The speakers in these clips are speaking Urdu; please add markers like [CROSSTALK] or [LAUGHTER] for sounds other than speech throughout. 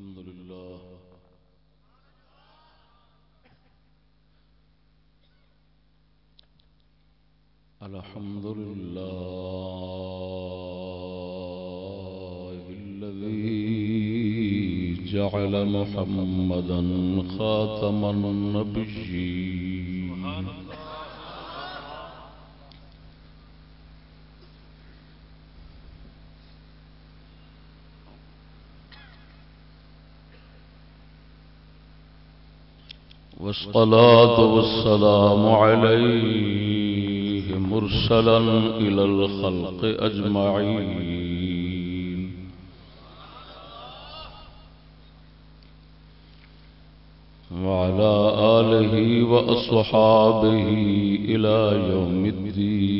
الحمد لله. الحمد لله الذي جعل محمدا خاتم النبيين. والصلاة والسلام عليه مرسلا إلى الخلق أجمعين. وعلى آله وأصحابه إلى يوم الدين.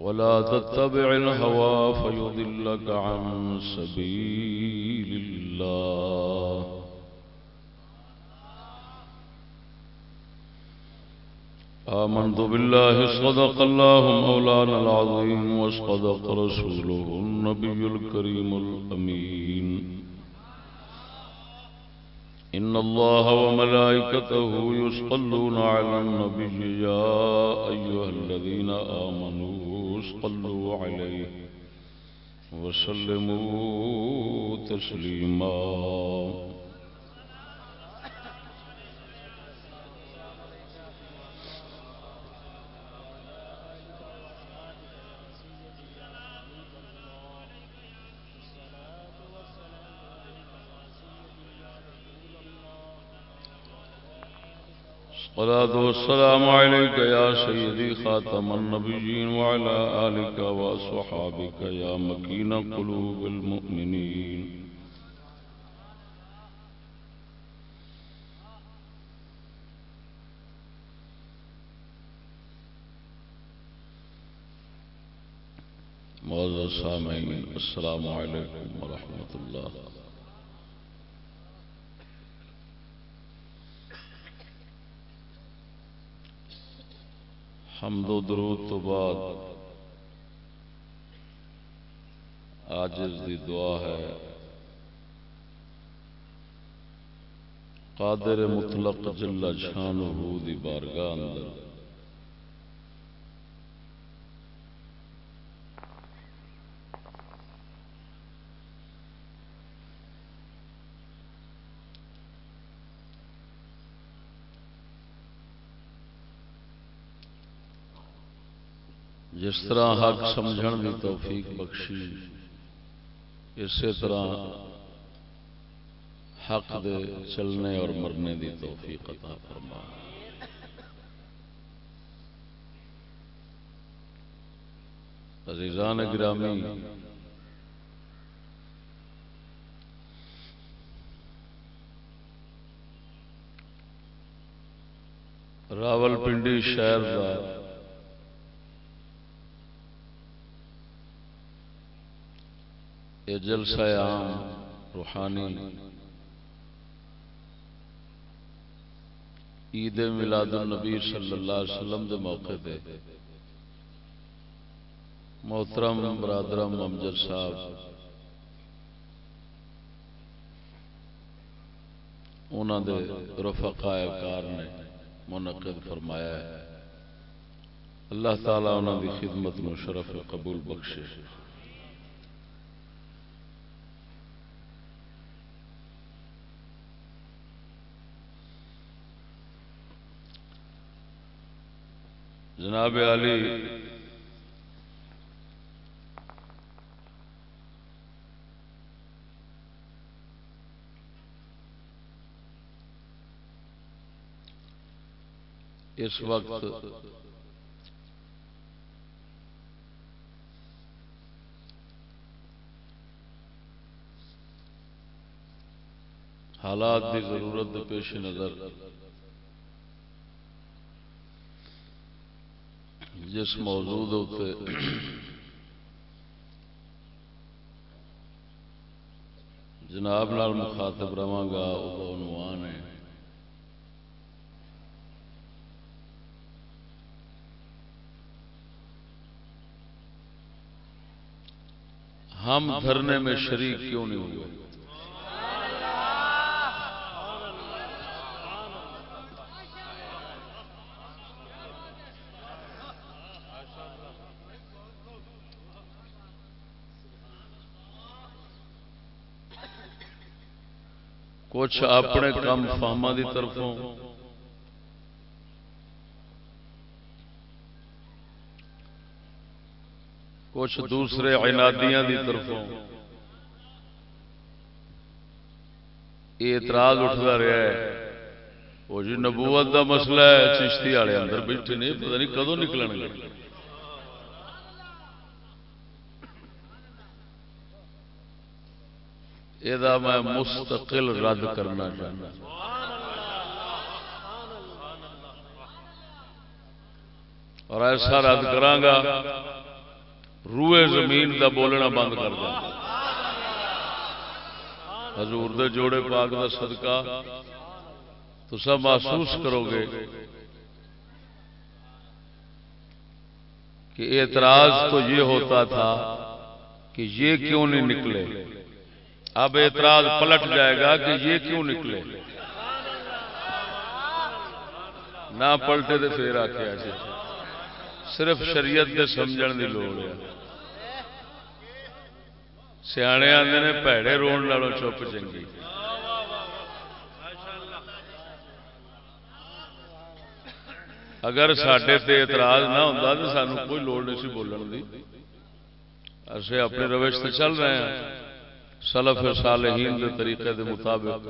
ولا تتبع الهوى فيضلك عن سبيل الله. آمنت بالله، صدق الله مولانا العظيم، وصدق رسوله النبي الكريم الأمين. إن الله وملائكته يصلون على النبي، يا أيها الذين آمنوا صلوا عليه وسلموا تسليما. الصلاة والسلام عليك يا سيدي خاتم النبيين وعلى آلك وصحابك يا مكين قلوب المؤمنين. معزز سامعين السلام عليكم ورحمة الله حمد و درود تو بعد آجز دی دعا ہے۔ قادر مطلق جل شانہ دی بارگاہ اندر۔ جس طرح حق سمجھن دی توفیق بخشی، اسی طرح حق دے چلنے اور مرنے دی توفیق عطا فرما۔ عزیزان گرامی راول پنڈی شہر کا یہ جلسہ عام روحانی عید میلاد النبی صلی اللہ علیہ وسلم دے موقع پہ محترم برادرم امجد صاحب انہوں دے رفقائے کار نے منعقد فرمایا ہے۔ اللہ تعالیٰ انہوں دی خدمت میں شرف قبول بخشے۔ جناب علی۔ اس وقت حالات کی ضرورت پیش نظر۔ جس موضوع جناب نال مخاطب رہا گا وہ عنوان ہے۔ ہم دھرنے میں شریک کیوں نہیں ہوئے؟ کچھ اپنے کام فاما دی طرفوں۔ کچھ دوسرے عنادیاں دی طرفوں۔ یہ اعتراض اٹھتا رہا ہے۔ وہ جی نبوت دا مسئلہ ہے چشتی والے اندر بیٹھے نہیں پتہ نہیں کدو نکلن گے۔ یہ میں مستقل رد کرنا چاہتا اور ایسا رد کرانگا، روئے زمین دا بولنا بند کر دیں۔ حضور دے جوڑے پاک دا صدقہ تو سب محسوس کرو گے کہ اعتراض تو یہ ہوتا تھا کہ یہ کیوں نہیں نکلے؟ اب اعتراض پلٹ جائے گا کہ یہ کیوں نکلے؟ نہ پلٹے تو پھر آخیا جی صرف شریعت کے سمجھ کی لوڑ ہے۔ سیانے آتے نے پیڑے روڈ لالوں چپ چنگی اگر سڈے تے اعتراض نہ ہوتا تو سانو کوئی لوڑ نہیں سی بولن دی۔ اصے اپنے روش سے چل رہے ہیں۔ سلف صالحین کے طریقے دے مطابق۔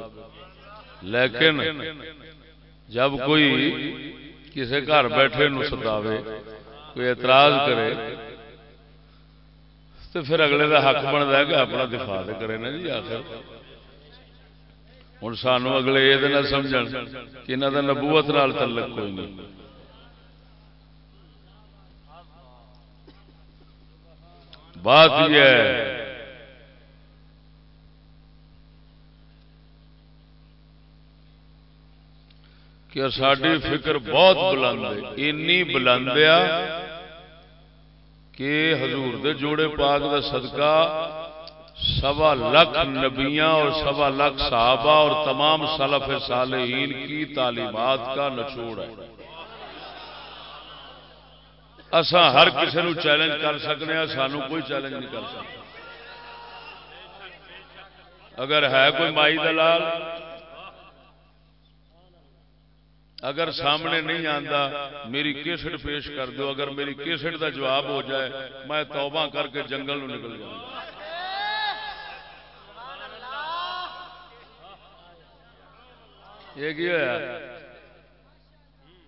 لیکن جب کوئی کسی گھر بیٹھے نو ستاوے کوئی اعتراض کرے، تو پھر اگلے کا حق بنتا ہے کہ اپنا دفاع کرے نا جی آخر۔ ہوں سانو اگلے یہ نہ سمجھ کہ انہوں کا نبوت نال تعلق کوئی نہیں۔ بات یہ ہے کہ ساری فکر بہت بلند ہے، اینی بلندیا کہ حضور دے جوڑے پاک دا صدقہ سوا لاکھ نبیاں اور سوا لاکھ صحابہ اور تمام سلف صالحین کی تعلیمات کا نچوڑ ہے۔ اسا ہر کسی نو چیلنج کر سکنے ہیں سانو کوئی چیلنج نہیں کر سکتا۔ اگر ہے کوئی مائی دلال اگر سامنے نہیں آتا میری کیسٹ پیش کر دو اگر میری کیسٹ کا جواب ہو جائے، میں توبہ کر کے جنگل نکل جاؤں۔ یہ ہوا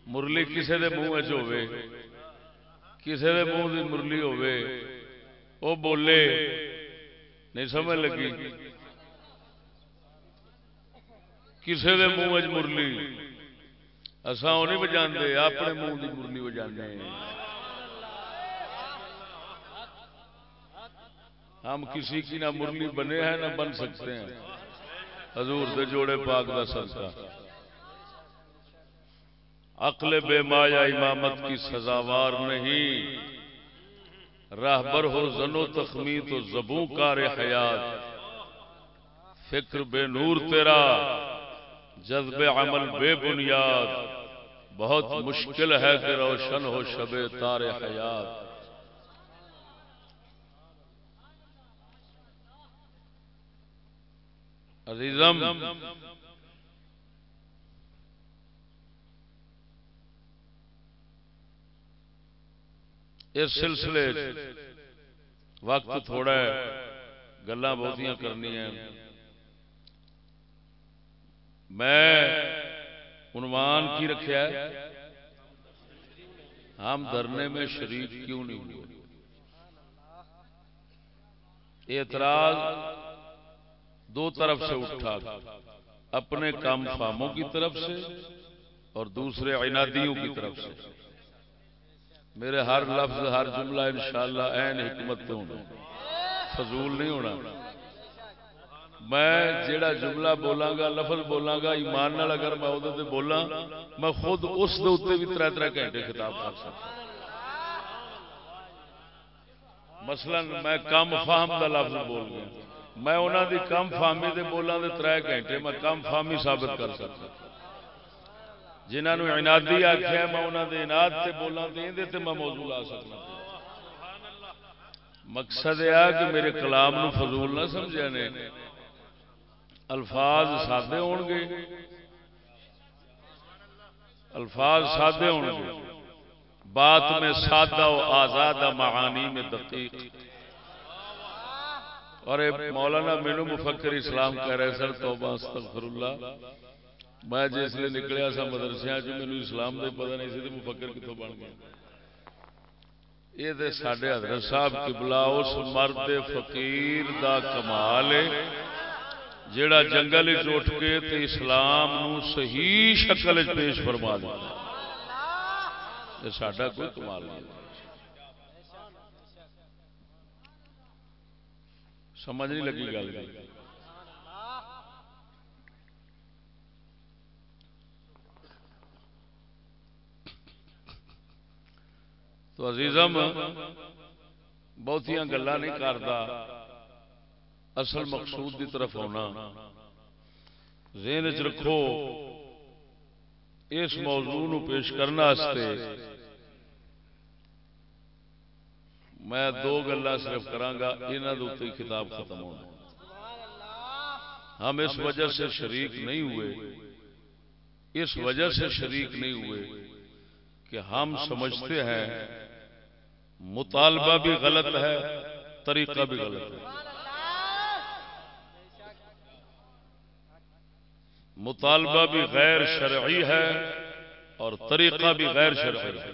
مرلی کسی کے منہ ہوے کسی کے منہ کی مرلی ہوے وہ بولے، نہیں سمجھ لگی۔ کسی کے منہ مرلی۔ اسان وہ نہیں بجا اپنے منہ کی مرلی بجا ہم کسی کی نہ مرلی بنے ہیں، نہ بن سکتے ہیں۔ حضور دے جوڑے پاک کا سلسلہ عقل بے مایا، امامت کی سزاوار نہیں۔ راہبر ہو زنو تخمی تو زبوں کار حیات۔ فکر بے نور تیرا۔ جذب عمل بے بنیاد، بہت مشکل ہے کہ روشن ہو شب تار حیات۔ عزیزم، اس سلسلے وقت تھوڑا گلا بہت کرنی ہیں۔ میں عنوان کی رکھا ہم دھرنے میں شریک کیوں نہیں ہوئے؟ اعتراض دو طرف سے اٹھا، اپنے کام فاموں کی طرف سے اور دوسرے عنادیوں کی طرف سے۔ میرے ہر لفظ، ہر جملہ انشاءاللہ این حکمت تو ہونا۔ فضول نہیں ہونا۔ میں جیڑا جملہ بولاں گا لفظ بولاں گا ایمان نال اگر میں وہ بولاں، میں خود اس دے اتنے بھی تر تر گھنٹے خطاب کر سکتا مثلا میں کم فاہم دا لفظ بول گیا میں انہوں دی کم فاہمی دے بولاں دے تر گھنٹے میں کم فاہمی ثابت کر سکتا جنہوں نے انادی آخیا میں انہوں دے اناد تے بولاں دے دے تے میں موضوع لا سکتا مقصد یہ کہ میرے کلام نو فضول نہ سمجھا نے۔ الفاظ سادے ہون گے الفاظ سادے ہون گے بات میں سادہ و آزاد معانی میں دقیق۔ اور مولانا مینو مفکر اسلام کہہ رہے سر توبہ استغفر اللہ میں جس لیے نکلیا سا مدرسے چ مینو اسلام کا پتا نہیں سی مفکر کتوں بن گیا۔ یہ تو سڈے حضرت صاحب قبلہ اس مرد فقیر دا کمال ہے۔ جیڑا جنگل اٹھ کے تے اسلام نو صحیح شکل پیش فرما دیتا ساڈا کوئی کمال نہیں۔ سمجھ نہیں لگی گل۔ تو عزیزم، بہتیاں گلا نہیں کرتا اصل مقصود کی طرف ہونا۔ ذہن چ رکھو اس موضوع نو پیش کرنے میں دو گلا صرف کرانگا انہوں ہی کتاب ختم ہونا ہم اس وجہ سے شریک نہیں ہوئے۔ اس وجہ سے شریک نہیں ہوئے کہ ہم سمجھتے ہیں مطالبہ بھی غلط ہے طریقہ بھی غلط ہے۔ مطالبہ بھی غیر شرعی ہے اور طریقہ بھی غیر شرعی ہے۔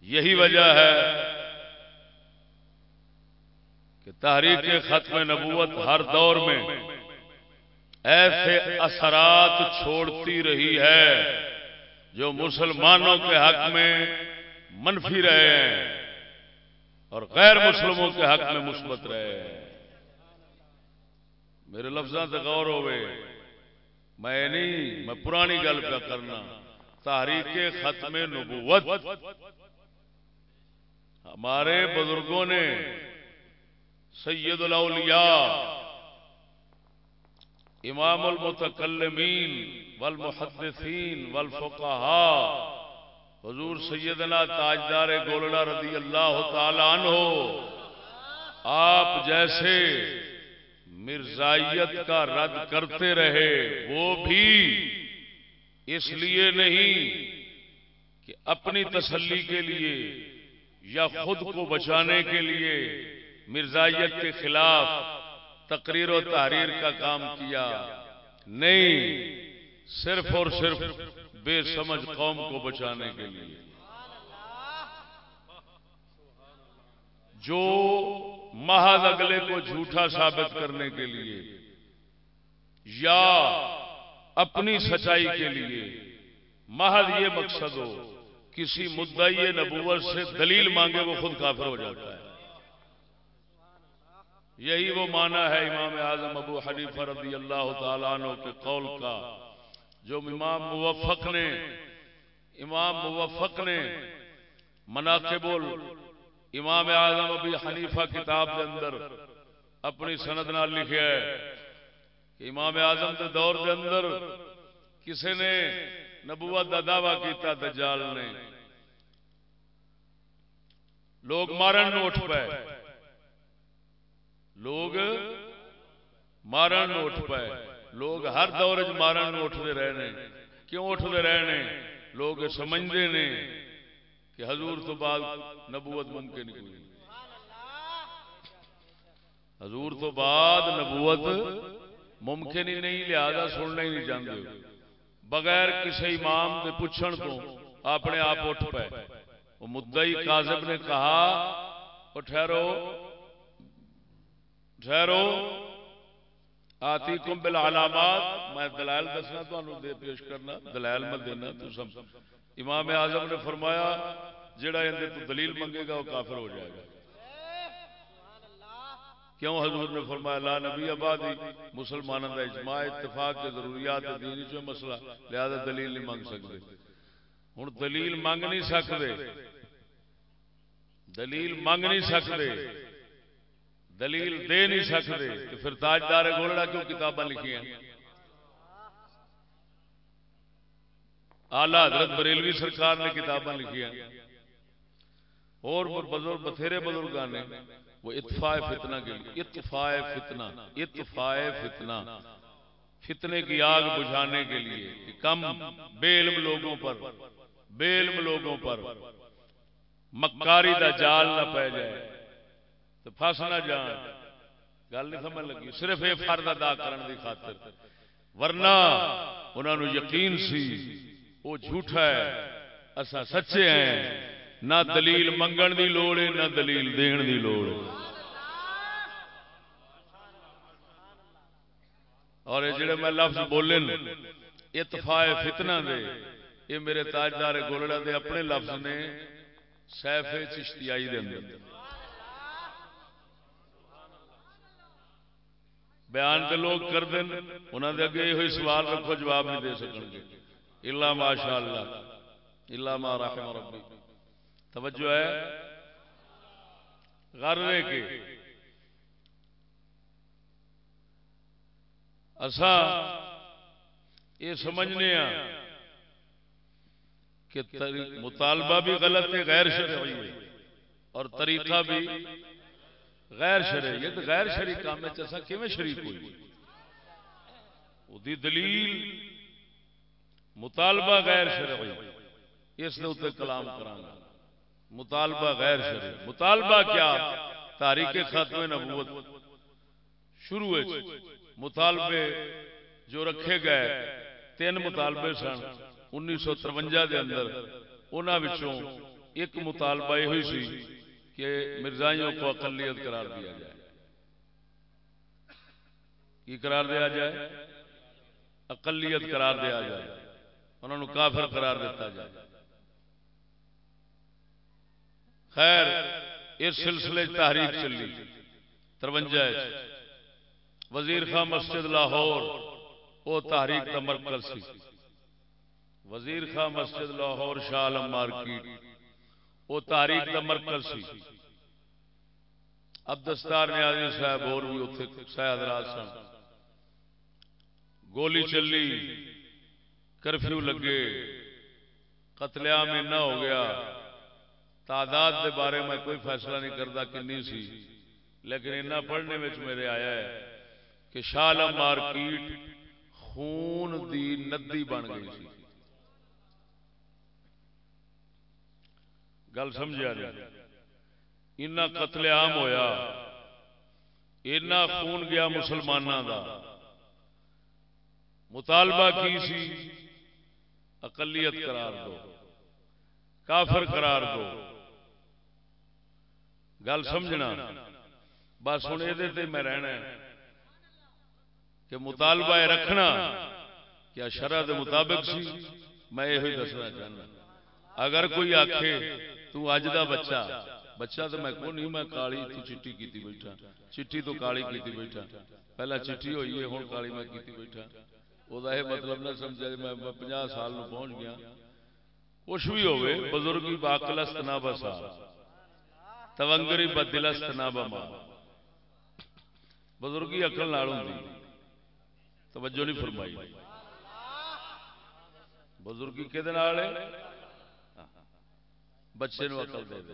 یہی وجہ ہے کہ تحریک ختم نبوت ہر دور میں ایسے اثرات چھوڑتی رہی ہے جو مسلمانوں کے حق میں منفی رہے ہیں۔ اور غیر مسلموں کے حق میں مثبت رہے۔ میرے لفظوں سے غور ہوئے۔ میں نہیں، میں پرانی گل پہ کرنا۔ تحریک ختم نبوت۔ ہمارے بزرگوں نے سید الاولیاء امام المتکلمین والمحدثین والفقہاء حضور سیدنا تاجدار گولڑا رضی اللہ تعالی عنہ، آپ جیسے مرزائیت کا رد کرتے رہے، وہ بھی اس لیے نہیں کہ اپنی تسلی کے لیے یا خود کو بچانے کے لیے مرزائیت کے خلاف تقریر و تحریر کا کام کیا۔ نہیں، صرف اور صرف بے سمجھ قوم کو بچانے کے لیے۔ جو محض اگلے کو جھوٹا ثابت کرنے کے لیے یا اپنی سچائی کے لیے محض یہ مقصد ہو، کسی مدعی نبوت سے دلیل مانگے وہ خود کافر ہو جاتا ہے۔ یہی وہ مانا ہے امام اعظم ابو حنیفہ رضی اللہ تعالیٰ عنہ کے قول کا۔ جو امام موفق نے، امام موفق نے مناقب امام اعظم ابی حنیفہ کتاب کے اندر اپنی سند نال لکھا ہے کہ امام اعظم کے دور کے اندر کسی نے نبوت کا دعوی کیتا، دجال نے۔ لوگ مارن اٹھ پائے لوگ مارن اٹھ پائے لوگ ہر دور چ مارن اٹھتے رہے ہیں کیوں اٹھتے رہے ہیں لوگ سمجھتے ہیں کہ حضور تو بعد نبوت ممکن نہیں حضور تو بعد نبوت ممکن ہی نہیں، لہذا سننا ہی نہیں چاہتے بغیر کسی امام کے پوچھن تو اپنے آپ اٹھ پائے وہ مدعی کاظم نے کہا وہ ٹھہرو۔ ٹھہرو۔ آتی کم بل علامات میں دلائل دسنا تمہیں دے پیش کرنا، دلائل میں دینا تو سب امام اعظم نے فرمایا جڑا اندر تو دلیل منگے گا، وہ کافر ہو جائے گا۔ کیوں حضور نے فرمایا، لا نبی آبادی مسلمانوں کا اجماع اتفاق کے ضروریات دینی جو مسئلہ، لہذا دلیل نہیں منگ سکتے ہوں دلیل منگ نہیں سکتے دلیل منگ نہیں سکتے دلیل دے نہیں سکتے تو پھر تاجدار گولڑا کیوں کتاباں لکھی ہیں؟ آلہ حضرت بریلوی سرکار نے کتاباں لکھی ہیں۔ اور بزرگ بتھیرے بزرگ نے وہ اتفاع فتنہ کے لیے اتفاع فتنہ اتفاع فتنہ۔ فتنے کی آگ بجھانے کے لیے کم بے علم لوگوں پر بے علم لوگوں پر مکاری دا جال نہ پہ جائے۔ تو پھس نہ جان۔ گل نہیں سمجھ لگی۔ صرف یہ فرد ادا کرنے کی خاطر۔ ورنہ انہوں نے یقین سی، وہ جھوٹا ہے۔ اصا سچے ہیں۔ نہ دلیل منگن دی لوڑ ہے، نہ دلیل دین دی لوڑ ہے۔ اور یہ جڑے میں لفظ بولے اتفاع فتنہ دے، یہ میرے تاجدار گولڑا دے اپنے لفظ نے سیف چشتیائی دے اندر۔ بیان کے لوگ کر دیں انہوں نے اگے یہ سوال رکھو، جواب نہیں دے سکیں گے۔ اللہ ماشاء اللہ۔ اللہ ما رحم ربی۔ توجہ ہے؟ غرے کے۔ اسا یہ سمجھنے ہیں کہ مطالبہ بھی غلط ہے، غیر شرعی ہے۔ اور طریقہ بھی غیر شرعی ہے تو غیر شرعی کام کیویں شریک ہوئی؟ وہ دلیل مطالبہ غیر شرعی، اس نے اتنے کلام کرانا۔ مطالبہ غیر شرعی۔ مطالبہ کیا؟ تاریخ ختم نبوت۔ شروع مطالبے جو رکھے گئے، تین مطالبے سن۔ انیس سو ترونجا کے اندر انہوں ایک مطالبہ یہ ہوئی سی کہ مرزائیوں کو اقلیت قرار دیا جائے۔ کی قرار دیا جائے؟ اقلیت قرار دیا جائے۔ انہوں نے کافر قرار دیتا جائے۔ خیر، اس سلسلے تحریک چلی۔ ترونجا وزیر خان مسجد لاہور، وہ تحریک کا مرکز سی۔ وزیر خان مسجد لاہور، شاہ مارکیٹ۔ وہ تحریک کا مرکز سی۔ اب دستار نیازی صاحب اور بھی اتنے سہ حضرات سن۔ گولی چلی، کرفیو لگے قتل عام ایسا ہو گیا۔ تعداد کے بارے میں کوئی فیصلہ نہیں کرتا کنی سی۔ لیکن اینا پڑھنے میں میرے آیا ہے کہ شالا مارکیٹ خون دی ندی بن گئی سی۔ گل سمجھا نہیں۔ اینا قتل عام ہویا۔ اینا خون گیا مسلمانوں دا۔ مطالبہ کی سی؟ اقلیت قرار دو۔ کافر قرار دو۔ گل سمجھنا۔ بس ہوں یہ میں رہنا کہ مطالبہ رکھنا کیا شرح کے مطابق سی؟ میں یہ دسنا چاہنا۔ اگر کوئی آخے تج کا بچہ بچہ تو میں کو نہیں، میں کالی تو چٹی کی بیٹھا چٹی تو کالی کی بیٹھا۔ پہلا چٹھی ہوئی ہے ہوں کالی میں کی بیٹھا۔ وہ مطلب نہ سمجھا میں پناہ سال پہنچ گیا۔ کچھ بھی ہوئے بزرگی باقلست نہ بسا تونگری بدلست نہ بما بزرگی اکل نال ہوں توجہ نہیں فرمائی۔ بزرگی کہ بچے نو اکل دے دے۔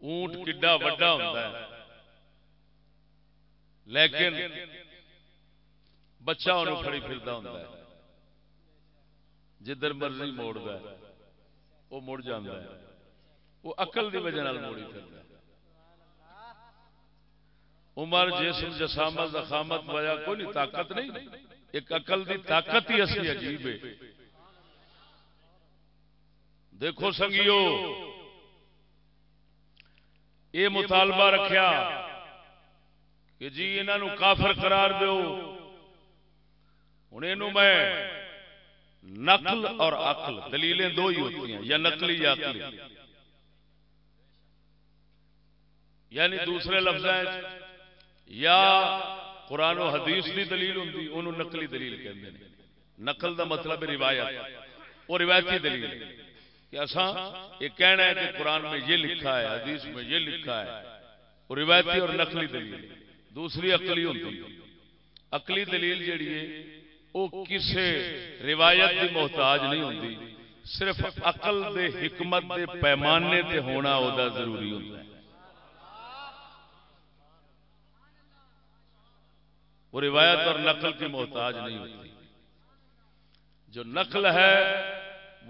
اونٹ کڈا وڈا ہوتا ہے۔ لیکن بچہ انہوں کھڑی پھرتا ہوتا ہے۔ جدھر مرضی موڑ ہے وہ مڑ جانا ہے۔ وہ اقل کی وجہ موڑی پھرتا ہے۔ عمر جسم جسامت زخامت وجہ کوئی نہیں طاقت نہیں۔ ایک اقل کی طاقت ہی اسی عجیب ہے۔ دیکھو سنگیو یہ مطالبہ رکھیا کہ جی انہوں کافر قرار دو ہوں یہ میں نقل اور عقل دلیلیں دو ہی ہوتی ہیں یا نقلی یا عقلی۔ یعنی دوسرے لفظ یا قرآن و حدیث کی دلیل ہوں انہوں نقلی دلیل کہتے ہیں نقل دا مطلب روایت وہ روایتی دلیل۔ کہ اصا یہ کہنا ہے کہ قرآن میں یہ لکھا ہے، حدیث میں یہ لکھا ہے۔ وہ روایتی اور نقلی دلیل۔ دوسری عقلی ہوتی عقلی دلیل جیڑی ہے، وہ کسی روایت کی محتاج نہیں ہوتی۔ صرف عقل دے حکمت دے پیمانے تے ہونا وہ ضروری ہوتا ہے۔ وہ روایت اور نقل کی محتاج نہیں ہوتی۔ جو نقل ہے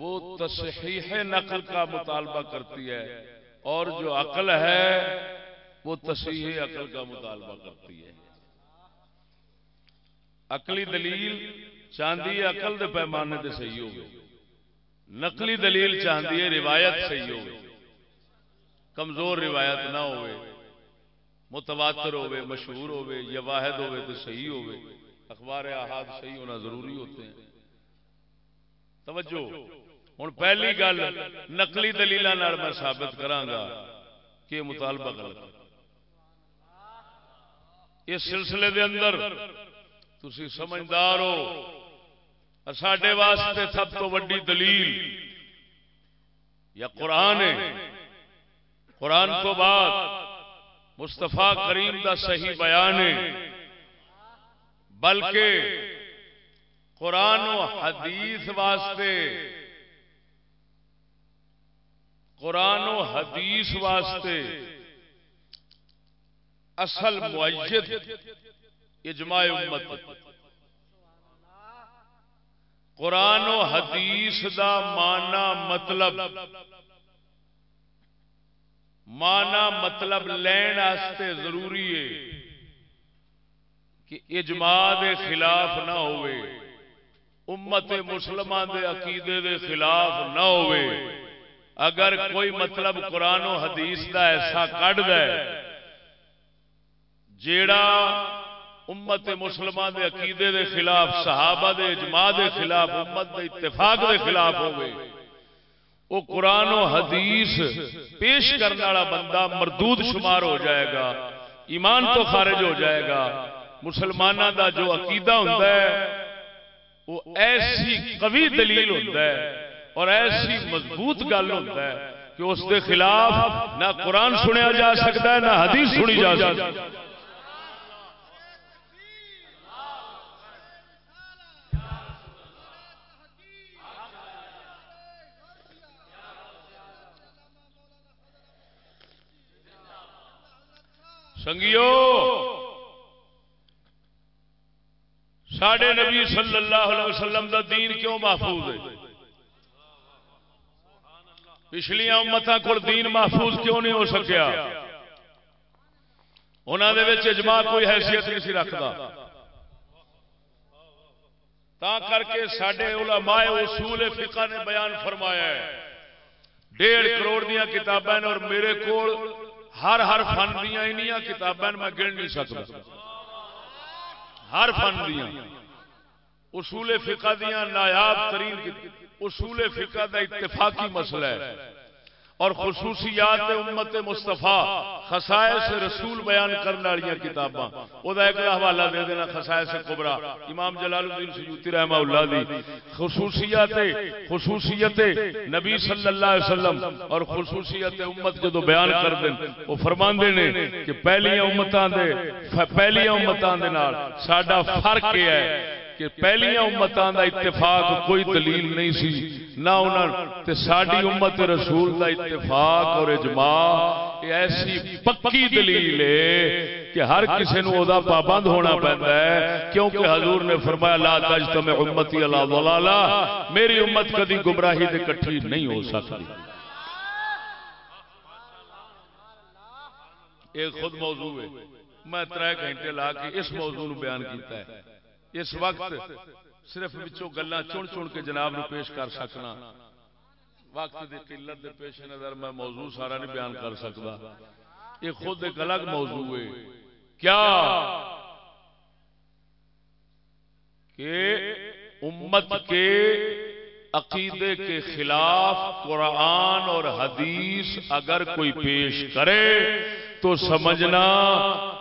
وہ تصحیح نقل کا مطالبہ کرتی ہے اور جو عقل ہے، وہ تصحیح عقل کا مطالبہ کرتی ہے۔ عقلی دلیل چاندی عقل دے پیمانے دے صحیح ہو نقلی دلیل چاندی ہے روایت صحیح ہو کمزور روایت نہ ہوئے۔ متواتر ہوئے، مشہور ہوئے، یا واحد ہوئے تو صحیح ہوئے۔ اخبار احاد صحیح ہونا ضروری ہوتے ہیں۔ توجہ۔ ہوں پہلی گل نقلی دلیل میں ثابت کرانگا کہ مطالبہ غلط اس سلسلے دے اندر تسی سمجھدار ہو، ساڈے واسطے سب تو وڈی دلیل یا قرآن ہے۔ قرآن تو بعد مستفا کریم دا صحیح بیان ہے۔ بلکہ قرآن و حدیث واسطے قرآن و حدیث واسطے اصل معیت اجماع امت قرآن و حدیث دا مانا مطلب۔ مانا مطلب لین آستے ضروری ہے کہ اجماع دے خلاف نہ ہوئے امت مسلمان دے عقیدے دے خلاف نہ ہوئے۔ اگر کوئی مطلب قرآن و حدیث دا ایسا کٹ دے، جیڑا امت مسلمان دے عقیدے دے خلاف، صحابہ دے اجماع دے خلاف، امت دے اتفاق دے خلاف ہوئے وہ قرآن و حدیث پیش کرنے والا بندہ مردود شمار ہو جائے گا، ایمان تو خارج ہو جائے گا۔ مسلمانوں دا جو عقیدہ ہوتا ہے وہ ایسی قوی دلیل ہوتا ہے۔ اور ایسی مضبوط گل ہوتا ہے کہ اس کے خلاف نہ قرآن سنیا جا سکتا ہے، نہ حدیث سنی جا سکتی سنگیو، ساڈے نبی صلی اللہ علیہ وسلم دا دین کیوں محفوظ ہے؟ پچھلیاں امتوں کو دین محفوظ کیوں نہیں ہو سکیا؟ انہوں نے اجماع کوئی حیثیت نہیں سی رکھتا۔ تا کر کے سڈے علماء اصول فقہ نے بیان فرمایا ہے۔ ڈیڑھ کروڑ دیا کتابیں اور میرے کو ہر ہر فن دیا انیاں کتابیں میں گن نہیں سکتا۔ ہر فن دیا اصول فقہ دیا نایاب ترین اصول فقہ دا اتفاقی مسئلہ ہے۔ اور خصوصیات امت مستفا خسائے رسول بیان کرنے والی کتاباں۔ وہ ایک حوالہ دے دینا خسائے کبرا۔ امام جلال الدین سجوتی رحمہ اللہ دی۔ خصوصیات، خصوصیت نبی صلی اللہ علیہ وسلم اور خصوصیت امت جدو بیان کر دیں وہ فرماندے نے کہ پہلی امتاں دے پہلی امتاں دے نال ساڈا فرق یہ ہے کہ پہلیاں امتان دا اتفاق کوئی دلیل نہیں سی، نہ انہوں تے ساڈی امت رسول دا اتفاق اور اجماع یہ ایسی پکی دلیل ہے کہ ہر کسی نو دا پابند ہونا پہنتا ہے۔ کیونکہ حضور نے فرمایا، لا تجتمع امتی اللہ ضلالہ۔ میری امت کدی گمراہی دے کٹھی نہیں ہو سکتی۔ ایک خود موضوع ہے۔ میں ترے گھنٹے لا کے اس موضوع بیان کیتا ہے۔ اس وقت صرف گلا چن چن کے جناب نو پیش کر سکنا۔ وقت دی قلت دے پیش نظر میں موضوع سارا نہیں بیان کر سکتا۔ یہ خود ایک الگ موضوع ہے۔ کیا؟ کہ امت کے عقیدے کے خلاف قرآن اور حدیث اگر کوئی پیش کرے تو سمجھنا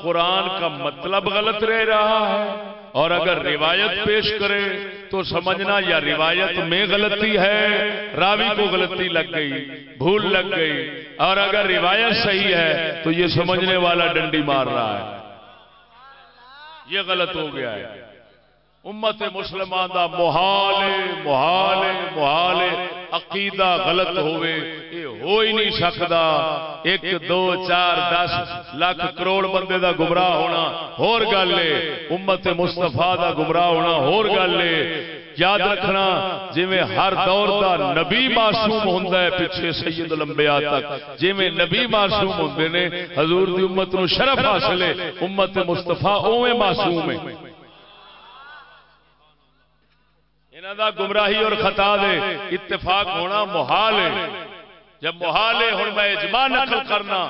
قرآن کا مطلب غلط رہ رہا ہے۔ اور اگر روایت پیش کرے تو سمجھنا یا روایت میں غلطی ہے، راوی کو غلطی لگ گئی، بھول لگ گئی۔ اور اگر روایت صحیح ہے تو یہ سمجھنے والا ڈنڈی مار رہا ہے۔ یہ غلط ہو گیا ہے۔ امت مسلمان دا محال محال محال عقیدہ غلط ہوئے، یہ ہو ہی نہیں سکتا۔ ایک، دو، چار، دس لاکھ کروڑ بندے دا گمراہ ہونا، ہور گل ہے۔ امت مستفا دا گمراہ ہونا، ہور گل ہے۔ یاد رکھنا جی ہر دور دا نبی معصوم ہوتا ہے، پیچھے سید لمبیا تک۔ جی نبی معصوم ہوتے نے، حضور دی امت نو شرف حاصل ہے۔ امت مستفا اوے معصوم ہے۔ انہوں دا گمراہی اور خطا دے اتفاق ہونا محال ہے۔ جب محال ہے ہوں میں اجماع نقل کرنا۔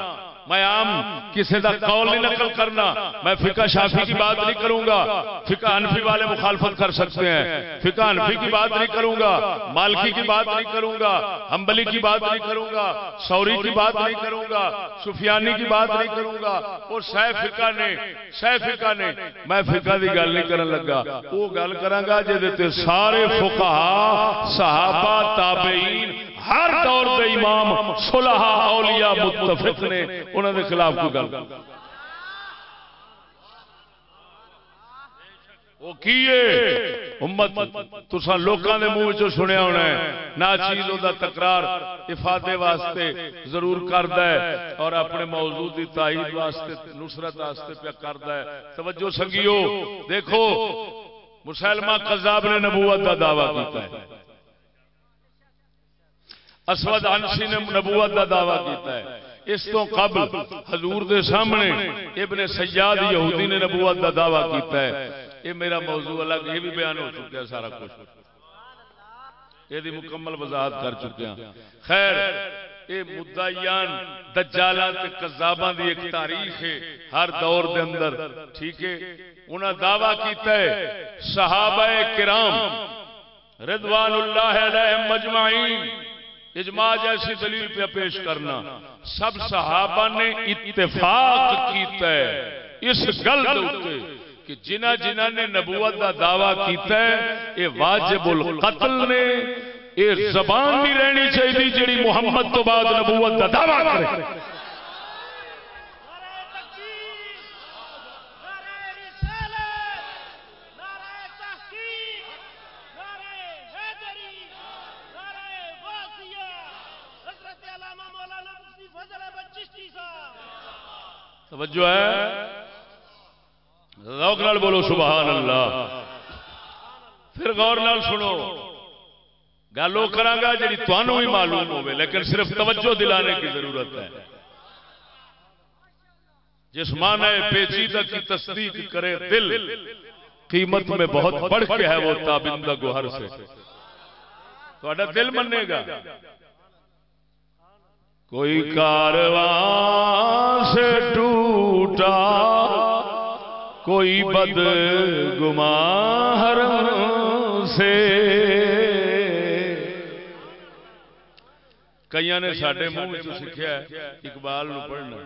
میں عام کسی کا قول نہیں نقل کرنا، میں فقہ شافی کی بات نہیں کروں گا۔ فقہ انفی والے مخالفت کر سکتے ہیں۔ فقہ انفی کی بات نہیں کروں گا، مالکی کی بات نہیں کروں گا ہمبلی کی بات نہیں کروں گا، سوری کی بات نہیں کروں گا، سفیانی کی بات نہیں کروں گا۔ اور سہ فقہ نے سہ فقہ نے میں فقہ دی گل نہیں کرن لگا۔ وہ گل کراں گا جے سارے فقہا، صحابہ، تابعین ہر دور دے امام صلح اولیاء متفق نے انہوں دے خلاف کوئی گل وہ کیے امت تسا لوکاں دے منہ وچوں سنیا ہونا ہے۔ نا چیز دا تکرار افادے واسطے ضرور کردا ہے اور اپنے موضوع دی تائید واسطے نصرت واسطے پہ کردا ہے۔ توجہ سنگیو دیکھو مسلمہ قذاب نے نبوت دا دعویٰ کیتا ہے۔ اسود انسی نے نبوت کا دعویٰ کیتا ہے۔ اس تو قبل حضور دے سامنے ابن سیاد یہودی نے نبوت کا دعویٰ کیتا ہے۔ یہ میرا موضوع الگ، یہ بھی بیان ہو چکا ہے سارا کچھ۔ یہ مکمل وضاحت کر چکے ہیں۔ خیر، یہ مدعیان، دجالان تے قذاباں دی ایک تاریخ ہے ہر دور دے اندر، ٹھیک ہے؟ انہاں دعویٰ کیتا ہے صحابہ کرام رضوان اللہ علیہ مجمعین اجماع جیسی دلیل پہ پیش کرنا، سب صحابہ نے اتفاق کیتا ہے اس گل کہ جنہ جنہ نے نبوت کا دعویٰ کیتا ہے، اے واجب القتل نے، اے زبان بھی رہنی چاہیے جڑی محمد تو بعد نبوت کا دعویٰ کرے۔ توجہ ہے؟ روک نال بولو سبحان اللہ پھر غور نال سنو۔ گل وہ کرا جی تمہوں ہی معلوم ہوے لیکن صرف توجہ دلانے کی ضرورت ہے۔ جس معنی پیچیدہ کی تصدیق کرے دل، قیمت میں بہت بڑھ کے ہے وہ تابندہ گوہر سے۔ تو دل منے گا۔ کوئی کارواں سے ٹو ٹوٹا کوئی بد گمار سے۔ کئی نے سڈے منہ سیکھا اقبال نو پڑھنا۔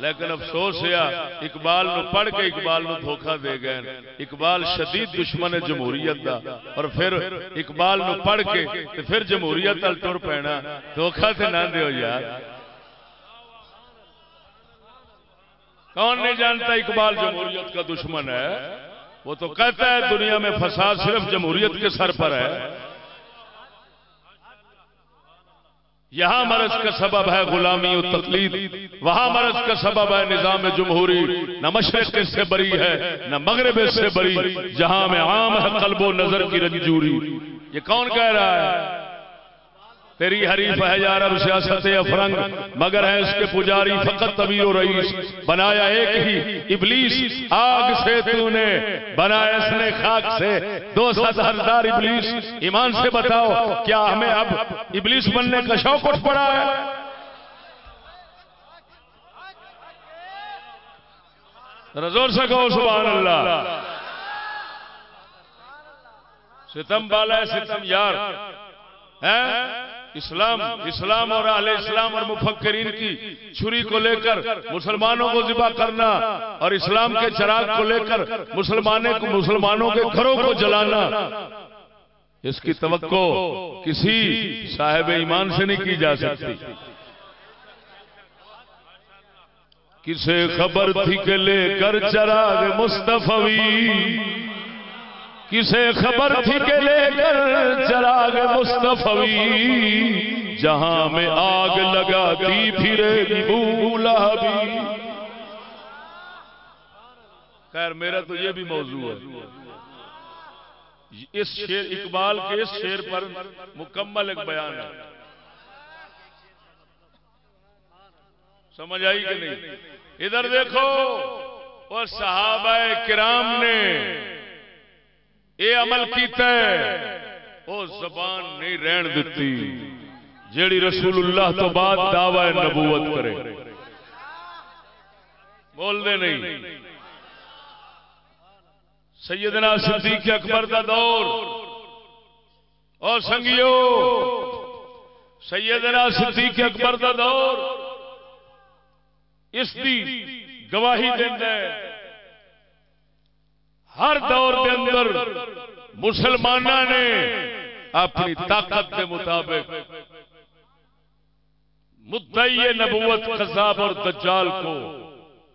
لیکن افسوس ہے اقبال نو پڑھ کے اقبال نو دھوکا دے گئے اقبال شدید دشمن جمہوریت دا۔ اور پھر اقبال نو پڑھ کے پھر جمہوریت تل ٹر پینا۔ دھوکا تے نہ دیو یار۔ کون نہیں جانتا اقبال جمہوریت کا دشمن ہے؟ وہ تو کہتا ہے دنیا میں فساد صرف جمہوریت کے سر پر ہے۔ یہاں مرض کا سبب ہے غلامی و تقلید۔ وہاں مرض کا سبب ہے نظام جمہوری۔ نہ مشرق سے بری ہے نہ مغرب سے بری۔ جہاں میں عام ہے قلب و نظر کی رنجوری۔ یہ کون کہہ رہا ہے؟ تیری حریف ہے یار اب سیاست افرنگ، مگر ہے اس کے پجاری فقط طبی و رئیس۔ بنایا ایک ہی ابلیس، آگ سے تو نے بنایا اس نے خاک سے۔ دو ست ہزار ابلیس۔ ایمان سے بتاؤ، کیا ہمیں اب ابلیس بننے کا شوق اٹھ پڑا ہے؟ رزور سکو سبحان اللہ۔ ستم بالا ہے، ستم یار۔ ہے اسلام اسلام اور اہل اسلام اور مفکرین کی چھری کو لے کر مسلمانوں کو ذبح کرنا اور اسلام کے چراغ کو لے کر مسلمانوں کو، مسلمانوں کے گھروں کو جلانا، اس کی توقع کسی صاحب ایمان سے نہیں کی جا سکتی۔ کسے خبر تھی کہ لے کر چراغ مستفی کسے خبر تھی کہ لے کر چراغ مستفی جہاں میں آگ لگاتی پھرے بولا بھی۔ خیر میرا تو یہ بھی موضوع ہے۔ اس شیر اقبال کے اس شیر پر مکمل ایک بیان ہے۔ سمجھ آئی کہ نہیں؟ ادھر دیکھو اور صحابہ کرام نے یہ عمل کیتا ہے۔ وہ زبان نہیں رہن دیتی جیڑی رسول اللہ تو بعد دعوی نبوت کرے۔ بول دے نہیں۔ سیدنا صدیق اکبر کا دور۔ اور سنگیو۔ سیدنا صدیق اکبر کا دور۔ اس دی گواہی دینا ہے۔ ہر دور کے اندر مسلمانوں نے اپنی طاقت کے مطابق مدعی نبوت خزاب اور دجال کو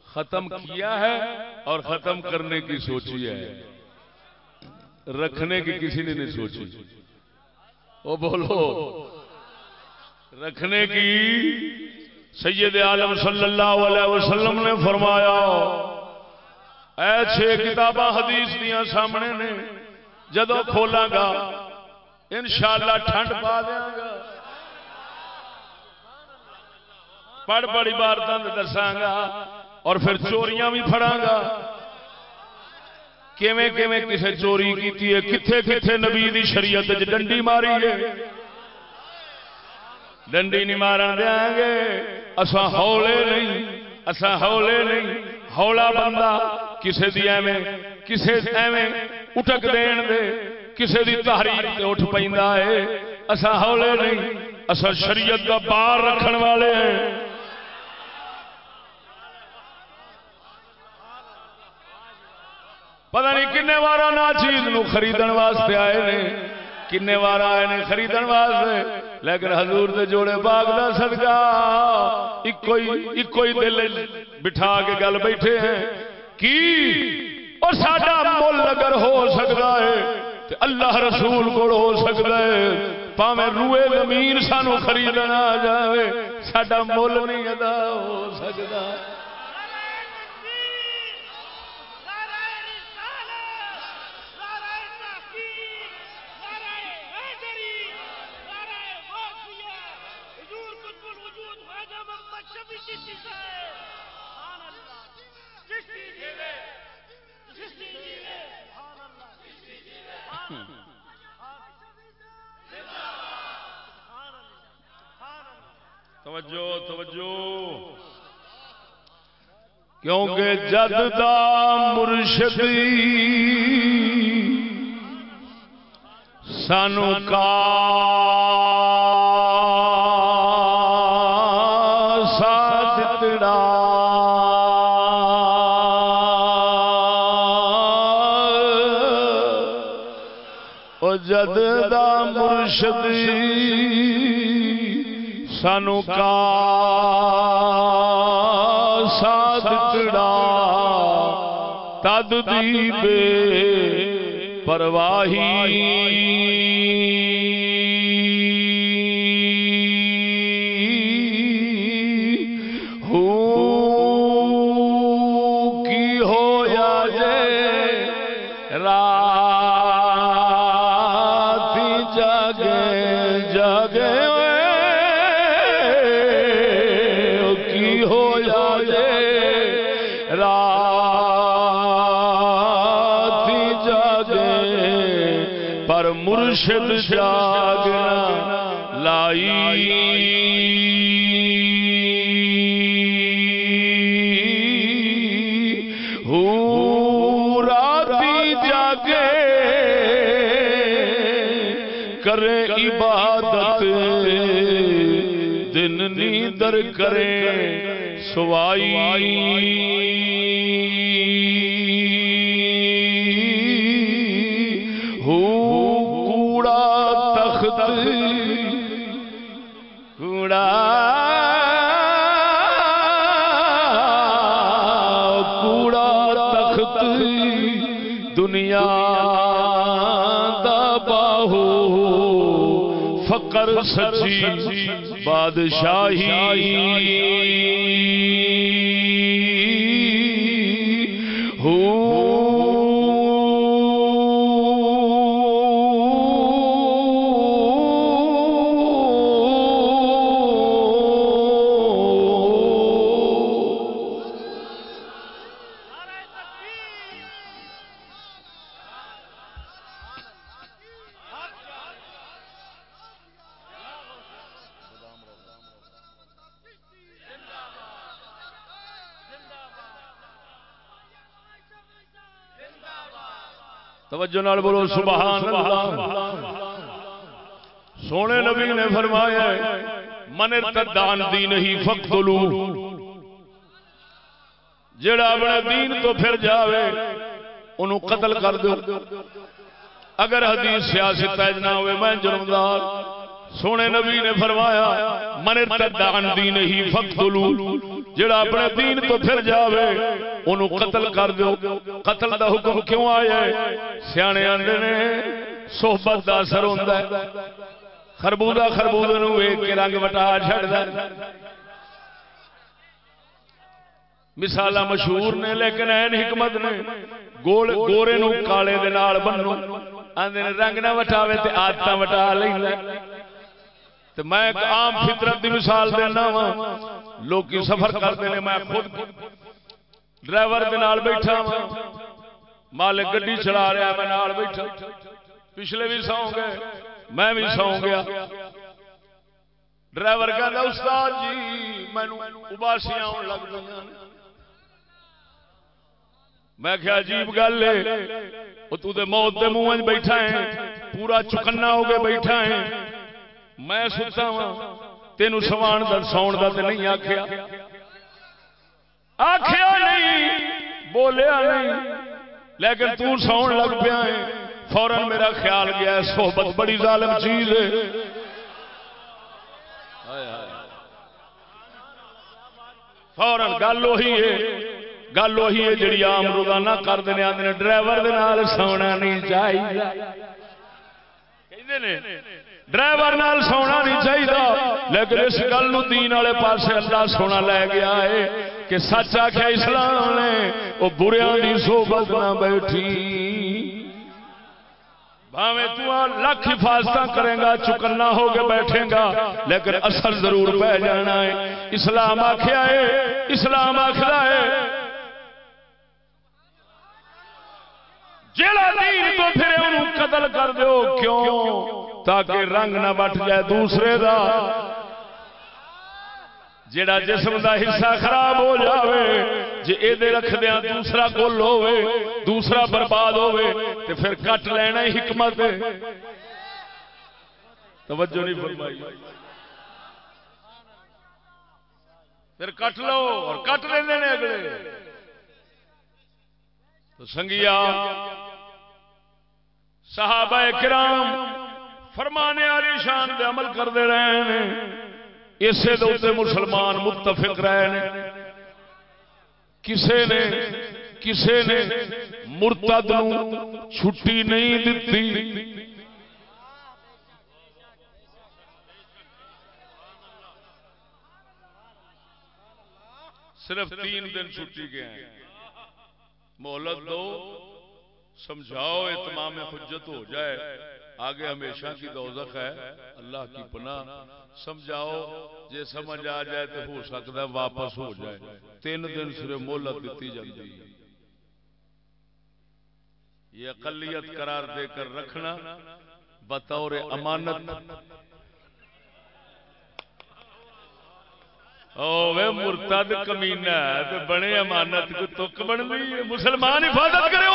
ختم کیا ہے اور ختم کرنے کی سوچی ہے۔ رکھنے کی کسی نے نہیں سوچی۔ وہ بولو۔ رکھنے کی سید عالم صلی اللہ علیہ وسلم نے فرمایا۔ اے چھ کتاباں حدیث دیا سامنے نے جدو کھولاں گا انشاءاللہ ٹھنڈ پا دیا گا پڑھ بڑی بار دند دساں گا اور پھر چوریاں بھی پھڑاں گا کیویں کیویں کسے چوری کیتی ہے، کتھے کتھے نبی دی شریعت ڈنڈی ماری ہے۔ ڈنڈی نہیں مارا دیا گے اسا ہولے نہیں اسا ہولے نہیں ہولا بندہ کسے دی ایویں، کسے ایویں اٹک دین دے، کسے دی تحریر تے اٹھ پیندا ہے اسا ہولے نہیں، اسا شریعت دا بار رکھن والے ہیں۔ پتہ نہیں کنے وارا نا چیز نو خریدن واسطے آئے نے، کنے وار آئے نے خریدن واسطے۔ لیکن حضور دے جوڑے باغ دا صدقہ اکو ہی دل بٹھا کے گل بیٹھے ہیں۔ کی اور ساڈا مل اگر ہو سکتا ہے تے اللہ رسول کو ہو سکتا ہے پاوے روئے زمین سانو خریدنا آ جائے ساڈا مل نہیں ادا ہو سکتا توجہ توجہ۔ کیونکہ جد دا مرشد سانو کا سانو کا ساتھ چڑا تد دی بے پرواہی مرشد جاگنا لائی۔ ہو جاگے کرے عبادت دن نیندر کرے سوائی۔ سچی بادشاہی۔ نال بولو سبحان اللہ۔ سونے نبی نے فرمایا من ارتدان دی نہیں فقتلو جڑا اپنے دین تو پھر جاوے انہوں قتل کر دو۔ اگر حدیث سیاست تیج نہ ہوئے میں جرمدار سونے نبی نے فرمایا من ارتدان دی نہیں فقتلو جڑا اپنے دین تو پھر جاوے انہوں قتل کر دو قتل دا حکم کیوں آیا ہے سیانے آندے نے صحبت دا اثر ہوندا ہے خربوزہ خربوزے نو ویکھ کے رنگ وٹا چھڑدا ہے مثال مشہور نے لیکن این حکمت نے گول گورے نو کالے دے نال بنو آندے نے رنگ نہ وٹاوے تے عادتاں وٹا لیندا ہے تے میں ایک عام فطرت دی مثال دینا وا لوکی سفر کرتے ہیں میں خود ڈرائیور دے نال بیٹھا مالک گڈی چلا رہا میں نال بیٹھا پچھلے بھی سو گئے میں بھی سو گیا ڈرائیور کہتا استاد جی مینو اباسیاں آن لگ گئی میں کیا عجیب گل ہے وہ تو تے موت دے منہ بیٹھا ہے پورا چکنا ہو کے بیٹھا ہے میں ستا وا تین سوان دا ساؤن دا تے نہیں آخیا آخیا نہیں بولیا نہیں لیکن تو ساؤن لگ پیا ہے۔ فورن میرا خیال گیا ہے صحبت بڑی ظالم چیز ہے۔ فورن گل وہی ہے گل وہی ہے جی آم روزانہ کرتے ہیں آدھے ڈرائیور سونا نہیں چاہیے ڈرائیور سونا نہیں چاہیے لیکن اس گل دین والے پاسے اللہ سونا لے گیا ہے۔ کہ سچ آخیا اسلام نے وہ بریا کی صحبت نہ بیٹھی۔ بھاوے تو لکھ حفاظت کرے گا چکنا ہو کے بیٹھے گا، لیکن اثر ضرور پہ جانا ہے۔ اسلام آخیا ہے، اسلام آخر ہے۔ جیڑا دین تو پھر انہوں قتل کر دو کیوں؟ تاکہ رنگ نہ بٹ جائے دوسرے دا۔ جیڑا جسم دا حصہ خراب ہو جاوے، جے اے دے رکھ دیاں دوسرا گل ہوے دوسرا برباد ہوے تے پھر کٹ لینا ہی حکمت ہے۔ توجہ نہیں فرمائی۔ پھر کٹ لو اور کٹ لیندے نے اگلے۔ تو سنگیا، صحابہ کرام فرمانے والی شان دے عمل کرتے رہے ہیں۔ اسے دے مسلمان متفق رہے ہیں کسے نے کسے نے مرتد چھٹی نہیں دتی۔ صرف تین دن چھٹی گئے ہیں۔ مہلت دو، سمجھاؤ اتمام حجت ہو جائے۔ آگے ہمیشہ کی دوزخ ہے، اللہ کی پناہ۔ سمجھاؤ، جے سمجھ آ جائے تو ہو سکتا ہے واپس ہو جائے۔ تین دن صرف مہلت دیتی جاتی ہے یہ اقلیت قرار دے کر رکھنا بطور امانت۔ مرتد کمینا بنے امانت کو تک بن گئی مسلمان حفاظت کرے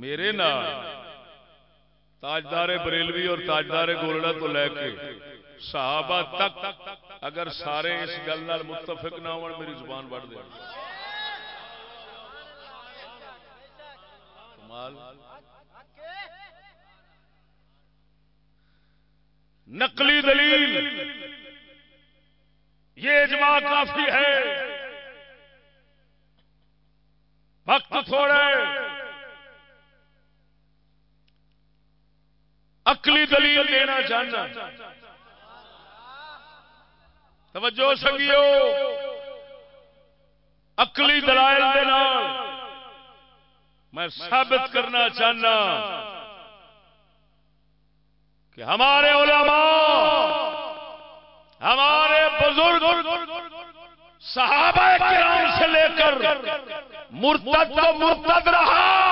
میرے تاجدار بریلوی اور تاجدار گولڑا تو لے کے صحابہ تک اگر سارے اس گل متفق نہ ہو میری زبان بڑھ دے۔ کمال۔ نقلی دلیل۔ یہ اجماع کافی ہے۔ وقت تھوڑے اکلی دلیل دینا چاہنا۔ توجہ سنگیو۔ اکلی دلائل دینا میں ثابت کرنا چاہنا کہ ہمارے علماء، ہمارے بزرگ، صحابہ کرام سے لے کر مرتد تو مرتد رہا۔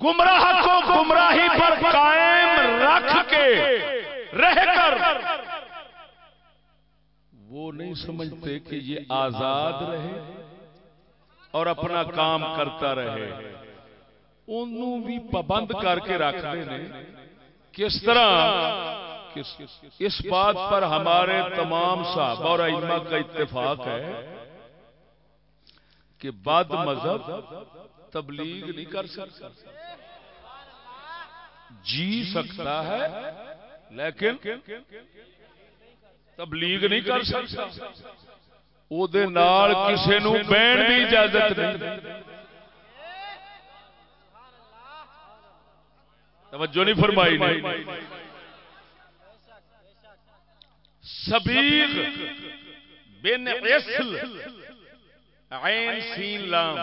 گمراہ کو گمراہی پر قائم رکھ کے رہ کر وہ نہیں سمجھتے کہ یہ آزاد رہے اور اپنا کام کرتا رہے۔ انہوں بھی پابند کر کے رکھ دے کس طرح اس بات پر ہمارے تمام صحابہ اور ائمہ کا اتفاق ہے کہ بد مذہب تبلیغ نہیں کر سکتا۔ جی سکتا ہے، لیکن تبلیغ نہیں کر سکتا۔ وہ کسی نو بہن کی اجازت نہیں۔ توجہ نہیں فرمائی نہیں سبیغ بن اسل عین سین لام،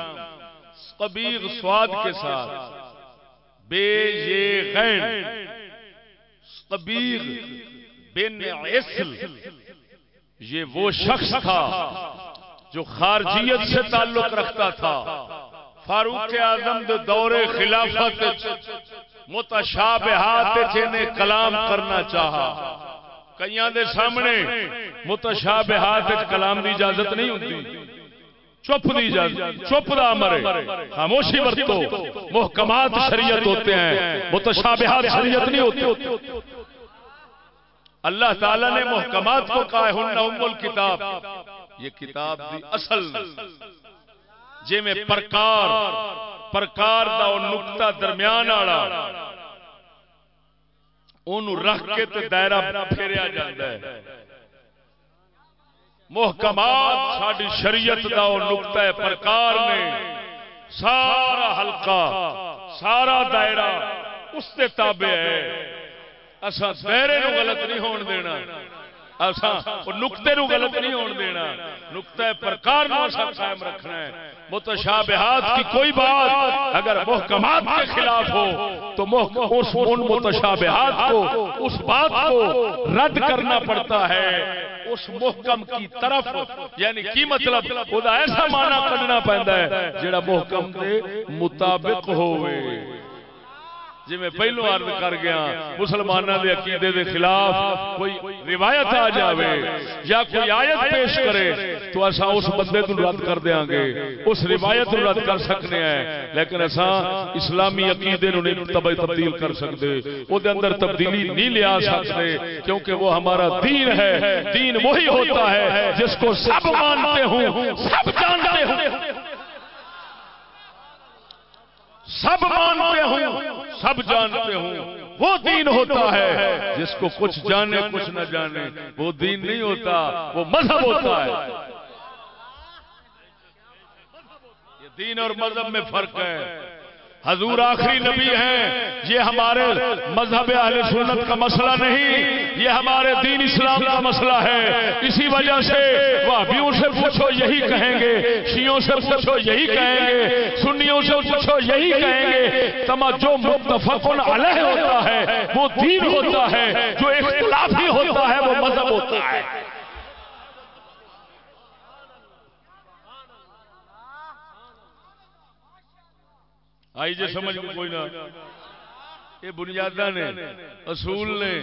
سبیغ سواد کے ساتھ۔ بے یہ غین سبیغ بن اسل یہ وہ شخص تھا جو خارجیت سے تعلق رکھتا تھا۔ فاروق اعظم دور خلافت متشابہات جنہیں کلام کرنا چاہا۔ کئیاں دے سامنے متشابہات کلام دی اجازت نہیں ہوتی چپ دی اجازت چپ دا امر ہے خاموشی برتو محکمات شریعت ہوتے ہیں۔ متشابہات شریعت نہیں ہوتی اللہ تعالی نے محکمات کو کہا ہے، ہن ام الکتاب۔ یہ کتاب دی اصل۔ جے میں پرکار پرکار دا او نقطہ درمیان والا۔ اونوں رکھ کے تے دائرہ پھیریا جاندا ہے۔ محکمات ساری شریعت دا او نقطہ پرکار نے۔ سارا حلقہ، سارا دائرہ اس تے تابع ہے۔ اسا دائرے نو غلط نہیں ہون دینا۔ نقطے نو غلط نہیں ہون دینا۔ نقطہ پرکار نو قائم رکھنا ہے۔ متشابہات کی کوئی بات اگر محکمات کے خلاف ہو، تو اس ان متشابہات کو، اس بات کو رد کرنا پڑتا ہے۔ اس محکم کی طرف یعنی کی مطلب؟ ایسا معنی کرنا پہنتا ہے جڑا محکم کے مطابق ہوئے جی میں پہلو عرض کر گیا، مسلمانوں کے عقیدے کے خلاف کوئی روایت آ جاوے یا کوئی آیت پیش کرے، تو ایسا اس بندے کو رد کر دیا گے۔ اس روایت رد کر سکتے ہیں، لیکن ایسا اسلامی عقیدے نو نہیں تبدیل کر سکتے۔ وہ اندر تبدیلی نہیں لیا سکتے، کیونکہ وہ ہمارا دین ہے۔ دین وہی ہوتا ہے جس کو سب مانتے ہوں، سب جانتے ہوں۔ سب مانتے ہوں سب جانتے ہوں۔ وہ دین ہوتا ہے جس کو کچھ جانے کچھ نہ جانے۔ وہ دین نہیں ہوتا وہ مذہب ہوتا ہے۔ یہ دین اور مذہب میں فرق ہے۔ حضور آخری نبی ہیں۔ یہ ہمارے مذہب اہل سنت کا مسئلہ نہیں۔ یہ ہمارے دین اسلام کا مسئلہ ہے۔ اسی وجہ سے وابیوں سے پوچھو، یہی کہیں گے۔ شیوں سے پوچھو، یہی کہیں گے۔ سنیوں سے پوچھو، یہی کہیں گے۔ تما جو متفق علیہ ہوتا ہے، وہ دین ہوتا ہے۔ جو اختلافی ہوتا ہے، وہ مذہب ہوتا ہے۔ آئی جے سمجھ میں کوئی نہ۔ یہ بنیادہ نے اصول نے۔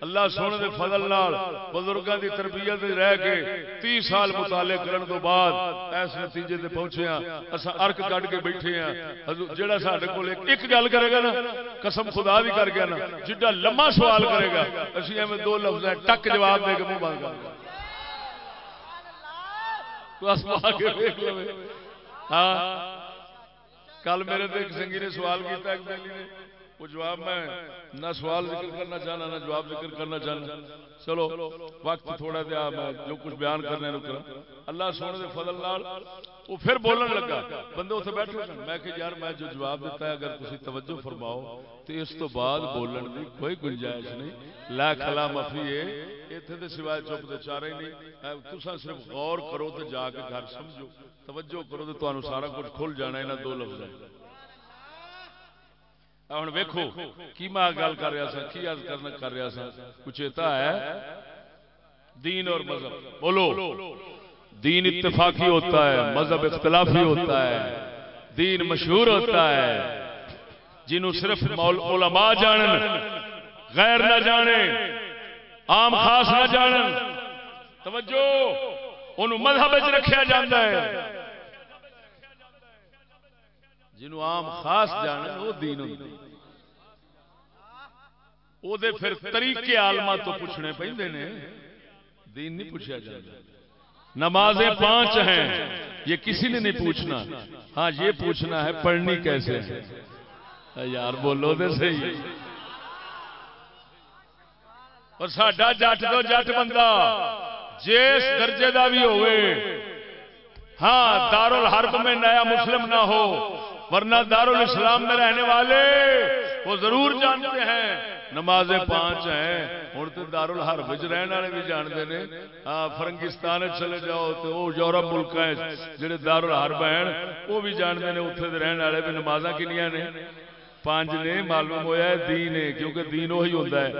اللہ سونے دے فضل نال بزرگاں دی تربیت رہ کے 30 سال مطالعے کرن تو بعد اس نتیجے تے پہنچے ہاں اسا ارک کڈ کے بیٹھے ہاں حضور جیڑا ساڈے کول ایک گل کرے گا نا قسم خدا بھی کر گیا نا جڈا لمبا سوال کرے گا اسی ایویں دو لفظ ٹک جواب دے کے منہ بند کر دیں تو اسما کے دیکھ لو ہاں۔ کل میرے ایک سنگی نے سوال کیا ایک بیلی نے۔ وہ جواب میں نہ سوال ذکر کرنا چاہنا، نہ جواب ذکر کرنا چاہنا۔ چلو، وقت تھوڑا دیا، میں جو کچھ بیان کرنے رکا اللہ سونے دے فضل نال وہ پھر بولن لگا۔ بندے اتنے بیٹھے سن۔ میں کہ یار، میں جو جواب دیتا ہے، اگر تسی توجہ فرماؤ تو اس تو بعد بولن دی کوئی گنجائش نہیں۔ لا کلا مفی ہے اتنے تو سوائے چپ دے چارے نہیں۔ تسا صرف غور کرو تو جا کے گھر سمجھو۔ توجہ کرو تو تمہیں سارا کچھ کھل جانا ہے نا دو لفظ ہوں ویکو کی میں گل کر رہا سا کی کرنا کر رہا سا کچیتا ہے، دین اور مذہب۔ بولو، دین اتفاقی ہوتا ہے، مذہب اختلافی ہوتا ہے، دین مشہور ہوتا ہے۔ جنہوں صرف علماء جانن، غیر نہ جانے عام خاص نہ جانن۔ توجہ، انہوں مذہب رکھا جاتا ہے۔ جنہوں عام خاص جانن، وہ دین ہوتا ہے وہ پھر طریقے آلما تو پوچھنے پہ دین نہیں پوچھا جاتا نمازیں پانچ ہیں یہ کسی نے نہیں پوچھنا ہاں یہ پوچھنا ہے پڑھنی کیسے یار بولو دے صحیح اور ساڈا جٹ تو جٹ بندہ جس درجے کا بھی ہوئے ہاں دار الحرب میں نیا مسلم نہ ہو ورنہ دار الاسلام میں رہنے والے وہ ضرور جانتے ہیں نمازیں پانچ ہیں۔ ہوں تو دار الحرب رہن والے بھی جانتے ہیں فرنگستان چلے جاؤ تو وہ یورپ ملک جہے دار الحرب ہیں، وہ بھی جانتے ہیں اتنے رہن والے بھی نماز کنیاں نے۔ پانچ نے معلوم ہوا ہے دین ہے کیونکہ دین وہی ہوتا ہے۔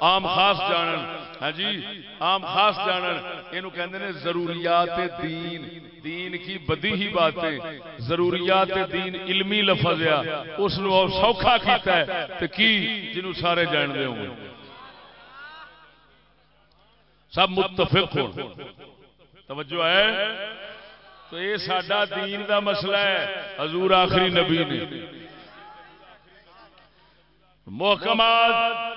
عام خاص جانن۔ ہاں جی عام خاص جانن۔ یہ کہتے ہیں ضروریات دین۔ دین کی بدی ہی باتیں ضروریات دین علمی لفظ ہے۔ اس نو سوکھا کیتا ہے۔ تو کی؟ جنہوں سارے جان دے ہوں گے۔ سب متفق ہو توجہ ہے؟ تو یہ سڈا دین دا مسئلہ ہے۔ حضور آخری نبی نے۔ محکمات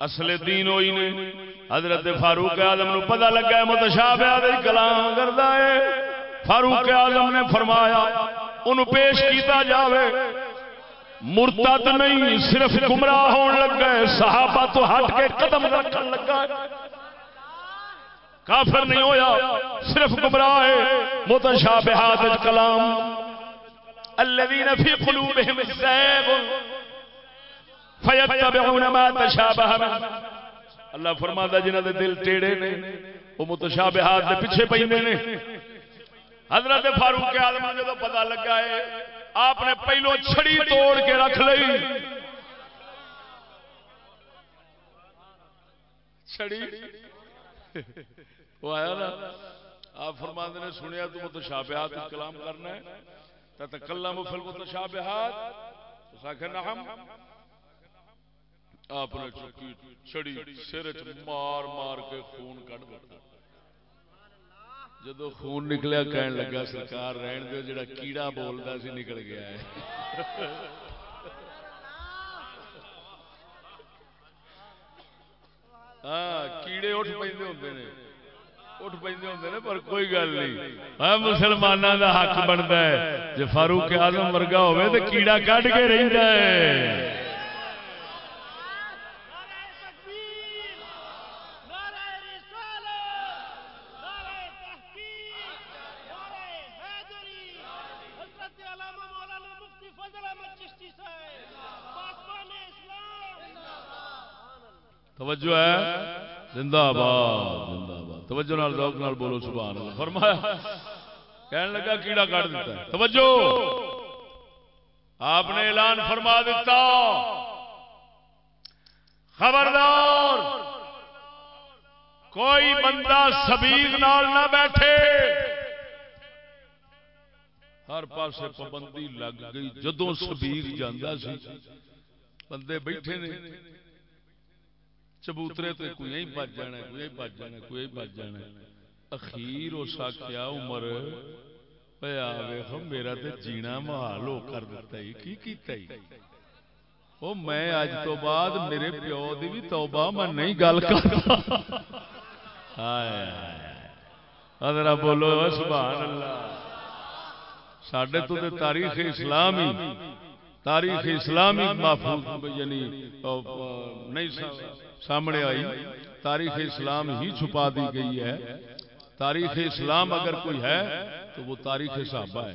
اصل دین ہوئی نے۔ حضرت فاروق اعظم نو پتہ لگا ہے متشابہ کلام کرتا ہے۔ فاروق اعظم نے فرمایا، ان پیش کیتا جاوے۔ مرتد نہیں، صرف گمراہ ہون لگ گئے صحابہ تو ہٹ کے قدم رکھن لگا کافر نہیں ہویا، صرف گمراہ ہے۔ متشابہات کلام۔ الذين في قلوبهم الزيغ فیتبعون ما تشابہ من. اللہ فرماتا جنہ دے دل ٹیڑے نے، وہ متشابہات دے پیچھے پیندے نے۔ حضرت فاروق اعظم نے تو پتہ لگا ہے، آپ نے پہلو چھڑی توڑ کے رکھ لئی۔ چھڑی؟ وہ آیا نا، آپ فرماندے نے، سنیا تو متشابہات کلام کرنا ہے۔ تکلم فی المتشابہات۔ تو ساکھے نحم آپ نے چکی چڑی سر مار مار کے خون کٹ دیتا۔ جدو خون نکلیا، کہن لگا سرکار، رہن دو جڑا کیڑا بولتا سی نکل گیا ہے۔ ہاں کیڑے اٹھ پہ ہوتے ہیں اٹھ پہ ہوتے ہیں پر کوئی گل نہیں۔ ہاں مسلمانوں کا حق بنتا ہے۔ جی فاروق آزم ورگا ہوئے تو کیڑا کٹ کے رہتا ہے۔ توجہ ہے؟ زندہ آباد زندہ آباد۔ توجہ نال، ذوق نال بولو، سبحان اللہ۔ فرمایا کہنے لگا، کیڑا کاٹ دیتا ہے؟ توجہ! آپ نے اعلان فرما دیتا۔ خبردار، کوئی بندہ سبیل نال نہ بیٹھے۔ ہر پاسے پابندی لگ گئی۔ جدوں سبیل جانا سی، بندے بیٹھے نے۔ چبوترے تے کوئی ہی بچ جانا ہے، کوئی بچ جانا ہے، کوئی بچ جانا ہے۔ اخیر اس آخیا عمر ویخ میرا تے جینا محال ہو کر دیتا ہی کی کیتا ہی او میں اج تو بعد میرے پیو دی بھی توبہ میں نہیں گل کرتا۔ ہائے ہائے بولو، سبحان اللہ۔ ساڈے تو تے تاریخ اسلامی۔ تاریخ اسلامی محفوظ یعنی نہیں سامنے آئی۔ تاریخ اسلام ہی چھپا دی گئی ہے۔ تاریخ اسلام اگر کوئی ہے تو وہ تاریخ صحابہ ہے۔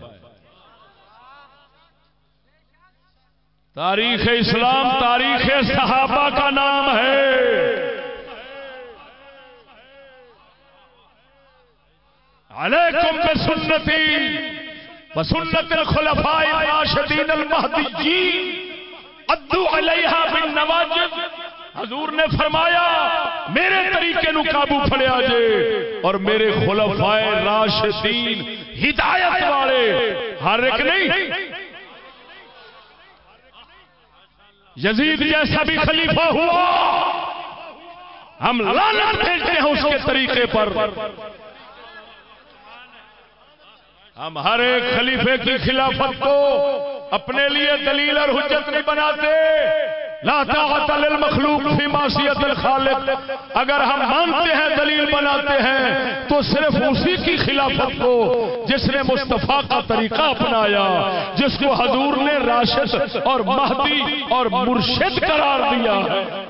تاریخ اسلام تاریخ صحابہ کا نام ہے۔ علیکم بسنتی۔ وسنت الخلفاء الراشدین المہدیین ادو علیہا بالنواجد۔ حضور نے فرمایا، میرے طریقے نو قابو پھڑیا جے اور میرے خلفاء راشدین ہدایت والے۔ ہر ایک نہیں۔ یزید جیسا بھی خلیفہ ہوا، ہم لعنت بھیجتے ہیں اس کے طریقے پر۔ ہم ہر ایک خلیفے کی خلافت کو اپنے لیے دلیل اور حجت نہیں بناتے۔ لا طاقت للمخلوق فی معصیت الخالق۔ اگر ہم مانتے ہیں دلیل بناتے ہیں، تو صرف اسی کی خلافت کو جس نے مصطفیٰ کا طریقہ اپنایا، جس کو حضور نے راشد اور مہدی اور مرشد قرار دیا ہے۔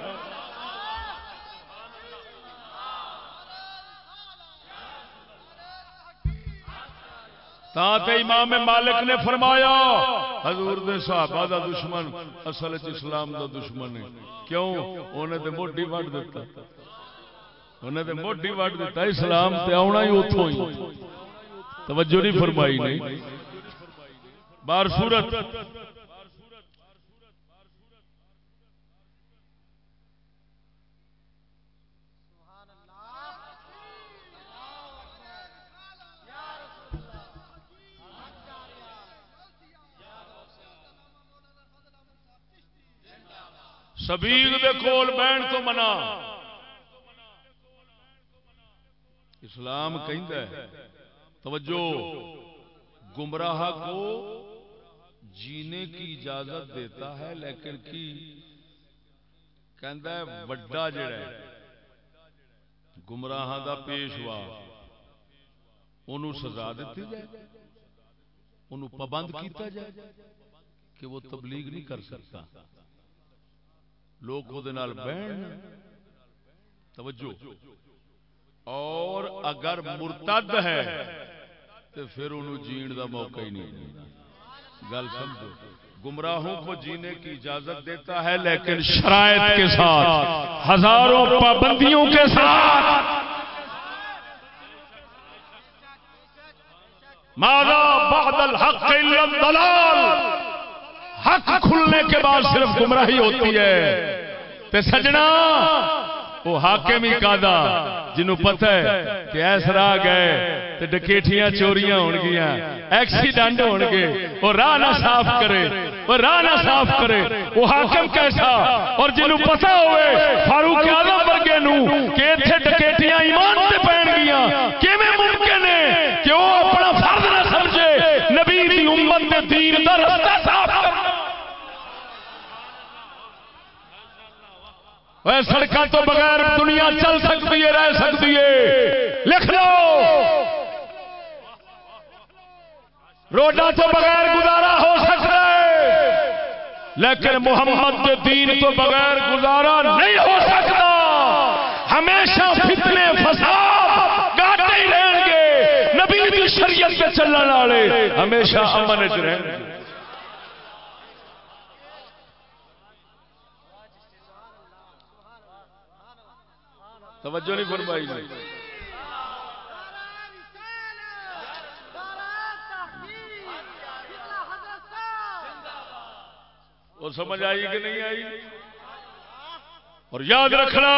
امام مالک نے فرمایا، حضور دے صحابہ دا دشمن، اصل اسلام دا دشمن ہے۔ کیوں؟ انہیں تے موڈی وڈ دیتا۔ انہیں تے موڈی وڈ دیتا، اسلام تے آنا ہی اتوں ہی۔ توجہ نہیں فرمائی نہیں۔ بار صورت۔ سبیل دے کول بہن تو منا اسلام ہے، توجہ، گمراہ کو جینے کی اجازت دیتا ہے، لیکن کی؟ ہے، وڈا جڑا ہے۔ گمراہ دا پیشوا انہوں سزا دیتی جائے۔ انہوں پابند کیتا جائے کہ وہ تبلیغ نہیں کر سکتا۔ لوگ وہ بہن۔ توجہ۔ اور اگر مرتد ہے، تو پھر انہوں جین دا موقع ہی نہیں۔ گل سمجھو۔ گمراہوں کو جینے کی اجازت دیتا ہے، لیکن شرائط کے ساتھ، ہزاروں پابندیوں کے ساتھ۔ مادا بعد الحق الا الضلال؟ حق کھلنے کے بعد صرف گمراہی ہوتی ہے۔ تے سجنا، وہ حاکم ہی کادا جنہوں پتہ ہے کہ ایس راہ گئے تے ڈکیٹیاں چوریاں ہون گیا ایکسیڈنٹ ہون گے، وہ راہ نہ صاف کرے، وہ راہ نہ صاف کرے، وہ حاکم کیسا؟ اور جنہوں پتہ ہوئے، فاروق اعظم ورگے نو کہ ایتھے ڈکیٹیاں ایمان تے پہن گیا کیویں ممکن ہے کہ وہ اپنا فرض نہ سمجھے؟ نبی دی امت دے دین دا رستہ صاف کرے سڑک تو بغیر دنیا چل سکتی ہے رہ سکتی ہے لکھ لو روڈا تو بغیر گزارا ہو سکتا ہے لیکن محمد کے دین تو بغیر گزارا نہیں ہو سکتا ہمیشہ فتنے فساد گاٹے ہی رہیں گے نبی کی شریعت پہ چلنے والے ہمیشہ امن رہیں گے توجہ نہیں فرمائی نہیں وہ سمجھ آئی کہ نہیں آئی؟ اور یاد رکھنا،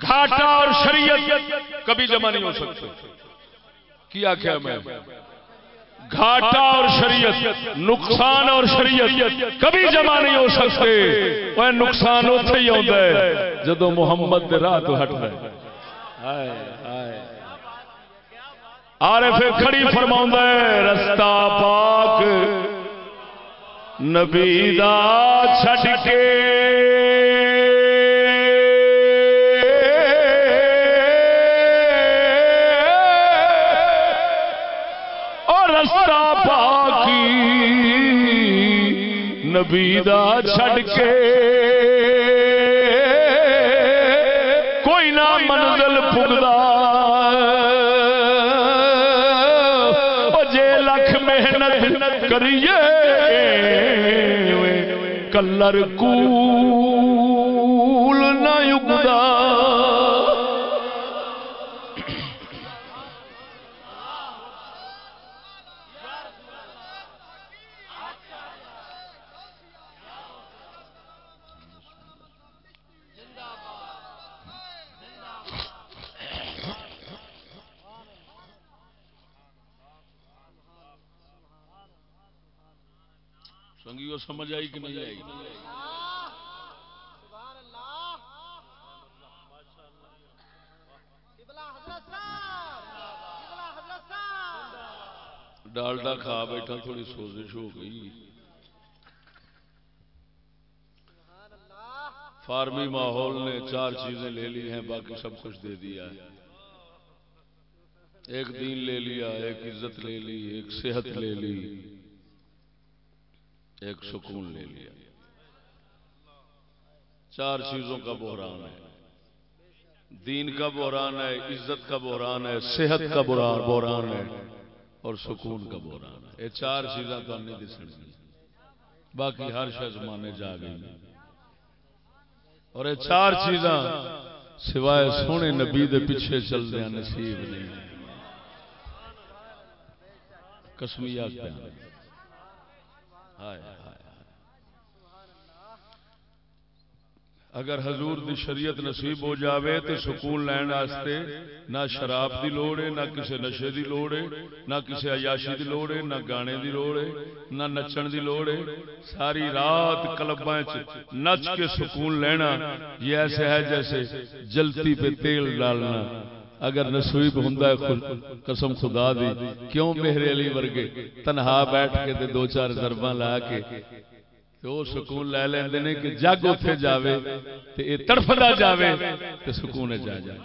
گھاٹا اور شریعت کبھی جمع نہیں ہو سکتے۔ کیا کیا میں؟ گھاٹا اور شریعت نقصان اور شریعت کبھی جمع نہیں ہو سکتے۔ وہ نقصان اتے ہی آتا ہے۔ جدو محمد راہ تو ہٹ رہے آر پھر کھڑی فرما رستہ پاک نبی دا چھٹ کے نبی دا چھڑ کے کوئی نہ منزل پگدا جے لکھ محنت کریے۔ کلر کو آئی کہ نہیں آئی ڈالڈا کھا بیٹھا تھوڑی سوزش ہو گئی۔ فارمی ماحول نے چار چیزیں لے لی ہیں باقی سب کچھ دے دیا۔ ہے ایک دین لے لیا ایک عزت لے لی ایک صحت لے لی۔ ایک سکون لے لیا۔ چار چیزوں کا بحران ہے۔ دین کا بحران ہے، عزت کا بحران ہے، صحت کا بحران ہے اور سکون کا بحران ہے۔ یہ چار چیزاں تو نہیں دس باقی ہر شخص مانے جا گئی اور یہ چار چیزاں سوائے سونے نبی دے پیچھے چل دیا نصیب نہیں کسمیا اگر حضور دی شریعت نصیب ہو جاوے تو سکون لین واسطے، نہ شراب دی لوڑ ہے، نہ کسی نشے دی لوڑ ہے، نہ کسی عیاشی دی لوڑ ہے، نہ گانے دی لوڑ ہے، نہ نچن دی لوڑ ہے۔ ساری رات کلباں نچ کے سکون لینا، یہ ایسے ہے جیسے جلتی پہ تیل ڈالنا۔ اگر نصیب ہوں قسم خدا دی، کیوں میرے علی ورگے؟ تنہا بیٹھ کے تے دو چار ضرباں لا کے وہ سکون لے لیندے نے کہ جگ اتے جاوے تے اے تڑفدا جاوے تے سکون جا جائے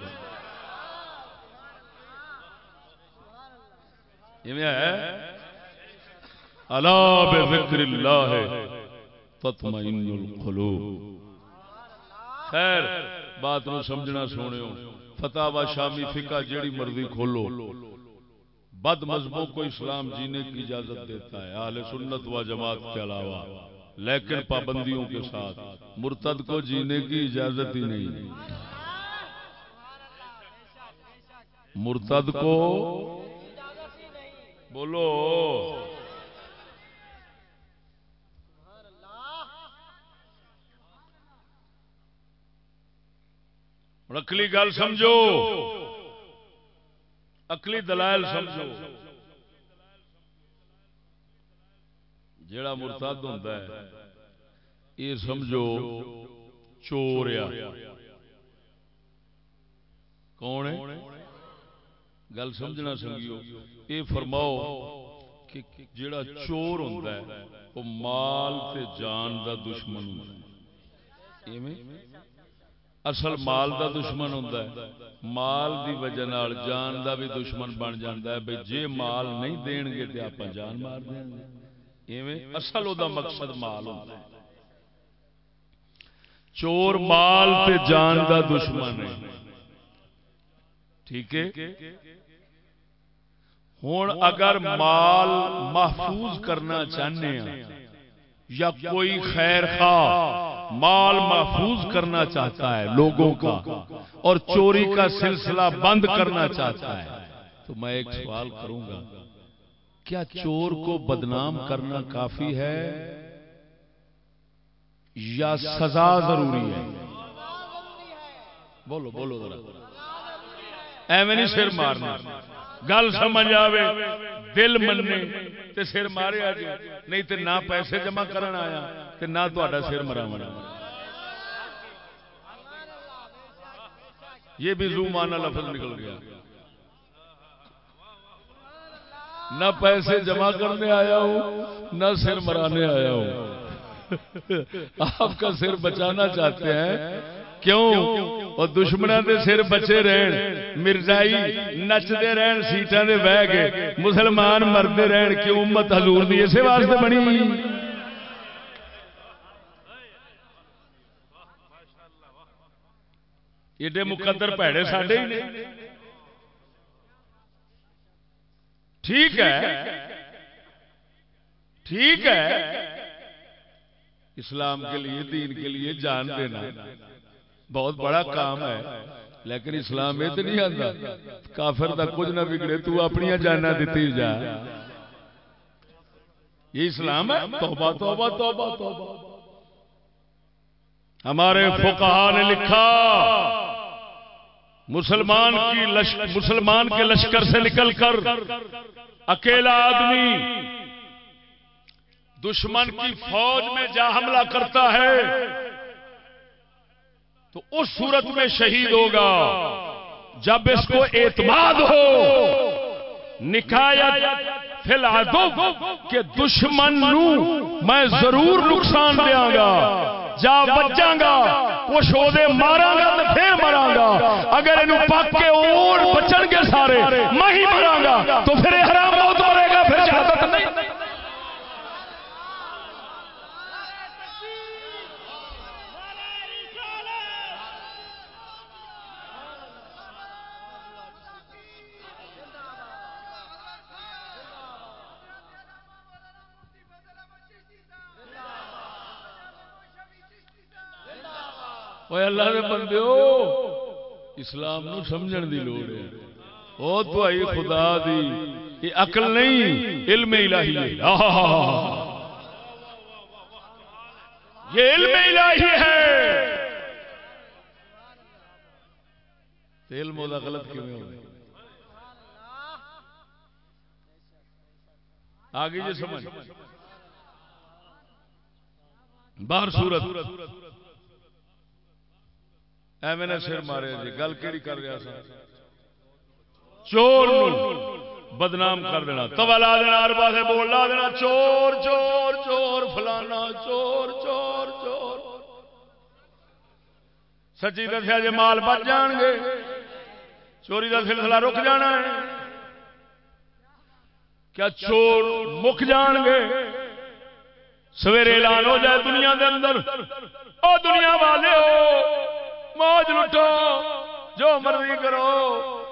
ہے؟ الا بذکر اللہ تطمئن القلوب۔ خیر، بات نو سمجھنا سونیو۔ فتح شامی فقہ جیڑی مرضی کھولو۔ بد مذہبوں کو اسلام جینے کی اجازت دیتا ہے۔ اہل سنت و جماعت کے علاوہ۔ لیکن پابندیوں کے ساتھ۔ مرتد کو جینے کی اجازت ہی نہیں۔ مرتد کو بولو۔ اکلی گل سمجھو۔ اکلی دلائل سمجھو۔ جڑا مرتد ہوتا ہے، یہ سمجھو، چور کون گل سمجھنا سمجھو۔ یہ فرماؤ کہ جڑا چور ہوتا ہے، وہ مال تے جان دا دشمن اصل مال دا دشمن ہوتا ہے۔ مال دی وجہ نال جان دا بھی دشمن بن جاتا ہے۔ بھائی جے مال نہیں دین گے تو آپ جان مار دیں گے۔ اصل دا مقصد مال ہوتا ہے۔ چور مال تے جان دا دشمن ہے۔ ٹھیک ہے؟ ہوں اگر مال محفوظ کرنا چاہنے ہیں یا کوئی خیر خواہ مال محفوظ کرنا چاہتا ہے لوگوں کا اور چوری کا سلسلہ بند کرنا چاہتا ہے۔ تو میں ایک سوال کروں گا، کیا چور کو بدنام کرنا کافی ہے یا سزا ضروری ہے؟ بولو بولو ذرا۔ ایویں نہیں سر مارنا۔ گل سمجھ آوے، دل مننے تے سر مارے آ نہیں تے نہ پیسے جمع کرن آیا۔ تے نہ تا سر مراونا۔ یہ بھی زو مانا لفظ نکل گیا۔ نہ پیسے جمع کرنے آیا ہوں، نہ سر مرانے آیا ہوں۔ آپ کا سر بچانا چاہتے ہیں۔ کیوں؟ اور دشمنوں کے سر بچے رہن، مرزائی نچتے رہن، سیٹاں دے بہ گئے۔ مسلمان مرتے رہن کیوں امت حضور دی اسی واسطے بنی۔ ایڈے مقدر پیڑے ساڈے ہی نہیں ٹھیک ہے۔ ٹھیک ہے۔ اسلام کے لیے دین کے لیے جان دینا۔ بہت بڑا کام ہے۔ لیکن اسلام یہ تو نہیں آتا کافر دا کچھ نہ بگڑے تو اپنی جانا دیتی جا۔ یہ اسلام ہے۔ توبہ توبہ توبہ توبہ۔ ہمارے فقہا نے لکھا۔ مسلمان کی مسلمان کے لشکر سے نکل کر اکیلا آدمی دشمن کی فوج میں جا حملہ کرتا ہے تو اس صورت میں شہید ہوگا جب اس کو اعتماد ہو، نکایت فی الحال کہ دشمن میں ضرور نقصان دیا گا۔ جا بچاں گا کچھ وہ مارا گا تو پھر مرا گا اگر یہ پک کے اور بچن گے سارے، میں ہی مرا گا تو پھر حرام اللہ دے بندے اسلام نو سمجھن دی لوڑ ہے او تو آئی خدا دی یہ عقل نہیں علم الہی ہے یہ علم الہی ہے علم دا غلط کیوں ہو آگے جی سمجھ باہر سورت ایویں نے سر مارے جی گل کہڑی کر رہا سا چور بدنام کر دینا۔ توا لا دینا، ہر پاس بول لا دینا، چور چور چور، فلانا، چور چور چور۔ سچی دسیا جی مال بچ جان گے۔ چوری کا سلسلہ رک جانا ہے۔ کیا چور مک جان گے؟ سویرے اعلان ہو جائے دنیا دے اندر۔ او دنیا والے ہو۔ موج لٹو جو مرضی کرو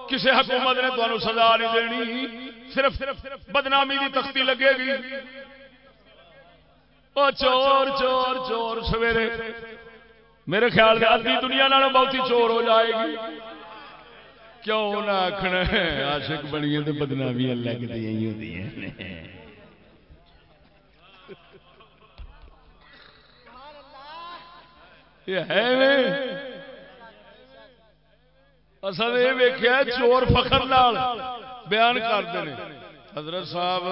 کسی حکومت نے تمہیں سزا نہیں دینی۔ صرف بدنامی کی تختی لگے گی۔ او چور چور چور، سویرے۔ میرے خیال سے ادھی دنیا نال بہت ہی چور ہو جائے گی۔ کیوں نہ آخنا آشک بنی تو بدنامی لگتی ہوتی یہ ہے۔ اصل یہ ویکیا چور فخر نال بیان کرتے ہیں۔ حضرت صاحب،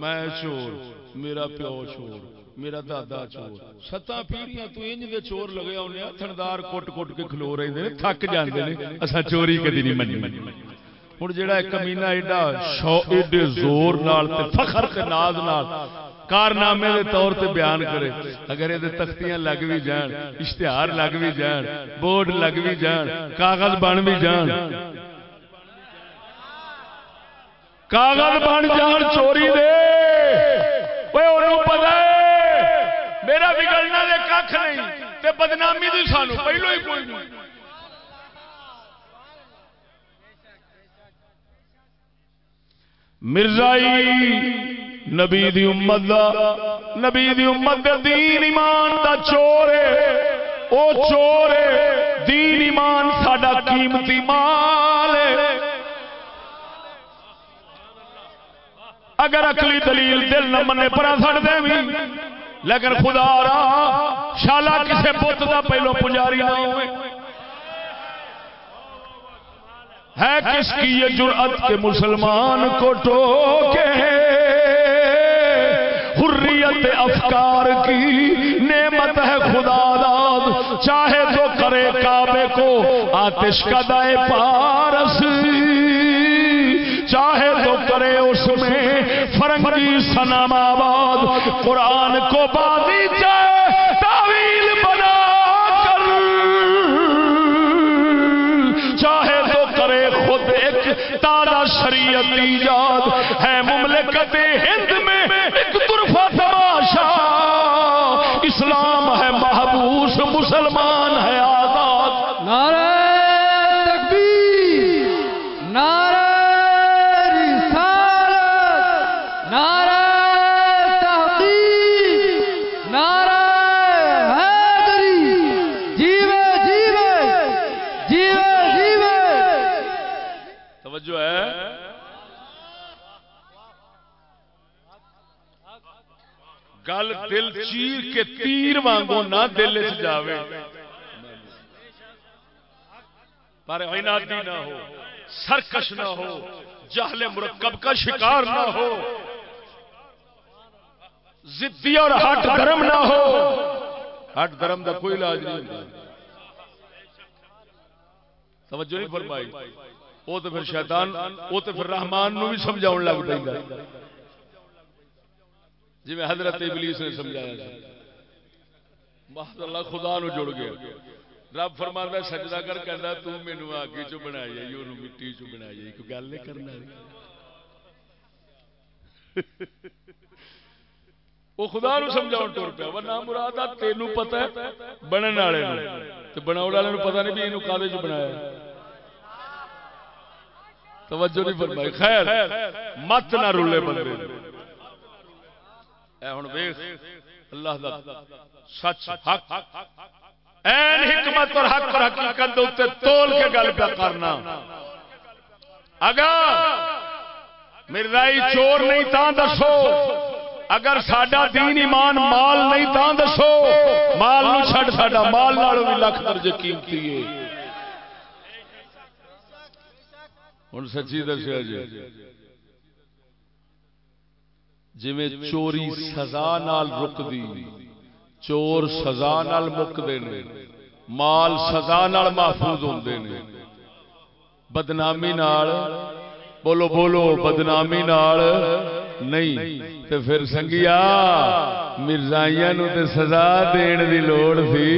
میں چور، میرا پیو چور، میرا دادا چور۔ ستاں پیڑیاں تو انج دے چور لگے ہونے تھندار کٹ کٹ کے کھلو رہے ہیں، تھک جاندے نے اسا چوری کدی نہیں منی۔ ہن جیڑا کمینہ ایڈا شو ایڈے زور نال تے فخر تے ناز نال کارنامے دے طور تے بیان کرے۔ اگر یہ تختیاں لگ بھی جان، اشتہار لگ بھی جان، بورڈ لگ بھی جان، کاغذ بن بھی جان۔ کاغذ بن جان چوری دے۔ پتا میرا بگڑنا دے کھ نہیں، تے بدنامی دی سانو پہلو ہی کوئی نہیں۔ مرزائی نبی دی امت دا نبی دی امت دا دین ایمان دا چور ہے۔ او چور ہے۔ دین ایمان ساڈا قیمتی مال ہے۔ اگر اکلی دلیل دل نہ منے پرا سڑ دے بھی۔ لیکن خدا را، شالا کسے بت دا پہلو پجاری نہ ہوئے۔ ہے کس کی یہ جرأت کے مسلمان کو ٹوکے؟ حریت افکار کی نعمت ہے خدا داد چاہے تو کرے کعبے کو آتش کا دائے پارس۔ چاہے تو کرے اس میں فرنگی سنام آباد قرآن کو بازی چاہے تعویل بنا کر۔ چاہے تو کرے خود ایک تازہ شریعت ایجاد گل دل چیر کے تیر وانگو نہ دل چ جاوے۔ پر عنادی نہ ہو، سرکش نہ ہو، جہل مرکب کا شکار نہ ہو۔ ضدی اور ہٹ دھرم نہ ہو۔ ہٹ دھرم کا کوئی علاج نہیں ہوتا۔ توجہ نہیں فرمائی۔ وہ تو پھر شیطان وہ تو پھر رحمان نو بھی سمجھاؤ لگ پہ جی میں حضرت ابلیس نے سمجھایا محض اللہ خدا نو جڑ گیا۔ رب فرمانا سجدہ کر کہنا تو مینو آگے چ بنایا جی وہ مٹی چ بنایا کوئی گل نہیں کرنا۔ [LAUGHS] وہ خدا نو سمجھاؤ ٹر پیا ورنہ مراد تینوں پتا ہے بننے والے بناؤ والے پتا نہیں بھی یہ کالے چ بنایا۔ توجہ نہیں فرمائی۔ خیر مت نہ رولے بندے۔ اے ہن ویکھ اللہ دا سچ حق۔ این حکمت اور حق اور حقیقت دے اوتے تول کے گل پہ کرنا۔ اگر مرزائی چور نہیں تا دسو۔ اگر ساڈا دین ایمان مال نہیں تا دسو۔ مال نو چھڈ ساڈا مال نالوں بھی لاکھ درجے قیمتی ہے۔ ہوں سچی دسیا جی۔ جی چوری سزا نال رکتی چور سزا نال مکتے ہیں مال سزا نال محفوظ ہوتے ہیں بدنامی نال، بولو بولو، بدنامی نال نہیں۔ تے پھر سنگیا، مرزائیاں نو تے سزا دین دی لوڑ سی،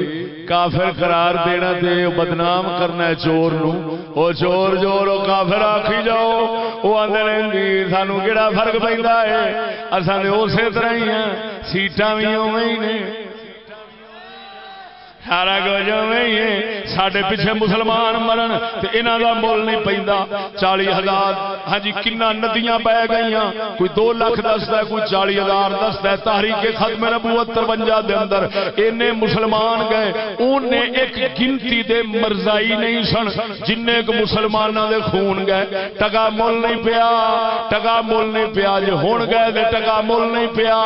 کافر قرار دینا تے بدنام کرنا ہے چور نو۔ او چور چور او کافر آکھی جاؤ۔ وہ آدھے جی سانو کہڑا فرق پہ ہے؟ اساں اسی طرح ہی ہیں، سیٹاں بھی اوویں ہی نے۔ سارا کچھ پیچھے مسلمان مرن تو یہاں کا مل نہیں پہ چالی ہزار ہاں جی کنا ندیاں بہ گئی کوئی دو لاکھ دستا کوئی چالی ہزار دستا تاریخ ختم نبوت ترونجا دے اندر اینے مسلمان گئے انہیں ایک گنتی دے مرزائی نہیں سن جن مسلمانوں دے خون گئے ٹگا مل نہیں پیا ٹگا مل نہیں پیا جی ہوں گئے دے ٹگا مل نہیں پیا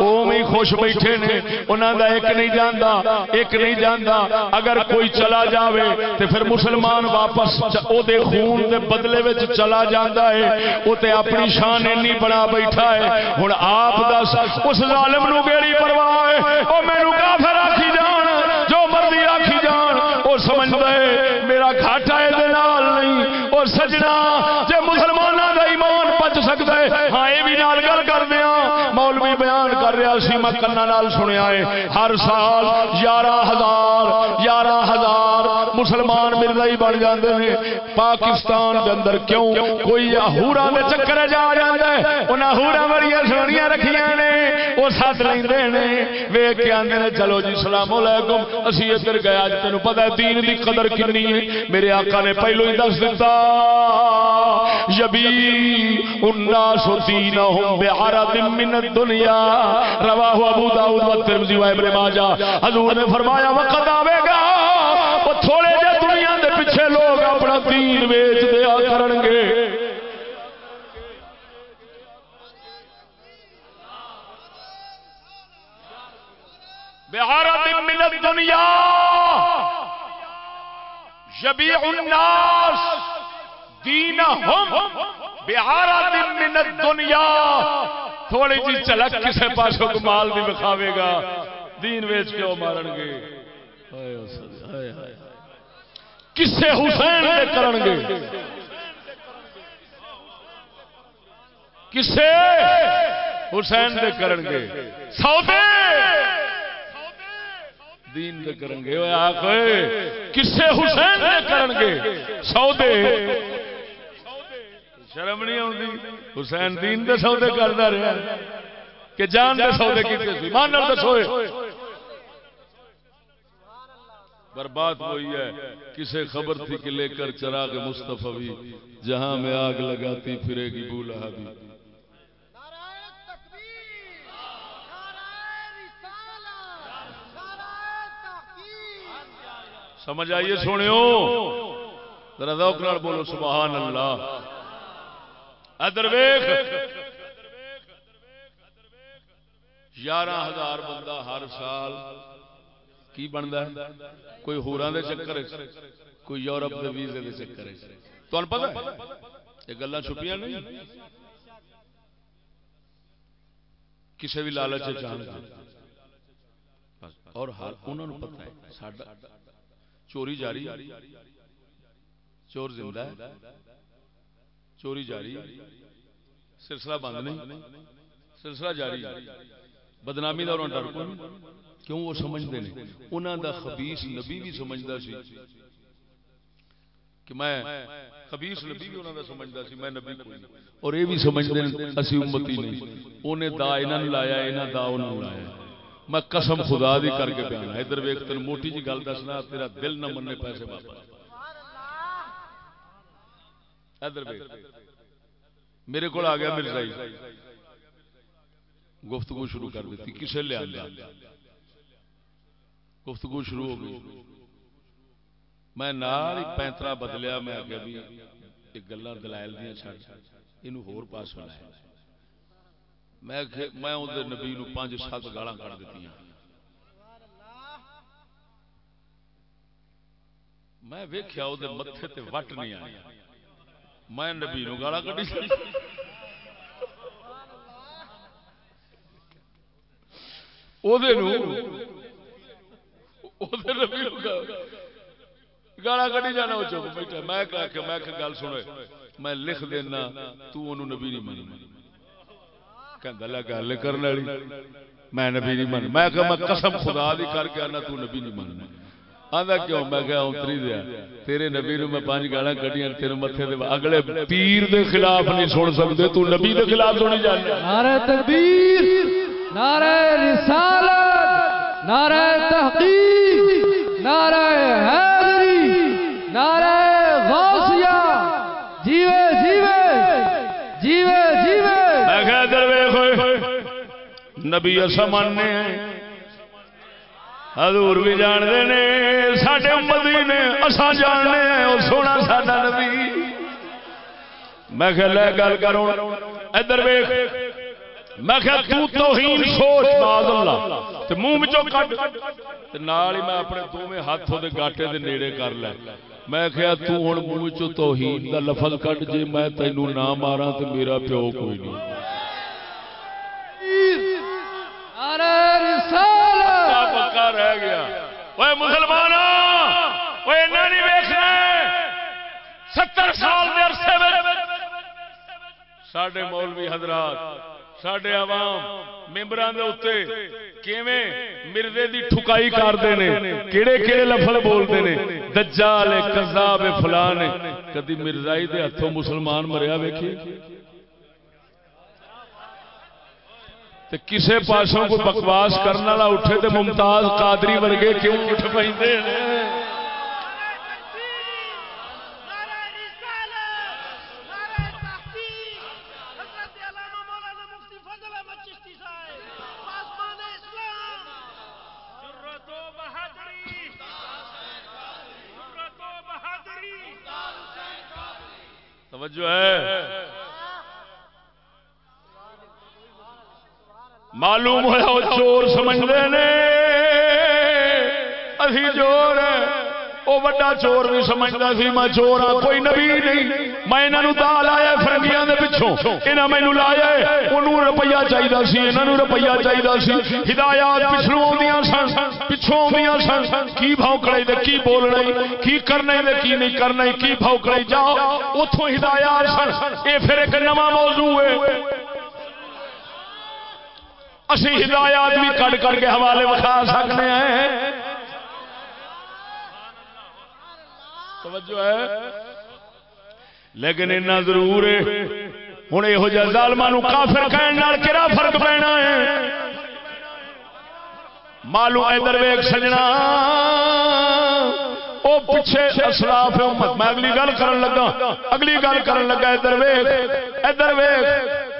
وہ خوش بیٹھے نے انہوں دا ایک نہیں جانا ایک نہیں نہیں جانا اگر کوئی چلا جاوے تو پھر مسلمان واپس او دے خون دے بدلے وچ چلا جاتا ہے وہ تے اپنی شان اینی بنا بیٹھا ہے۔ ہوں آپ دس، اس ظالم نو گیڑی پرواہ ہے؟ او مینو کافر آکھی جان، جو مرضی آکھی جان۔ وہ سمجھ دے میرا گھاٹا ہے نال نہیں اور سجنا، جے مسلمانوں دا ایمان بچ سکتا ہے۔ ہاں یہ بھی نال گل کر دیا مولوی بیان کر رہا سی میں کنا نال سنیا ہے ہر سال یارہ ہزار یارہ ہزار مسلمان مرزائی بن جاندے ہیں۔ پاکستان دے اندر کیوں کوئی ہورا میں چکر جا جاتا ہے انہیں ہورا بڑی سونیاں رکھیاں نے۔ وہ ساتھ لیندے نے۔ ویک کے آندے نے، چلو جی سلام علیکم۔ اسی ادھر گیا اج تینوں پتہ ہے دین دی قدر کنی ہے۔ میرے آقا نے پہلو ہی دس دیتا یبی الناس دینہم بعرض من الدنیا۔ رواہ ابو داؤد و ترمذی و ابن ماجہ۔ حضور نے فرمایا، وقت آوے گا، وہ تھوڑے جے دنیا دے پیچھے لوگ اپنا دین بیچ دیا کرن گے بعرض من الدنیا۔ یبیع الناس دینہم۔ بعرض من الدنیا۔ تھوڑی جی چلک کسے پاسوں کو مال بھی بکھاوے گا۔ دین ویچ کے وہ مارن گے ہائے ہائے ہائے۔ کسے حسین دے کرن گے؟ کسے حسین دے کرن گے؟ سودے دین دے کرن گے۔ اوے آکھے کسے حسین دے کرن گے؟ سودے شرم نہیں آتی حسین دین دے سودے کردا رہا کہ جان دے سودے کیتے سی؟ مان نال دسوئے برباد ہوئی ہے۔ کسے خبر تھی کہ لے کر چراغ مصطفی جہاں میں آگ لگاتی پھرے گی بولا بھی سمجھ آئیے سنو ذرا ذوق نال بولو سبحان اللہ۔ ادر ویخ۔ یارہ ہزار بندہ ہر سال کی بنتا ہے؟ کوئی ہوراں دے چکر کوئی یورپ دے ویزے دے چکر تمہیں پتہ یہ گلاں چھپیاں نہیں۔ کسی بھی لالچ چاہن اور ہر انہوں نے ہے، ساڈا چوری جاری، چور زندہ ہے۔ چوری جاری، سلسلہ بند نہیں، سلسلہ جاری۔ بدنامی کا انہوں ڈر کوئی کیوں وہ سمجھتے ہیں انہوں دا خبیس نبی بھی سمجھتا سی کہ میں خبیس نبی بھی انہوں دا سمجھتا سی، میں نبی کوئی اور یہ بھی سمجھتے ہیں، اسی امتی نہیں۔ انہیں دا انہوں نے لایا دا انہوں نے لایا۔ میں قسم خدا دی کر کے بیان ادھر ویک تین موٹی جی گل دسنا تیرا دل نہ مننے پیسے واپس ادھر ویک میرے کو آ گیا مرزائی جی۔ گفتگو شروع کر دیتی، کسے لیا گفتگو شروع ہو گئی۔ میں نال ہی پینترا بدلیا، میں آگیا بھی یہ گلا دلائل دیا چڑھ یہ ہور پاس لایا میں کہ- میں اندر نبی نو پانچ سات گالاں کٹ دیتی میں ویکھیا وہ متھے تے وٹ نہیں آیا۔ میں نبی نو گالا کٹی گالا کٹی جانا وہ چپ بیٹھا میں کہا کہ میں کہ گل سنے میں لکھ دینا تو انہوں نبی نہیں مننا کہندا گل کرنے والی میں نبی نہیں من میں کہ میں قسم خدا دی کر کے آنا تو نبی نہیں مننا آندا کیوں میں کہ اونتری دیا تیرے نبی نو میں پانچ گالاں کڈیاں تیرے متھے دے اگلے پیر دے خلاف نہیں سن سکدے تو نبی دے خلاف سنی جانا نعرہ تکبیر نعرہ رسالت نعرہ تحقیق نعرہ حیدری، نعرہ غوثیہ جیوے جیوے جیوے جیوے۔ میں کہ ادھر ویکھ ہوئے نبی اسا ماننے حضور بھی جانتے نے سڈے امتی نے اسا جاننے ہیں، وہ سونا ساڈا نبی۔ میں کہ لے گل کروں ادھر ویکھ۔ میں کہ تو توہین سوچ باز اللہ۔ تے منہ وچوں کڈ تے نال ہی میں اپنے دوویں ہاتھ دے گاٹے دے نیڑے کر لے میں کہیا تو ہن منہ وچوں توہین دا لفظ کڈ جے میں تینوں نہ ماراں تے میرا پیو کوئی نہیں نعرہ رسالت پکا پکا رہ گیا اوے مسلمان اوے نہ نہیں ویکھنا ستر سال دے عرصے وچ ساڈے مولوی حضرات ساڈے عوام کیویں مردے دی ٹھکائی کردے نے کیڑے کیڑے لفظ بولدے نے دجال کذاب فلان کدی مرزائی دے ہتھوں مسلمان مریا ویکھی تے کسے پاسوں کو بکواس کرنے والا اٹھے تے ممتاز قادری ورگے کیوں اٹھ پیندے توجہ ہے۔ معلوم ہوا وہ چور سمجھتے ہیں اسی چور وہ وڈا چور بھی سمجھتا سی، میں چور ہاں کوئی نبی نہیں۔ میں یہاں دال آیا، فرنگیاں دے پچھوں انہاں مینوں لایا انہوں روپیہ چاہیے سی انہوں روپیہ چاہیے سی ہدایات پچھلوں آدیاں سن پچھوں آدیاں سن کی بھوکڑے دے کی بولنا کی کرنا دے کی نہیں کرنا کی بھوکڑے جاؤ اتوں ہدایات سن یہ پھر ایک نواں موضوع ہے اسی ہدایات بھی کٹ کر کے حوالے بکھا سکتے ہیں توجہ ہے لیکن اتنا ضرور ہے ہوں یہو جہ ظالما کافر کہنے کہڑا فرق پینا ہے؟ مالو ادھر ویگ سجنا۔ وہ پیچھے اسلاف امت۔ میں اگلی گل کرن لگا۔ اگلی گل کرن لگا، ادھر ویگ ادھر ویگ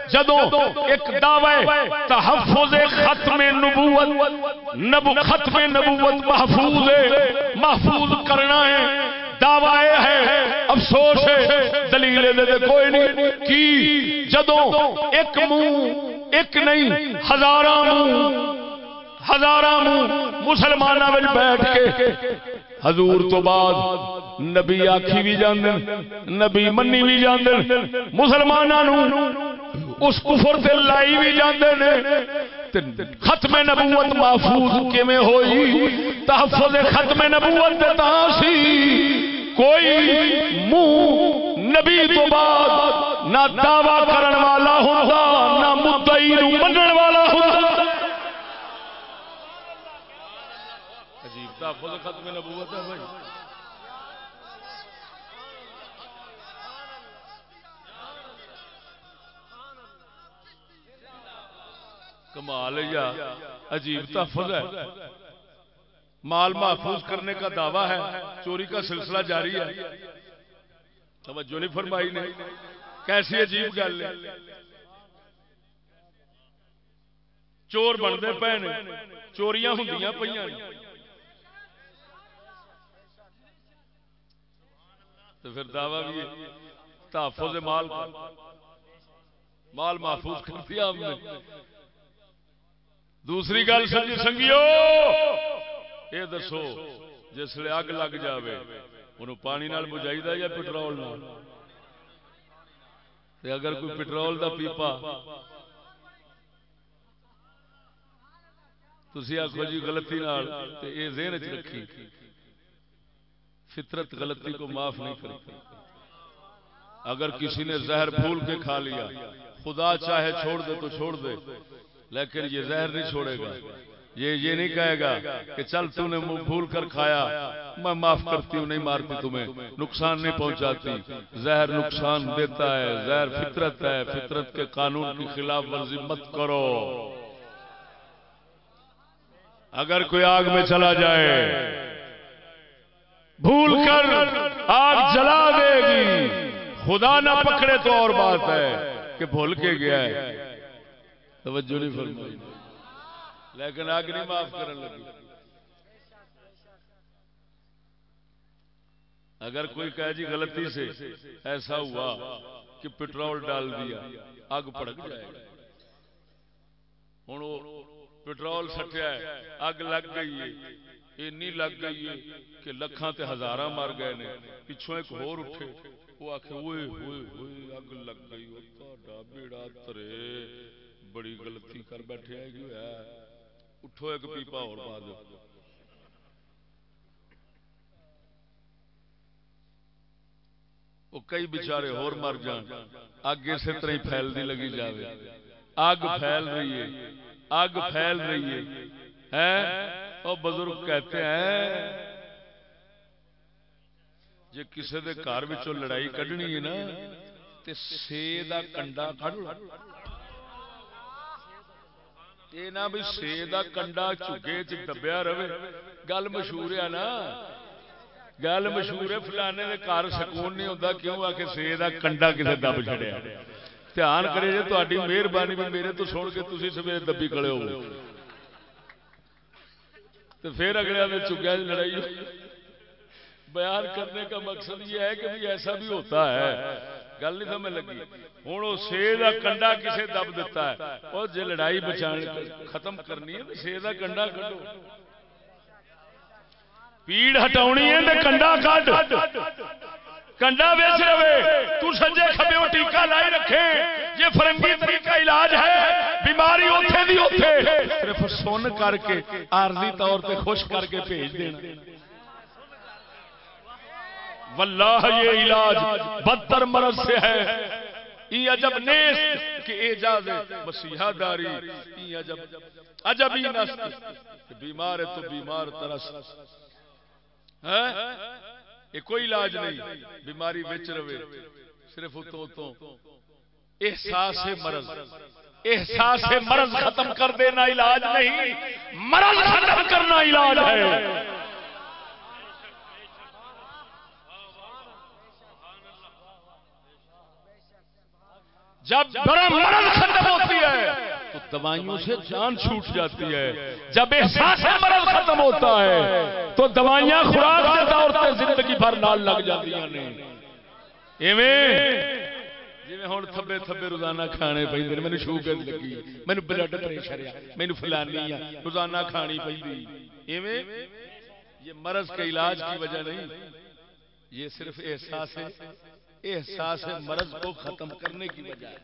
جدو ایک دعوی تحفظ ختم نبوت۔ نبو ختم نبوت محفوظ محفوظ کرنا ہے۔ دعوی ہے، افسوس ہے، دلیل دے کوئی نہیں۔ کی؟ جدو ایک منہ ایک نہیں ہزارہ منہ ہزارہ منہ مسلمانوں میں بیٹھ کے۔ حضور تو بعد نبی آخی بھی جاندے نبی منی بھی جاندن جاندے مسلمانوں اس کفر تے لائی بھی جاندے نے۔ ختم نبوت محفوظ کیویں ہوئی؟ تحفظ ختم نبوت تے تاں سی۔ کوئی منہ نبی تو بعد نہ دعوی کرن والا ہوندا، نہ مدعی نو منن والا ہوندا۔ عجیب تحفظ ختم نبوت ہے بھائی۔ کمال یا عجیب تحفظ ہے۔ مال محفوظ کرنے کا دعویٰ ہے۔ چوری کا سلسلہ جاری ہے۔ توجہ نہیں فرمائی نے۔ کیسی عجیب گل ہے۔ چور بنتے پے نے۔ چوریاں ہوں پہ تو پھر دعویٰ بھی تحفظ مال۔ مال محفوظ کر دیا ہم نے۔ دوسری گل سنگی سنگیو؟ یہ دسو، جس اگ لگ جاوے، انہوں پانی نال بجائی دا یا پٹرول نال؟ تے اگر کوئی پٹرول دا پیپا، تسی آخو جی غلطی نال، تے اے ذہن چ رکھی، فطرت غلطی کو معاف نہیں کرتی اگر کسی نے زہر بھول کے کھا لیا، خدا چاہے چھوڑ دے تو چھوڑ دے۔ لیکن یہ زہر نہیں چھوڑے گا۔ یہ یہ نہیں کہے گا کہ چل تو نے بھول کر کھایا۔ میں معاف کرتی ہوں نہیں مارتی تمہیں۔ نقصان نہیں پہنچاتی۔ زہر نقصان دیتا ہے زہر فطرت ہے۔ فطرت کے قانون کی خلاف ورزی مت کرو۔ اگر کوئی آگ میں چلا جائے بھول کر آگ جلا دے گی۔ خدا نہ پکڑے تو اور بات ہے کہ بھول کے گیا ہے۔ توجہ نہیں فرمائی۔ لیکن آگ نہیں معاف کرنے لگی۔ اگر کوئی کہہ جی غلطی سے ایسا ہوا کہ پٹرول ڈال دیا، آگ پڑک جائے۔ گا ہوں وہ پٹرول سٹیا ہے اگ لگ گئی ہے۔ اینی لگ گئی ہے کہ لکھاں تے ہزاراں مر گئے نے، پچھوں ایک ہور اٹھے۔ وہ آخ ہوئے ہوئے ہوئے اگ لگ گئی وہ بیڑا ترے۔ بڑی غلطی کر بیٹھے ہے کہ ہے، اٹھو ایک پیپا اور پا دو۔ وہ کئی بچارے اور مر جان اگ اسی طرح ہی پھیلنے لگی جاوے۔ اگ پھیل رہی ہے اگ پھیل رہی ہے۔ وہ بزرگ کہتے ہیں جی کسی کے گھر لڑائی کھنی ہے نا، تے سے دا کنڈا کھڑ یہ نہ بھی سے دا کنڈا چگے چ دبیا رہے گل مشہور ہے نا گل مشہور ہے فلانے کے گھر سکون نہیں ہوتا کیوں آ کے سے کنڈا کسی دب چڑیا دھیان کرے جی تاری مہربانی بھی میرے تو سن کے تھی سویرے دبی کھڑے ہو تو پھر اگلے میں چگیا لڑائی بیان کرنے کا مقصد یہ ہے کہ ایسا بھی ہوتا ہے گل نہیں سمجھ لگی۔ ہوں وہ سی کا کنڈا کسے دب دیتا ہے۔ اور جی لڑائی بچا ختم کرنی ہے سی کا کنڈا کڈو۔ پیڑ ہٹاونی ہے تے کنڈا کٹ کنڈا ویچ رہے۔ تو سجے کھبے وہ ٹیکا لائی رکھے۔ یہ فرنگی طریقہ علاج ہے۔ بیماری اوتھے دی اوتھے۔ صرف سن کر کے، عارضی طور پہ خوش کر کے بھیج دینا۔ واللہ یہ علاج بدتر مرض سے ہے۔ ای عجب نیس کہ اعجاز مسیحا داری ای عجب عجب ہی نست کہ بیمار ہے تو بیمار ترس۔ ہے؟ یہ کوئی علاج نہیں۔ بیماری وچ رہے۔ صرف اتوں اتوں۔ احساس مرض۔ احساس مرض۔ ختم کر دینا علاج نہیں۔ مرض ختم کرنا علاج ہے۔ جب مرض ختم ہوتی ہے تو دوائیوں سے جان چھوٹ جاتی ہے۔ جب احساس مرض ختم ہوتا ہے تو دوائیاں خوراک سے طور پہ زندگی بھر نال لگ جاتی ہیں۔ جی ہوں تھبے تھبے روزانہ کھانے پہ مینو شوگر لگی مینو بلڈ پریشر ہے مینو فلانی ہے روزانہ کھانی پہ یہ مرض کے علاج کی وجہ نہیں یہ صرف احساس ہے۔ احساس مرض کو ختم کرنے کی وجہ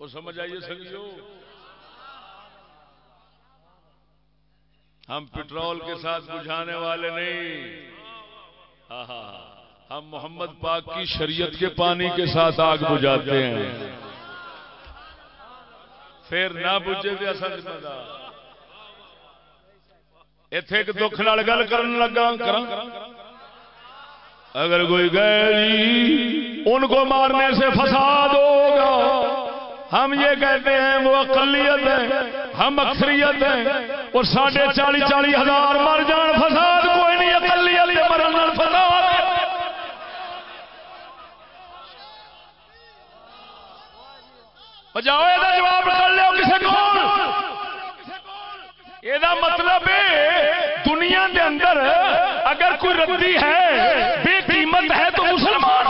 وہ سمجھ آئیے سمجھو ہم پٹرول کے ساتھ بجھانے والے نہیں۔ ہاں،, ہاں ہاں ہم محمد پاک کی شریعت کے پانی کے ساتھ آگ بجھاتے ہیں۔ پھر نہ بجھے بھی اصل ذمہ دار اتے ایک دکھ نال گل کرن لگا۔ کراں اگر کوئی گئے ان کو مارنے سے فساد ہوگا۔ ہم یہ کہتے ہیں، وہ اقلیت ہے ہم اکثریت ہیں، اور ساڑھے چالی چالی ہزار مر جان، فساد کوئی نہیں، اقلیت مرن فساد جاؤ یہ جواب کر لو کسی کو یہ مطلب دنیا کے اندر اگر کوئی ردی ہے بے قیمت ہے تو مسلمان۔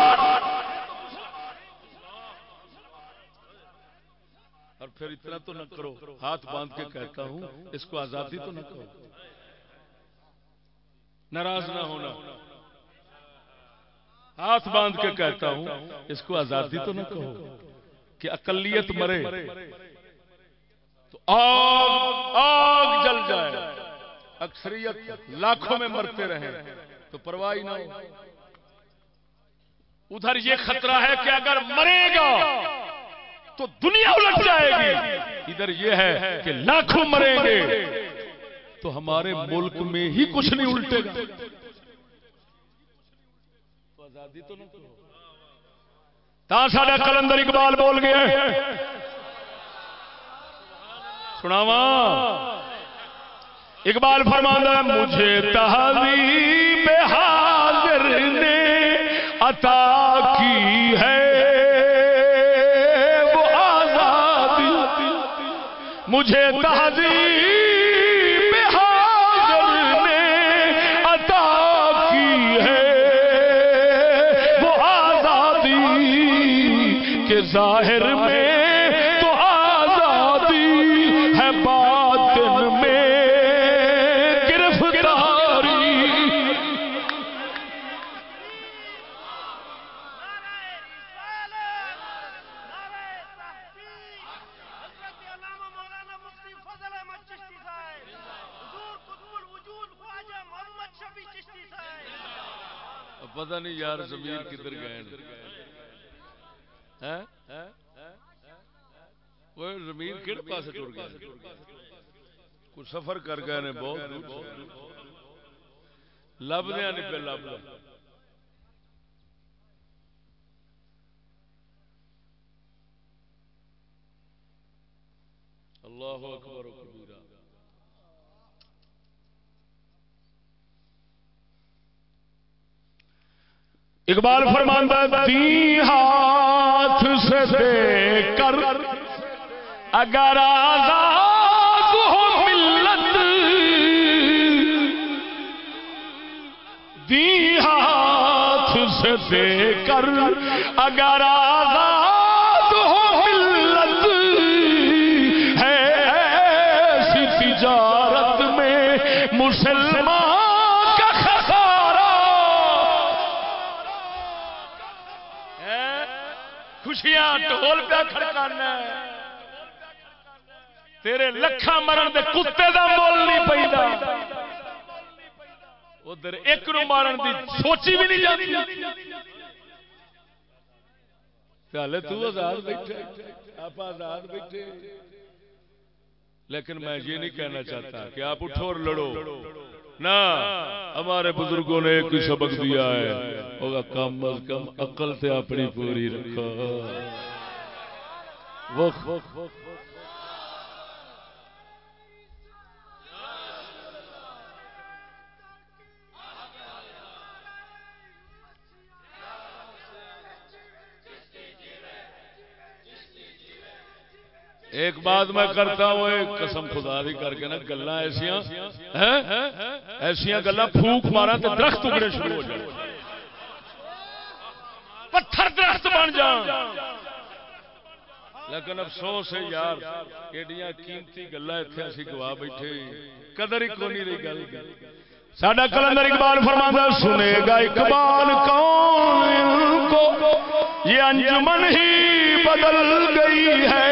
اور پھر اتنا تو نہ کرو، ہاتھ باندھ کے کہتا ہوں، اس کو آزادی تو نہ کرو۔ ناراض نہ ہونا۔ ہاتھ باندھ کے کہتا ہوں، اس کو آزادی تو نہ کہو کہ اقلیت مرے، تو آگ آگ جل جائے۔ اکثریت لاکھوں میں مرتے رہے تو پرواہ نہ ہو۔ ادھر یہ خطرہ ہے کہ اگر مرے گا تو دنیا الٹ جائے گی۔ ادھر یہ ہے کہ لاکھوں مریں گے تو ہمارے ملک میں ہی کچھ نہیں الٹے گا۔ آزادی تو نہ ساڈا کلندر اقبال بول گیا سناوا اقبال فرمانا مجھے تہذیب حاضر نے عطا کی ہے۔ وہ آزادی مجھے تہذیب حاضر نے عطا کی ہے۔ وہ آزادی کے ظاہر میں یار زمین کدھر گئے وہ زمین کہڑے پاس ٹر گئے کچھ سفر کر گئے نے بہت لب دیا نہیں پہ لب اللہ اکبر و کبیرہ۔ اقبال فرماندہ دی جی ہاتھ سے دے کر اگر آزاد ہو ملت دی ہاتھ سے دے کر اگر آزاد ٹول پہ کھڑکانا تیرے لکھا مرن دے کتے دا مول نہیں پہ ادھر ایک نو مارن دی سوچی بھی نہیں جاتی چل تو آزاد بیٹھے آپ آزاد بیٹھے لیکن میں یہ نہیں کہنا چاہتا کہ آپ اٹھو اور لڑو نہ ہمارے بزرگوں نے ایک ہی سبق دیا ہے کم از کم عقل سے اپنی پوری رکھو ایک بات میں کرتا ہوں، ایک قسم خدا دی کر کے نا گلا ایسیا ایسیا گلا پھوک مارا تو درخت اگڑے شروع ہو جائے پتھر درخت بن جان۔ لیکن افسوس ہے یار، ایڈیاں قیمتی گلا اتنے اسی گوا بیٹھے۔ قدر ہی کونی رہی گل۔ ساڈا کلندر اقبال فرماتا سنے گا اقبال کون کو؟ یہ انجمن ہی بدل گئی ہے۔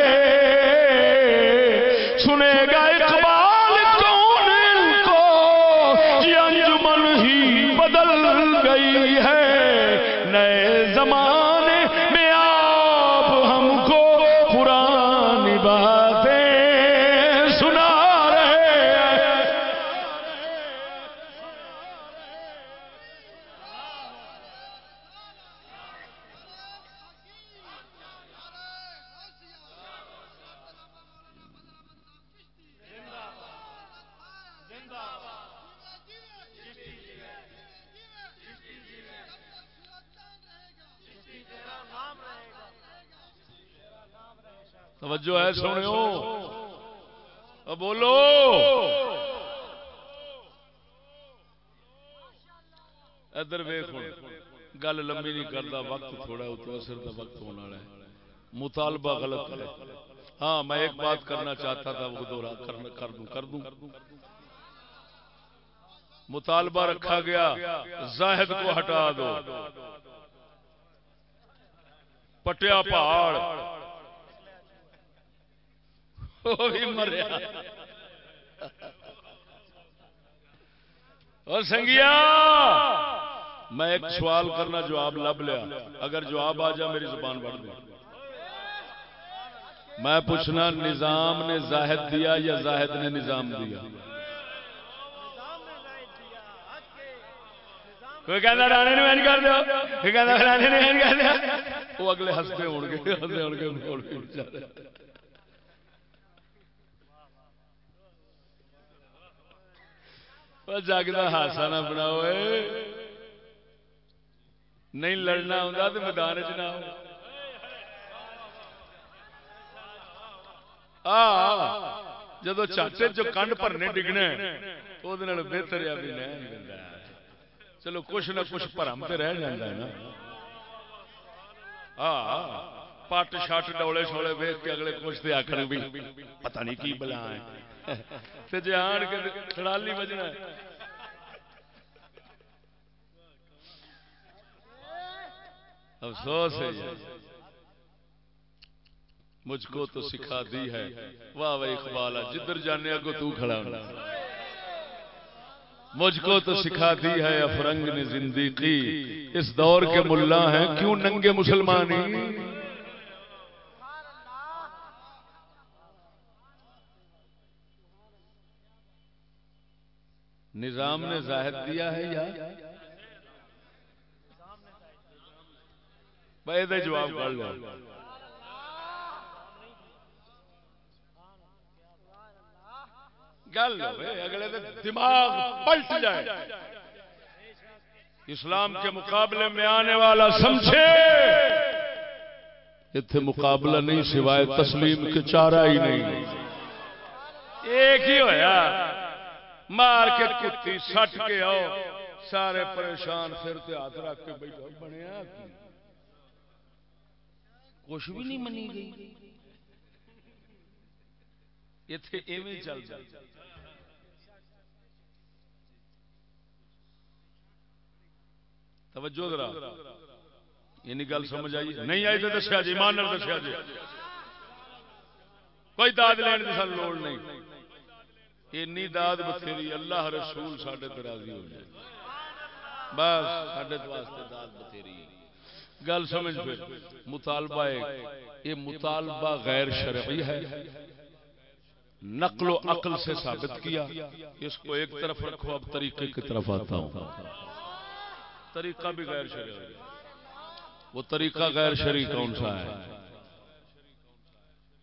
گل لمبی نہیں کرتا، وقت تھوڑا اتنا اثر کا وقت ہونے والا ہے۔ مطالبہ غلط ہے۔ ہاں میں ایک بات کرنا چاہتا تھا، وہ دوہرا کر دوں کر دوں۔ مطالبہ رکھا گیا، زاہد کو ہٹا دو۔ پٹیا پہاڑ۔ مریا۔ اور سنگیا! میں ایک سوال کرنا جواب لب لیا۔ اگر جواب آ جائے میری زبان بڑھ دے۔ میں پوچھنا، نظام نے زاہد دیا یا زاہد نے نظام دیا؟ کوئی کہنا رانے نے کر کوئی کہنا نے کر وہ اگلے ہستے ہون گے۔ ہستے ہون گے بیچارے ہاسا نہ بناؤ۔ نہیں لڑنا ہوندا تے میدان وچ نہ ہو۔ آ جدو جو کنڈ بھرنے ڈگنا وہ بہتر ہے بھی نہیں بندہ چلو، کچھ نہ کچھ پرم تے رہ جاندہ ہے نا۔ ہاں پٹ شٹ ڈولے شولے ویچ کے اگلے کچھ تے آخر بھی، پتہ نہیں کی بلا ہے تے آن کے کھڑالی بجنا ہے افسوس ہے مجھ کو تو سکھا دی ہے۔ واہ واہ اقبال، جدھر جانے کو تو کھڑا ہونا مجھ کو تو سکھا دی ہے افرنگ نے زندگی۔ اس دور کے ملا ہیں، کیوں ننگے مسلمانی؟ نظام نے ظاہر دیا ہے یا؟ بھائی دے جواب کر لو گل اگلے دماغ پلٹ جائے۔ اسلام کے مقابلے میں آنے والا سمجھے۔ اتنے مقابلہ نہیں سوائے تسلیم کے چارہ ہی نہیں۔ ایک ہی ہویا۔ مار کے کتی سٹ کے آؤ۔ سارے پریشان سر تے ہاتھ رکھ کے بیٹھو۔ بنیا کی؟ کچھ بھی نہیں منی گئی۔ اتے ایویں چل جائے۔ توجہ ذرا۔ یہ گل سمجھ آئی؟ نہیں آئی تو دسیا جی ایمان نال دسیا جی۔ کوئی داد لین کی سن لوڑ نہیں۔ اینی داد بتھیری اللہ رسول ساڈے تے راضی ہو جائے۔ بس ساڈے تے واسطے داد بتھیری۔ ہے۔ گل سمجھ پھر مطالبہ یہ مطالبہ غیر شرعی ہے۔ نقل و عقل سے ثابت کیا۔ اس کو ایک طرف رکھو، اب طریقے کی طرف آتا ہوں۔ طریقہ بھی غیر شرعی ہے۔ وہ طریقہ غیر شرعی کون سا ہے؟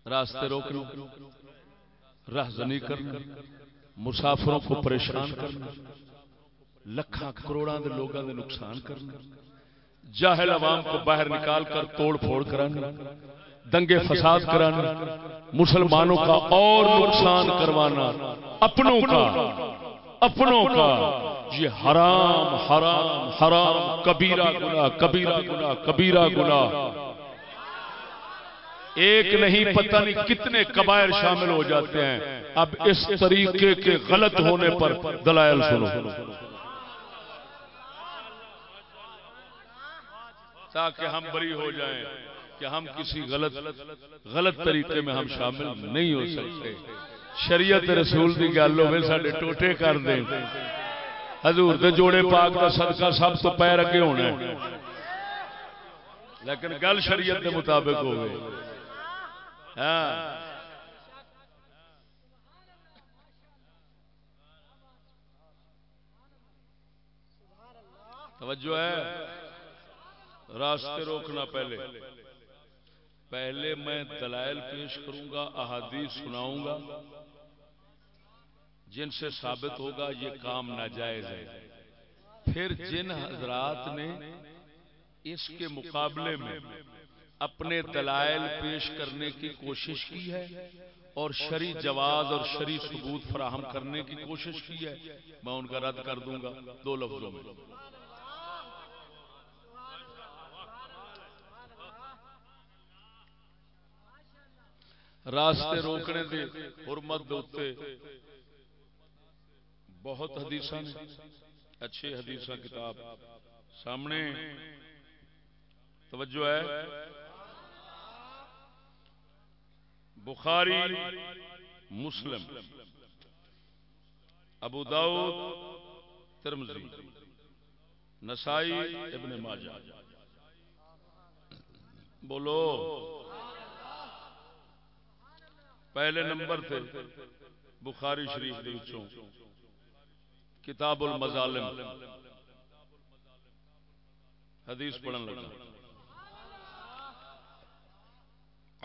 راستے روکنا، رہزنی کرنا، مسافروں کو پریشان کرنا، لکھاں کروڑاں دے لوگاں دے نقصان کرنا۔ جاہل عوام کو باہر نکال کر توڑ پھوڑ کرانا دنگے فساد کرانا مسلمانوں کا اور نقصان کروانا، اپنوں کا اپنوں کا، یہ حرام حرام حرام، کبیرہ گناہ کبیرہ گناہ کبیرہ گناہ۔ ایک نہیں، پتہ نہیں کتنے کبائر شامل ہو جاتے ہیں۔ اب اس طریقے کے غلط ہونے پر دلائل سنو۔ تاکہ ہم بری ہو جائیں کہ ہم کسی غلط غلط طریقے میں ہم شامل نہیں ہو سکتے۔ شریعت رسول کی گل ہوئے سارے ٹوٹے کر دیں۔ حضور دے جوڑے پاک کا صدقہ سب تو پیر اگے ہونا ہے۔ لیکن گل شریعت کے مطابق ہو گئی ہاں۔ توجہ ہے۔ راستے روکنا پہلے۔ پہلے میں دلائل پیش کروں گا، احادیث سناؤں گا۔ جن سے ثابت ہوگا یہ کام ناجائز ہے۔ پھر جن حضرات نے اس کے مقابلے میں اپنے دلائل پیش کرنے کی کوشش کی ہے اور شری جواز اور شری ثبوت فراہم کرنے کی کوشش کی ہے، میں ان کا رد کر دوں گا دو لفظوں میں۔ راستے روکنے دے حرمت دوتے بہت حدیث اچھے حدیث کتاب سامنے۔ توجہ ہے۔ بخاری، مسلم۔ ابو داؤد ترمزی نسائی، ابن ماجہ۔ بولو۔ پہلے نمبر تھے بخاری شریف کے وچوں۔ کتاب المظالم۔ حدیث پڑھن لگا۔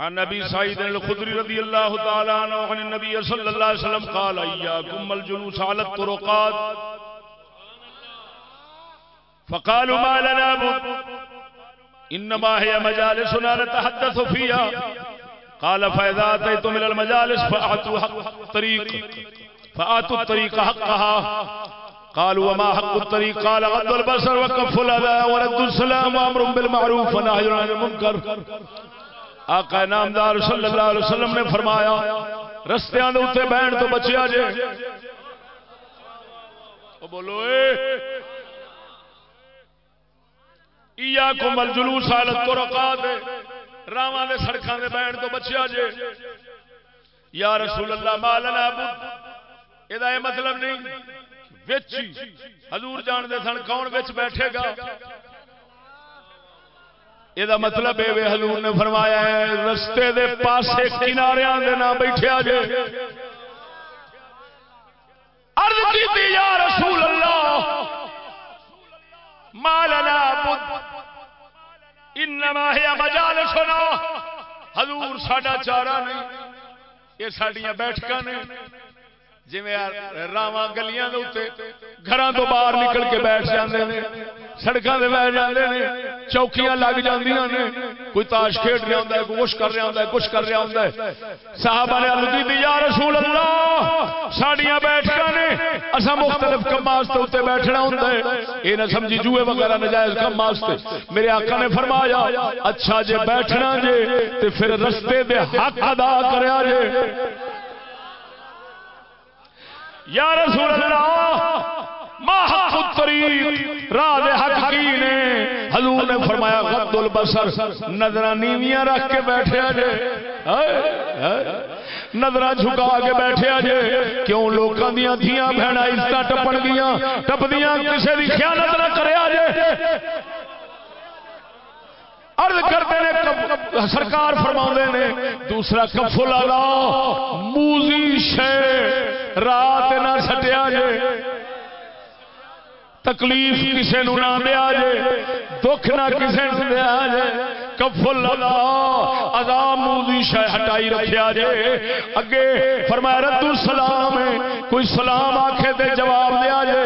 عن نبی سعید الخدری رضی اللہ تعالی عنہ عن النبی صلی اللہ علیہ وسلم قال، ایاکم الجلوس على الطرقات. فقالوا ما لنا بد انما هي مجالسنا نتحدث فيها. قال فاذا اتيتم الى المجالس فاعطوا حق الطريق. فاعطوا الطريق حقها. قالوا وما حق الطريق؟ قال غض البصر وكف الاذى ورد السلام وامر بالمعروف ونهي عن المنكر. آقا نامدار صلی اللہ علیہ وسلم نے فرمایا، رستیاں دے اوتے بہن تو بچیا جے۔ او بولو، اے۔ ایاکم الجلوس علی الطرقات راواں دے سڑکاں دے بہن تو بچیا جے۔ یا رسول اللہ، مالنا بود ادا یہ مطلب نہیں۔ وچ حضور جان دے سن کون وچ بیٹھے گا۔ یہ مطلب ہے حضور نے فرمایا ہے، رستے دے پاسے کناریاں دے نہ بیٹھیا جے۔ عرض کی یا رسول اللہ، مالنا بد انما ہے مجال سنا۔ حضور ساڈا چارہ نہیں، یہ ساڈیاں بیٹھکاں نے۔ جویں راواں گلیاں دے اوتے گھراں تو باہر نکل کے بیٹھ جاندے نے۔ سڑکاں تے بیٹھ جاندے نے، چوکیاں لگ جاندیاں نے، کوئی تاش کھیڈ رہا ہوندا ہے، کوئی کچھ کر رہا ہوندا ہے، کچھ کر رہا ہوندا ہے۔ صحابہ نے عرض کی یا رسول اللہ، ساڈیاں بیٹھکاں نے، اساں مختلف کام واسطے اوتے بیٹھنا ہوندا ہے۔ اے نہ سمجھی جوئے وغیرہ ناجائز کام واسطے میرے آقا نے فرمایا اچھا جے بیٹھنا جے، تے پھر رستے دے حق ادا کریا جے۔ یا رسول اللہ ما حق الطریق راہ حق کی نے حضور نے فرمایا غد البصر نظر نیویاں رکھ کے بیٹھے جے نظر جھکا کے بیٹھے جے کیوں لوکاں دیاں دھیاں بہنا عزت ٹپن گیاں، ٹپدیاں کسے دی خیانت نہ کرے جے عرض کرتے نے سرکار فرما نے، دوسرا کفل اللہ موزی شے، رات نہ سٹیا جے تکلیف کسے نو نہ دیا جے، دکھ نہ کسے نو دیا جے، کفل اللہ، عذاب موزی شے ہٹائی رکھیا جے۔ اگے فرمایا رد السلام ہے، کوئی سلام آکھے تے جواب دیا جے،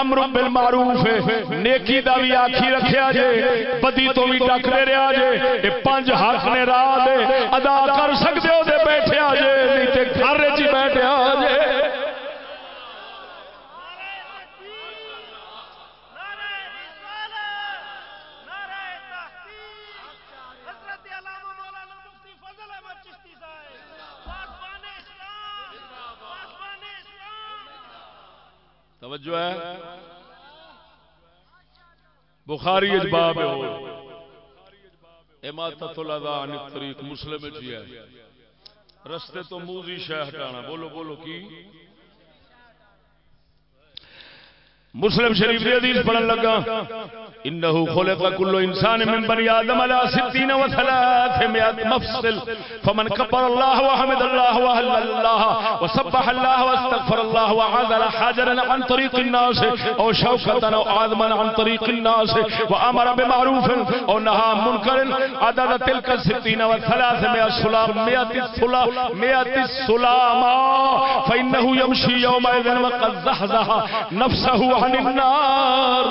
امر بالمعروف ہے، نیکی دا بھی آکھی رکھیا جے، بدی تو بھی ڈک دے رہا جے۔ یہ پنج حق نے راہ دے ادا کر سکتے ہو تے بیٹھے آ جے، نہیں تے گھر توجہ ہے؟ بخاری اجباب ہو اماتت الاذا عن الطریق مسلم جی ہے۔ رستے تو موزی شہ ہٹانا۔ بولو بولو کی؟ مسلم شریف دی حدیث پڑھن لگا انه خلق كل انسان من بني ادم على 60 و 300 مفصل، فمن كبر الله وحمد الله وهلل الله وسبح الله واستغفر الله وعذر حجرا عن طريق الناس او شوكة او عظما عن طريق الناس وامر بمعروف او نهى عن منكر عدد تلك الستين و 300 سلام 100 سلام 100 سلام فانه يمشي يومئذ وقد زحزح نفسه عن النار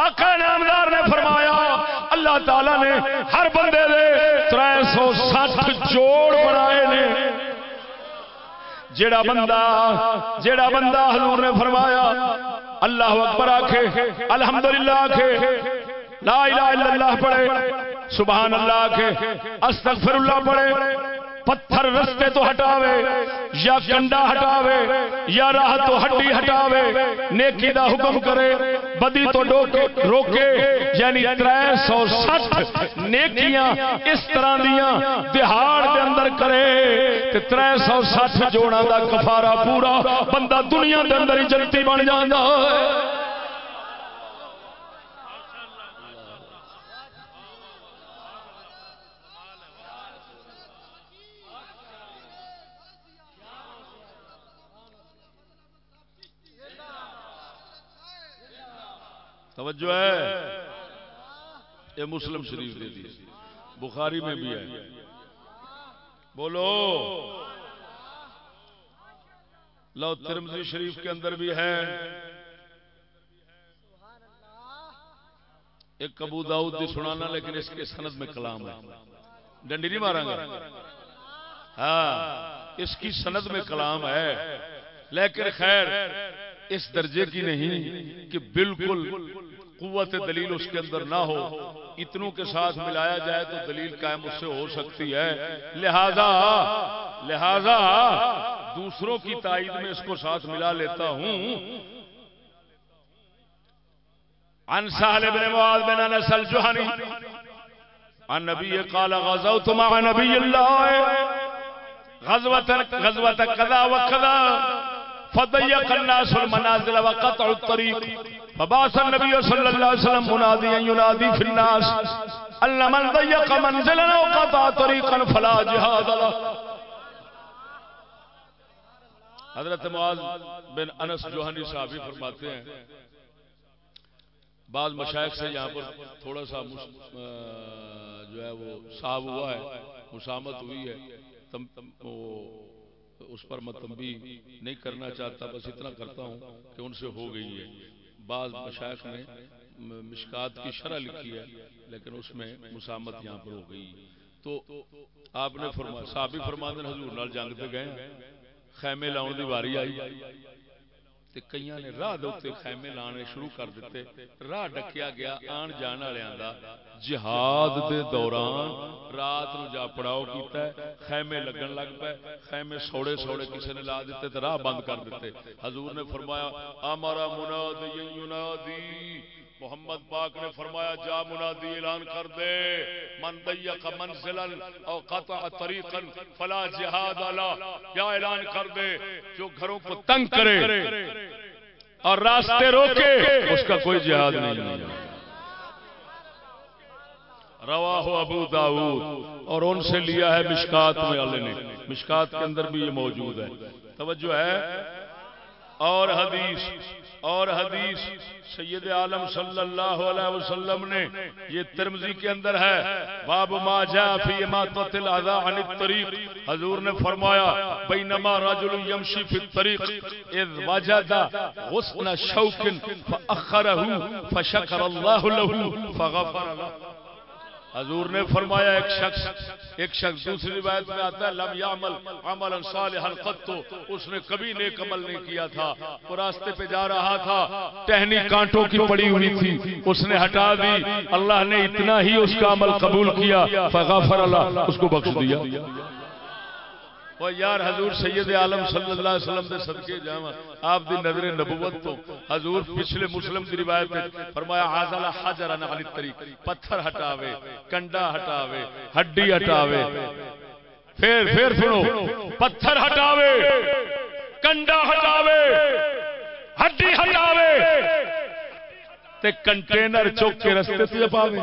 آقا نامدار نے فرمایا، اللہ تعالی نے ہر بندے دے تر سو سٹھ جوڑ بنائے نے۔ جیڑا بندہ جیڑا بندہ حضور نے فرمایا، اللہ اکبر آکھے، الحمدللہ آکھے، لا الہ الا اللہ پڑھے، سبحان اللہ آکھے، استغفر اللہ پڑھے۔ پتھر رستے تو ہٹاوے، یا کنڈا ہٹاوے، یا راہ تو ہڈی ہٹاوے، نیکی دا حکم کرے، بدی تو ڈوکے، روکے یعنی تر سو سٹھ نیکیاں اس طرح دیاں دہاڑ دے اندر کرے تر سو سٹھ جوڑا دا کفارہ پورا بندہ دنیا دے اندر ہی جنتی بن جانا ہے۔ توجہ ہے؟ یہ مسلم شریف دے دی بخاری میں بھی ہے۔ بولو۔ لو ترمزی شریف کے اندر بھی ہے۔ ایک ابو داؤد دی سنانا، لیکن اس کے سند میں کلام ہے۔ ڈنڈی نہیں مارا گا ہاں اس کی سند میں کلام ہے۔ لیکن خیر، اس درجے کی نہیں کہ بالکل قوت دلیل اس کے اندر نہ ہو، اتنوں کے ساتھ ملایا جائے تو دلیل قائم اس سے ہو سکتی ہے۔ لہذا لہذا دوسروں کی تائید میں اس کو ساتھ ملا لیتا ہوں۔ عن سهل بن معاذ بن انس الجهني عن نبي قال غزوت مع نبي الله غزوة غزوة كذا وكذا فضيق الناس المنازل وقطع الطريق فبعث النبي صلى الله عليه وسلم مناديا ينادي في الناس. أن من ضيق منزلا وقطع طريقا فلا جهاد له. حضرت معاذ بن انس جوہنی صحابی فرماتے ہیں، بعض مشائق سے یہاں پر تھوڑا سا جو ہے وہ صاحب ہوا ہے، مسامت ہوئی ہے، تم اس پر میں تنبیہ نہیں کرنا چاہتا، بس اتنا کرتا ہوں کہ ان سے ہو گئی ہے۔ بعض مشائق نے مشکات کی شرح لکھی ہے، لیکن اس میں مسامت یہاں پر ہو گئی۔ تو آپ نے فرمایا، صحابی فرما حضور نال جنگ پہ گئے خیمے لاؤن دی واری آئی۔ تے کئیاں نے راہ دے خیمے لانے شروع کر دیتے، راہ ڈکیا گیا آن جان والےاں دا۔ جہاد دے دوران رات نو جا پڑاؤ کیتا ہے، خیمے لگن لگ پے خیمے سوڑے سوڑے کسی نے لا دیتے تے راہ بند کر دیتے۔ حضور نے فرمایا امرا منادی ینادی محمد پاک نے فرمایا، جا منادی اعلان کر دے۔ من دیق منزلا او قطع طریقا فلا جہاد علا یا اعلان کر دے، جو گھروں کو تنگ کرے اور راستے روکے، اس کا کوئی جہاد نہیں ہے۔ رواہ ابو داود اور ان سے لیا ہے مشکات میں والے نے۔ مشکات کے اندر بھی یہ موجود ہے۔ توجہ ہے۔ اور حدیث۔ اور حدیث سید عالم صلی اللہ علیہ وسلم نے، یہ ترمزی کے اندر ہے، باب ما جاء فی اماتت الاذى عن الطريق حضور نے فرمایا، بینما رجل یمشی فی الطريق اذ وجد غصن شوک فاخره فشکر الله له فغفر له۔ حضور نے فرمایا، ایک شخص ایک شخص دوسری روایت میں آتا ہے، لم یعمل عمل صالحا قط، اس نے کبھی نیک عمل نہیں کیا تھا، وہ راستے پہ جا رہا تھا، ٹہنی کانٹوں کی پڑی ہوئی تھی، اس نے ہٹا دی، اللہ نے اتنا ہی اس کا عمل قبول کیا، فغفر اللہ، اس کو بخش دیا۔ وہ یار حضور سید عالم صلی اللہ علیہ وسلم دے صدقے جاواں، آپ دی نظر نبوت تو۔ حضور پچھلے مسلم دی روایت میں فرمایا عازل حجر عن علی الطریق، پتھر ہٹاوے، کنڈا ہٹاوے، ہڈی ہٹاوے۔ پھر پھر سنو، پتھر ہٹاوے، کنڈا ہٹاوے، ہڈی ہٹاوے۔ تے کنٹینر چوک کے رستے تے پاوے۔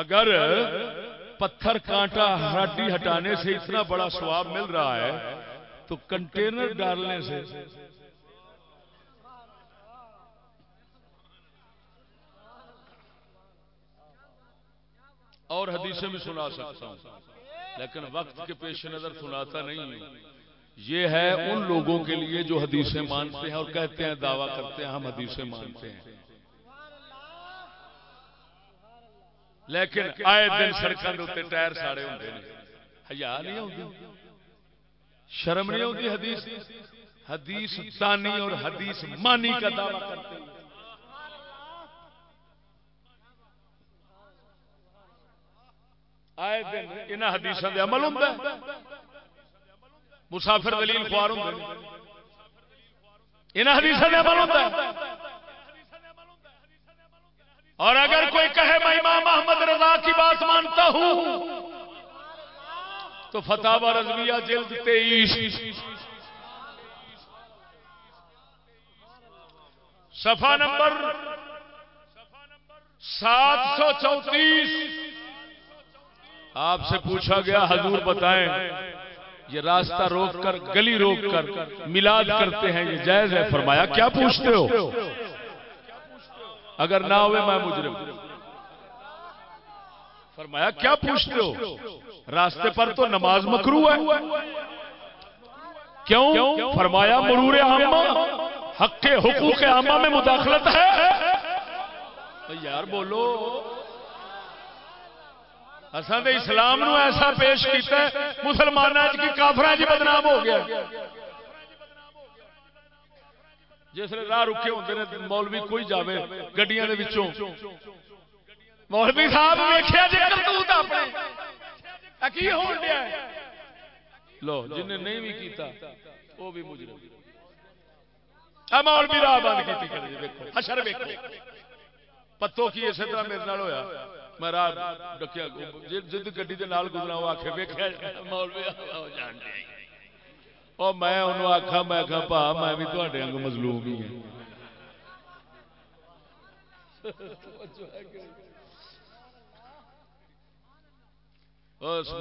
اگر پتھر کانٹا ہڈی ہٹانے سے اتنا بڑا سواب مل رہا ہے، تو کنٹینر ڈالنے سے۔ اور حدیثیں بھی سنا سکتا ہوں، لیکن وقت کے پیش نظر سناتا نہیں۔ ہوں یہ ہے ان لوگوں کے لیے جو حدیثیں مانتے ہیں اور کہتے ہیں، دعویٰ کرتے ہیں، ہم حدیثیں مانتے ہیں۔ لیکن آئے دن سڑکوں کے اتنے ٹائر ساڑے ہوتے ہیں ہیا نہیں ہوتی شرم نہیں ہوتی حدیث؟ حدیث تانی اور حدیث مانی کا دعویٰ کرتے ہیں۔ آئے دن انہاں حدیثوں دے عمل ہے۔ مسافر دلیل خوار ہوندے ہیں انہاں حدیثوں دے عمل ہے۔ اور اگر کوئی کہے میں امام احمد رضا کی بات مانتا ہوں، تو فتح رضویہ جلد تیئیس۔ صفحہ نمبر سات سو چونتیس۔ آپ سے پوچھا گیا، حضور بتائیں، یہ راستہ روک کر، گلی روک کر، میلاد کرتے ہیں، یہ جائز ہے؟ فرمایا، کیا پوچھتے ہو؟ اگر نہ ہوئے میں مجرم۔ فرمایا کیا پوچھتے ہو؟ راستے پر تو نماز مکرو ہے۔ کیوں؟ فرمایا مرور عامہ۔ حق کے حقوق عامہ میں مداخلت ہے۔ یار بولو۔ اصل اسلام نو ایسا پیش کیتا ہے مسلمان کی کافر جی بدنام ہو گیا۔ جس راہ رکے ہوتے ہیں مولوی کوئی جاوے گڈیاں دے وچوں۔ مولوی صاحب ویکھیا جے کرتوت اپنے۔ کی ہون دیا لو، جن نے نہیں بھی کیتا وہ بھی مجرم۔ اے مولوی راہ بند کیتی کر دیکھو حشر ویکھو۔ پتو کی اسی طرح میرے نال ہویا۔ میں راہ ڈکیا جد گڈی دے نال گزرا وہ آکھے، ویکھیا، مولوی ہو جان دے۔ اور میں انہوں آخا میں آخا پا میں بھی تے اگ مظلوم ہی ہوں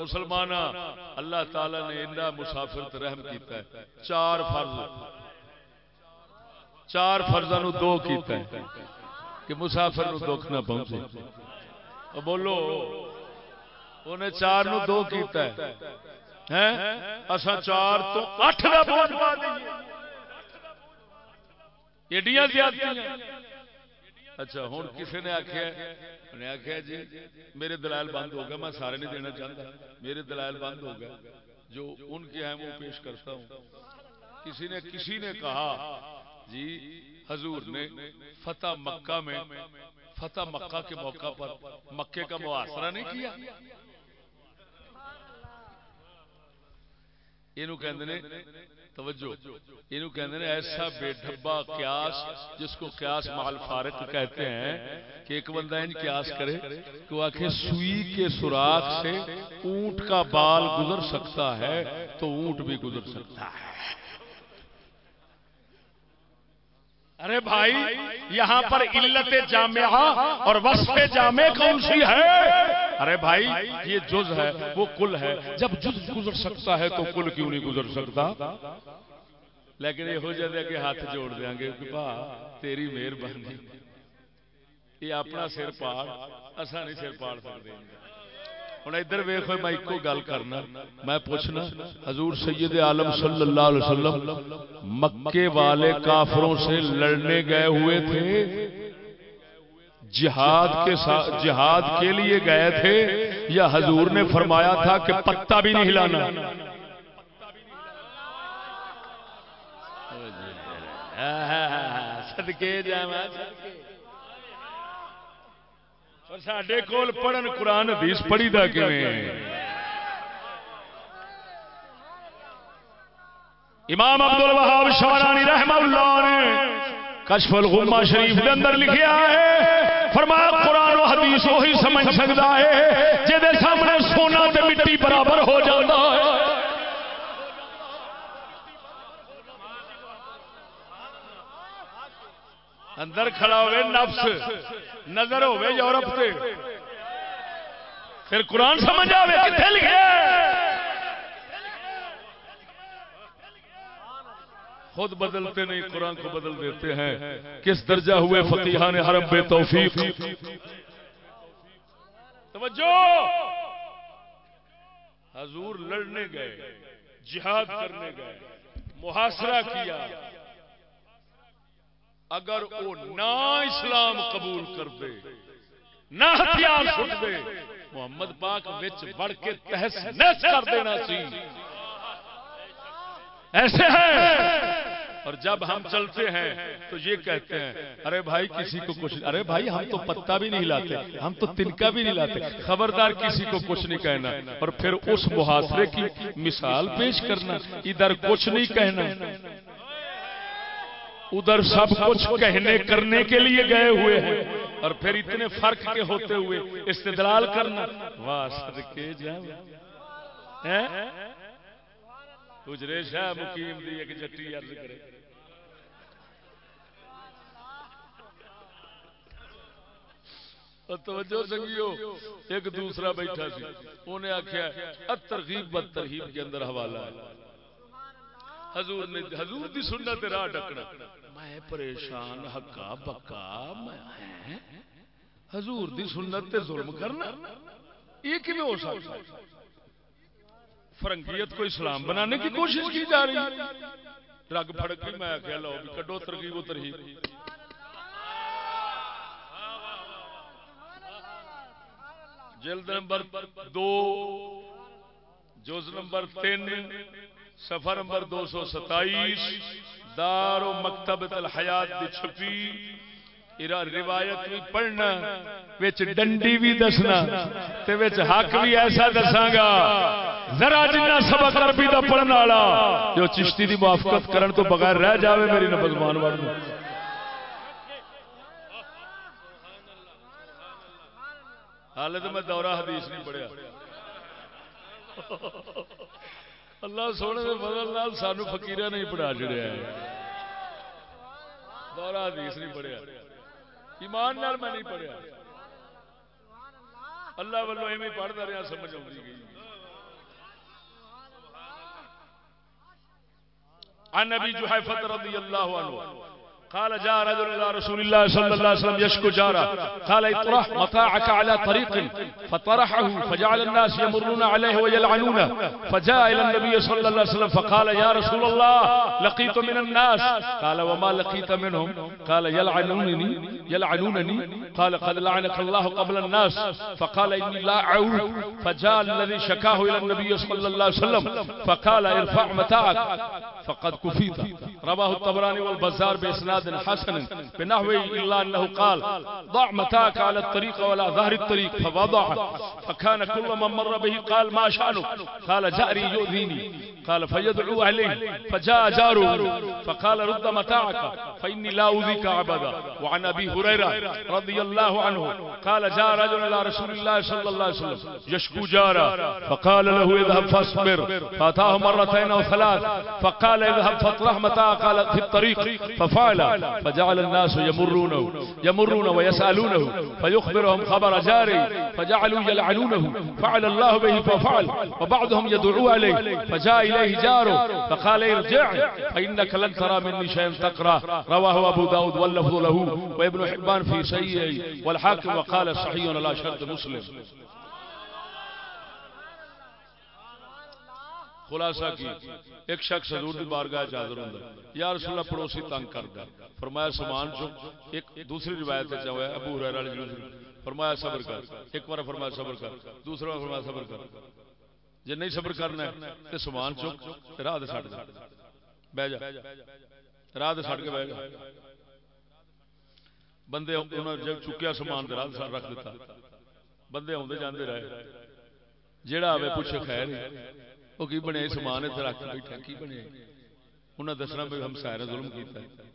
مسلمان اللہ تعالی نے انڈا مسافر رحم کیتا ہے چار فرض چار فرضاں دو کیتا ہے کہ مسافر نو دکھ نہ پہنچے بولو انہیں چار نو دو کیتا ہے اصا چار تو اٹھ کا بوجھ پا دئیے۔ ایڈیاں زیادتیاں۔ اچھا ہوں کسی نے آخیا انہیں آخیا جی میرے دلائل بند ہو گیا میں سارے نہیں دینا چاہتا میرے دلائل بند ہو گیا جو ان کے ہیں، وہ پیش کرتا ہوں۔ کسی نے کسی نے کہا جی حضور نے فتح مکہ میں، فتح مکہ کے موقع پر، مکے کا محاصرہ نہیں کیا؟ یہ کہندے توجہ یہ کہندے ایسا بے ڈبا قیاس جس کو قیاس مال فارق کہتے ہیں کہ ایک بندہ ان قیاس کرے کہ وہ آخر سوئی کے سوراخ سے اونٹ کا بال گزر سکتا ہے تو اونٹ بھی گزر سکتا ہے۔ ارے بھائی، یہاں پر علت جامعہ اور وصف جامع کون سی ہے؟ ارے بھائی، یہ جز ہے، وہ کل ہے۔ جب جز گزر سکتا ہے تو کل کیوں نہیں گزر سکتا؟ لیکن یہ ہو جاتا ہے کہ ہاتھ جوڑ دیں گے کہ با تیری مہربانی۔ یہ اپنا سر پاڑ اصا نہیں سر پاڑ سکتے۔ ہوں ادھر ویخ میں ایک گل کرنا۔ میں پوچھنا، حضور سید عالم صلی اللہ علیہ وسلم مکے والے کافروں سے لڑنے گئے ہوئے تھے؟ جہاد کے ساتھ جہاد کے لیے گئے تھے یا حضور نے فرمایا تھا کہ پتا بھی نہیں ہلانا اور سڈے کول پڑھن قرآن حدیث پڑھی دا امام عبد الوہاب شارانی رحمہ اللہ نے کشف الغمہ شریف کے اندر لکھیا ہے۔ فرمایا قرآن و حدیث وہی سمجھ سکتا ہے جہد سامنے سونا تے مٹی برابر ہو جاتا ہے۔ اندر کھڑا ہوئے نفس، نظر ہوئے یورپ سے پھر قرآن سمجھ آئے کتنے لکھے؟ خود بدلتے نہیں، قرآن کو بدل دیتے ہیں۔ کس درجہ ہوئے فقیحان حرم؟ بے توفیق۔ توجہ! حضور لڑنے گئے، جہاد کرنے گئے، محاصرہ کیا۔ اگر وہ نہ اسلام قبول کر دے، نہ ہتھیار چھٹ دے، محمد پاک وچ بڑھ کے تحس نحس کر دینا چاہیے۔ ایسے ہیں۔ اور جب ہم چلتے ہیں تو یہ کہتے ہیں ارے بھائی کسی کو کچھ ارے بھائی ہم تو پتا بھی نہیں لاتے ہم تو تنکا بھی نہیں لاتے۔ خبردار کسی کو کچھ نہیں کہنا۔ اور پھر اس محاصرے کی مثال پیش کرنا۔ ادھر کچھ نہیں کہنا۔ ادھر سب کچھ کہنے کرنے کے لیے گئے ہوئے ہیں۔ اور پھر اتنے فرق کے ہوتے ہوئے استدلال کرنا۔ واہ صدقے جاؤ۔ گجرے شاہ مقیم دی ایک جٹی عرض کرے۔ توجہ سنگیو، ایک دوسرا بیٹھا سی، انہیں آخیا ترغیب بد ترغیب کے اندر حوالہ ہے۔ حضور نے، حضور دی سنت راہ ڈکنا۔ میں پریشان ہکا بکا میں حضور دی سنت تے ظلم کرنا، یہ کیوں ہو سکتا فرنگیت کو اسلام بنانے کی کوشش کی جا رہی رگ پھڑک بھی میں کہہ لو کڈو ترغیب و ترہیب۔ جلد نمبر دو، جز نمبر تین سفر نمبر دو سو ستائیس، دار و مکتب الحیات دی چھپی۔ روایت بھی پڑھنا، وچ ڈنڈی بھی دسنا، تے وچ حق بھی ایسا دساں گا۔ ذرا جنہ سبق عربی دا پڑھن والا جو چشتی دی موافقت کرن تو بغیر رہ جاوے میری نبضمان ورنہ حال تو میں دورہ حدیث نہیں پڑھیا۔ اللہ سونے کے بدل لال سانو فکیر نہیں پڑھا چڑیا دورہ حدیث نہیں پڑھیا۔ ایمان نال میں نہیں پڑھیا۔ اللہ والو ایویں پڑھتا رہا، سمجھ آئی گئی۔ عن ابي جحيفه رضي الله عنه قال جاء رجل الى رسول الله صلى الله عليه وسلم يشكو جاره قال اطرح متاعك على طريق. فطرحه فجعل الناس يمرون عليه ويلعنونه. فجاء الى النبي صلى الله عليه وسلم فقال يا رسول الله، لقيت من الناس. قال وما لقيت منهم؟ قال يلعنونني يلعنونني. قال قد لعنك الله قبل الناس. فقال اني لا اعود فجاء الذي شكاه الى النبي صلى الله عليه وسلم. فقال ارفع متاعك. فقد كفيت. رواه الطبراني والبزار باسناد بإسناد حسن بنحوه إلا أنه قال ضع متاعك على الطريق ولا ظهر الطريق فوضعه فكان كل من مر به قال ما شأنك قال جاري يؤذيني قال فيدعو عليه فجاء جاره فقال رد متاعك فإني لا أؤذيك أبدا وعن أبي هريرة رضي الله عنه قال جاء رجل إلى رسول الله صلى الله عليه وسلم يشكو جاره فقال له اذهب فاصبر، فأتاه مرتين أو ثلاث، فقال اذهب فاطرح متاعك قال في الطريق ففعل فجعل الناس يمرونه، يمرون ويسألونه، فيخبرهم خبر جاري، فجعلوا يلعنونه، فعل الله به ففعل، وبعضهم يدعو عليه، فجاء إليه جاره، فقال ارجع، فإنك لن ترى مني شيئا تقرأ رواه أبو داود واللفظ له، وابن حبان في سيئه والحاكم وقال صحيح على شرط مسلم. خلاصہ کی، ایک شخص حضور دی بارگاہ چ حاضر ہوندا یا رسول اللہ پڑوسی تنگ کردا فرمایا سامان چک ایک دوسری روایت وچ ہے، ابو ہریرہ علیہ السلام فرمایا صبر کر، ایک بار فرمایا صبر کر دوسرا بار فرمایا صبر کر۔ جے نہیں صبر کرنا ہے، تے سامان چک راہ تے چھڈ دے بیٹھ جا۔ راہ تے چھڈ کے بیٹھ جا۔ بندے انہاں جب چکیا سامان تے راہ رکھ دیتا۔ بندے آندے جاندے رہے۔ جیڑا آوے پوچھے خیر وہ کی بنے سامان اتنے رکھ بیٹھا، کی بنے؟ انہیں دسنا بھی ہم سارے ظلم کیتا ہے۔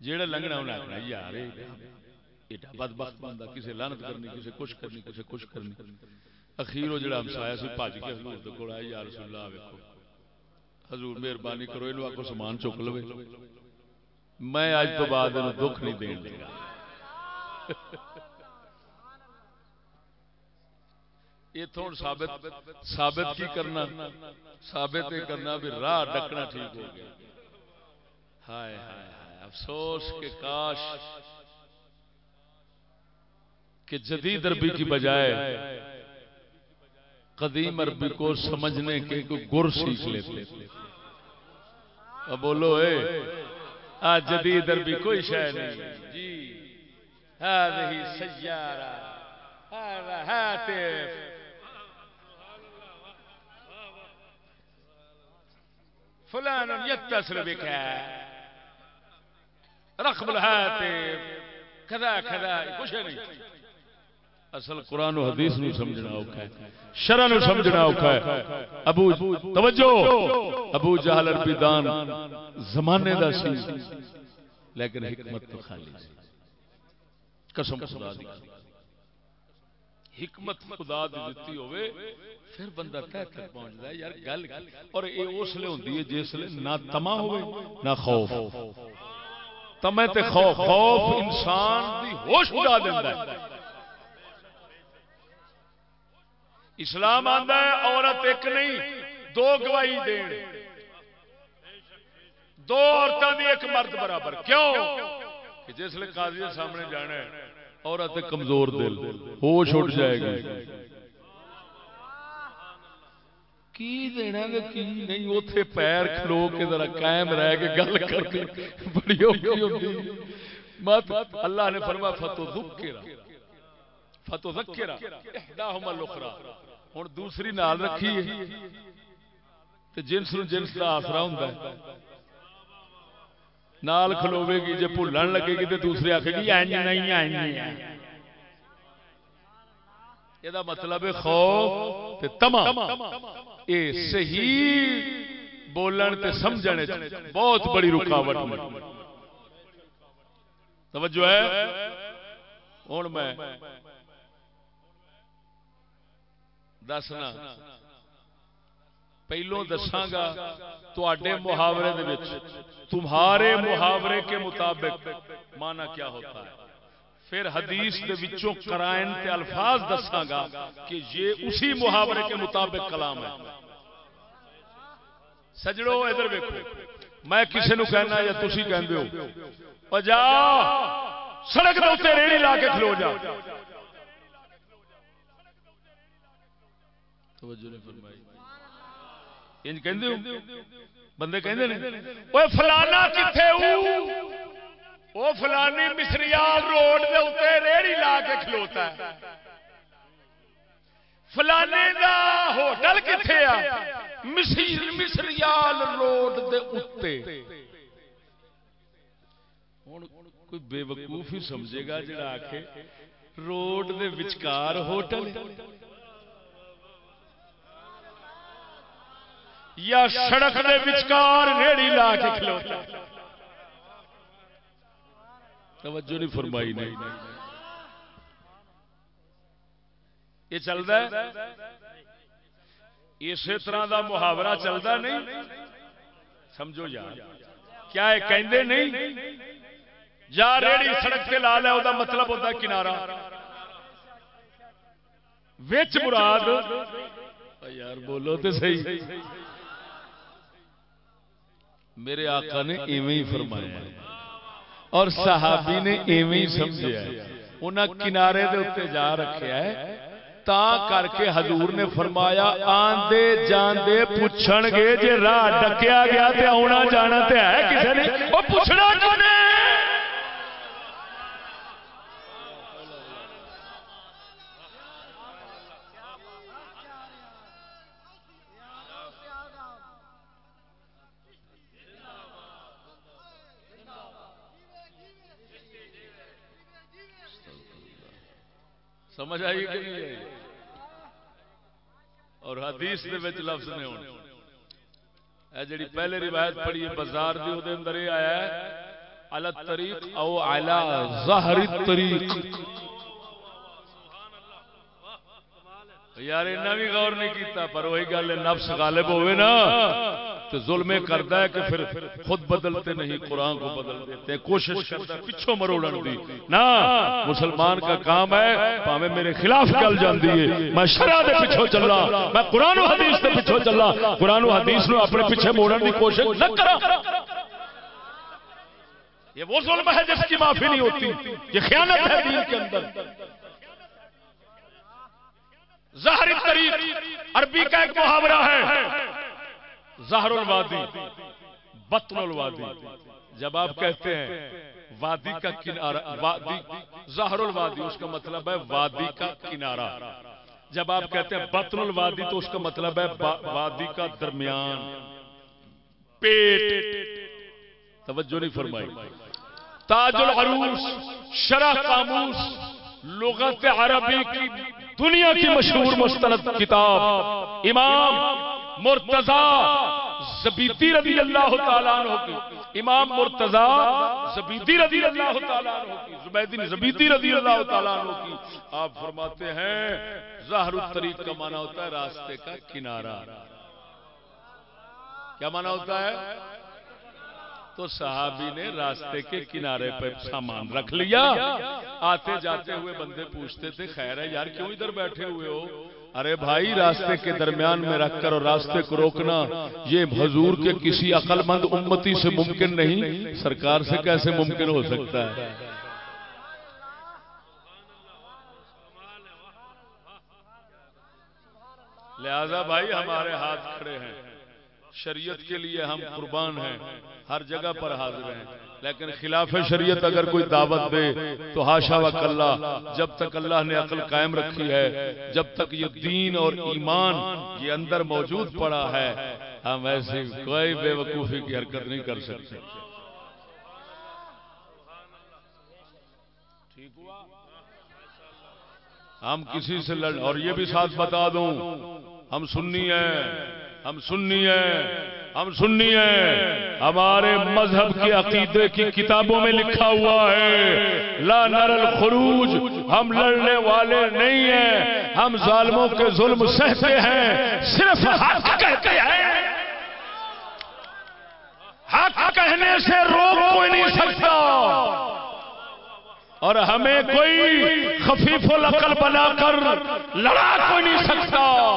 جیڑا لنگنا انہیں آخنا یار ایڈا بدبخت بندہ کسی لانت کرنی کسی کچھ کرنی کسی کچھ کرنی۔ اخیر وہ جڑا ہمسایا سی بھج کے حضور دے کول آیا یا رسول اللہ ویکھو۔ حضور مہربانی کرو اینو آکو سامان چک لوے۔ میں اج تو بعد اینو دکھ نہیں دین دے گا اتوں ثابت ثابت کی کرنا؟ ثابت یہ کرنا بھی راہ ڈکنا ٹھیک ہو گیا۔ ہائے ہائے ہائے۔ افسوس کے کاش کہ جدید عربی کی بجائے قدیم عربی کو سمجھنے کے کوئی گر سیکھ لیتے اب بولو اے آج جدید عربی کوئی شے نہیں۔ جی۔ هذه سيارة هذا هاتف فلان يتصل بك رقم الهاتف كذا كذا کچھ نہیں۔ اصل قرآن و حدیث نو سمجھنا اوکھا ہے۔ شرع نو سمجھنا اوکھا ہے۔ ابو توجہ، ابو جہل عربی دان زمانے دا سی، لیکن حکمت تو خالی سی۔ قسم خدا دی۔ حکمت خدا دی دتی ہوئے، پھر بندہ تہ تک پہنچدا ہے، یار گل اور اے اس لیے ہوندی ہے جس لیے نہ تما ہوئے، نہ خوف۔ تمے تے خوف خوف انسان دی ہوش اڑا دیندا ہے۔ اسلام آندا ہے، عورت ایک نہیں، دو گواہی دین۔ دو عورتوں دی ایک مرد برابر۔ کیوں؟ کہ جس لیے قاضی سامنے جانا ہے، عورت کمزور دل، ہوش اٹھ جائے گی۔ کی دینا کی نہیں؟ اوتھے پیر کھلو کے ذرا قائم رہ کے گل کرتے بڑی اوکھی ہوتی مت اللہ نے فرمایا فتو فتو ذکرا احداہما الاخرى ہن دوسری نال رکھی ہے۔ تے جنس نو جنس دا آسرا ہوندا ہے۔ نال کھلوے گی جے بھولن لگے گی تے دوسرے آکھے گی نہیں اینج یہ مطلب ہے خوف تے تما اے صحیح بولن تے سمجھنے بہت بڑی رکاوٹ توجہ ہے؟ ہوں میں دسنا، پہلو دساگا تے محاورے دے تمہارے محاورے کے مطابق مانا کیا ہوتا ہے؟ پھر حدیث دے وچوں قرائن تے الفاظ دساگا کہ یہ اسی محاورے کے مطابق کلام ہے۔ سجڑو ادھر ویکھو۔ میں کسی نو کہنا یا تسی کہندے ہو۔ او جا سڑک دے اوتے ریڑی لا کے کھلو جا۔ توجہ نے فرمائی۔ انج کہندے ہو؟ بندے کہندے نے اوے فلانا کتے او او فلانی مصریال روڈ دے اوتے ریڑی لا کے کھلوتا ہے۔ فلانے دا ہوٹل کتے آ؟ مصریال روڈ دے اوتے ہوں کوئی بے وقوف ہی سمجھے گا جڑا آخے روڈ دے وچکار ہوٹل۔ یا سڑک دے وچکار ریڑی لا کے کھلوتا توجہ نہیں فرمائی نہیں یہ چلتا ہے۔ اسی طرح دا محاورہ چلتا نہیں۔ سمجھو یار۔ کیا یہ کہندے نہیں؟ جا ریڑی سڑک سے لا لیا وہ مطلب ہوتا کنارا وچ مراد؟ یار بولو تو صحیح۔ میرے آقا نے ایویں ہی فرمایا۔ ہے اور صحابی نے ایویں ہی سمجھا ہے۔ انہاں کنارے دے اتنے جا رکھیا ہے۔ تا کر کے حضور نے فرمایا، آندے جاندے پوچھن گے جے راہ ڈکیا گیا تے آنا جانا تے ہے کسے نے؟ او پوچھنا کنے سمجھ آئی کہ نہیں آئی اور حدیث دے وچ لفظ نے ہونے اے جڑی پہلے روایت پڑھی ہے بازار دی، او دے اندر یہ آیا ہے، علی الطریق او علی ظہر الطریق۔ یار، انہاں بھی غور نہیں کیتا، پر وہی گل نفس غالب ہوئے نا۔ تو ظلم کرتا ہے کہ پھر خود بدلتے نہیں، قرآن کو بدل دیتے ہیں، کوشش کرتا ہے پچھو مروڑن دی۔ نا مسلمان کا کام ہے، پاوے میرے خلاف چل جاندی ہے۔ میں شرع دے پیچھے چلا میں قرآن و حدیث دے پیچھے چلا قرآن و حدیث نو اپنے پیچھے موڑن دی کوشش نہ کرا یہ وہ ظلم ہے جس کی معافی نہیں ہوتی، یہ خیانت ہے دین کے اندر۔ ظاہری طریق عربی کا ایک محاورہ ہے۔ زہر الوادی بطن الوادی جب آپ کہتے ہیں وادی کا کنارہ، وادی زہر الوادی اس کا مطلب ہے وادی کا کنارہ۔ جب آپ کہتے ہیں بطن الوادی تو اس کا مطلب ہے وادی کا درمیان۔ پیٹ۔ توجہ نہیں فرمائی۔ تاج العروس، شرح قاموس، لغت عربی کی دنیا کی مشہور مستند کتاب۔ امام مرتضی زبیدی رضی اللہ تعالیٰ عنہ کی۔ امام مرتضی زبیدی رضی اللہ تعالیٰ عنہ کی۔ زبیدی زبیدی رضی اللہ تعالیٰ عنہ کی۔ آپ فرماتے ہیں ظاہر الطریق کا معنی ہوتا ہے راستے کا کنارہ۔ کیا معنی ہوتا ہے؟ تو صحابی نے راستے کے کنارے پہ سامان رکھ لیا۔ آتے جاتے ہوئے بندے پوچھتے تھے، خیر ہے یار، کیوں ادھر بیٹھے ہوئے ہو؟ ارے بھائی، راستے کے درمیان میں رکھ کر اور راستے کو روکنا، یہ حضور کے کسی عقل مند امتی سے ممکن نہیں۔ سرکار سے کیسے ممکن ہو سکتا ہے؟ لہذا بھائی، ہمارے ہاتھ کھڑے ہیں۔ شریعت کے لیے ہم قربان ہیں، ہر جگہ پر حاضر ہیں۔ لیکن خلاف شریعت اگر کوئی دعوت دے تو ہاشا و کلّہ جب تک اللہ نے عقل قائم رکھی ہے، جب تک یہ دین اور ایمان یہ اندر موجود پڑا ہے، ہم ایسی کوئی بے وقوفی کی حرکت نہیں کر سکتے۔ ہم کسی سے لڑ، اور یہ بھی ساتھ بتا دوں، ہم سننی ہیں، ہم سننی ہیں۔ ہم سننی ہیں، ہمارے مذہب کے عقیدے کی کتابوں میں لکھا ہوا ہے، لا نر الخروج، ہم لڑنے والے نہیں ہیں، ہم ظالموں کے ظلم سہتے ہیں، صرف حق کہتے ہیں۔ حق کہنے سے روک کوئی نہیں سکتا۔ اور ہمیں کوئی خفیف العقل بنا کر لڑا کوئی نہیں سکتا۔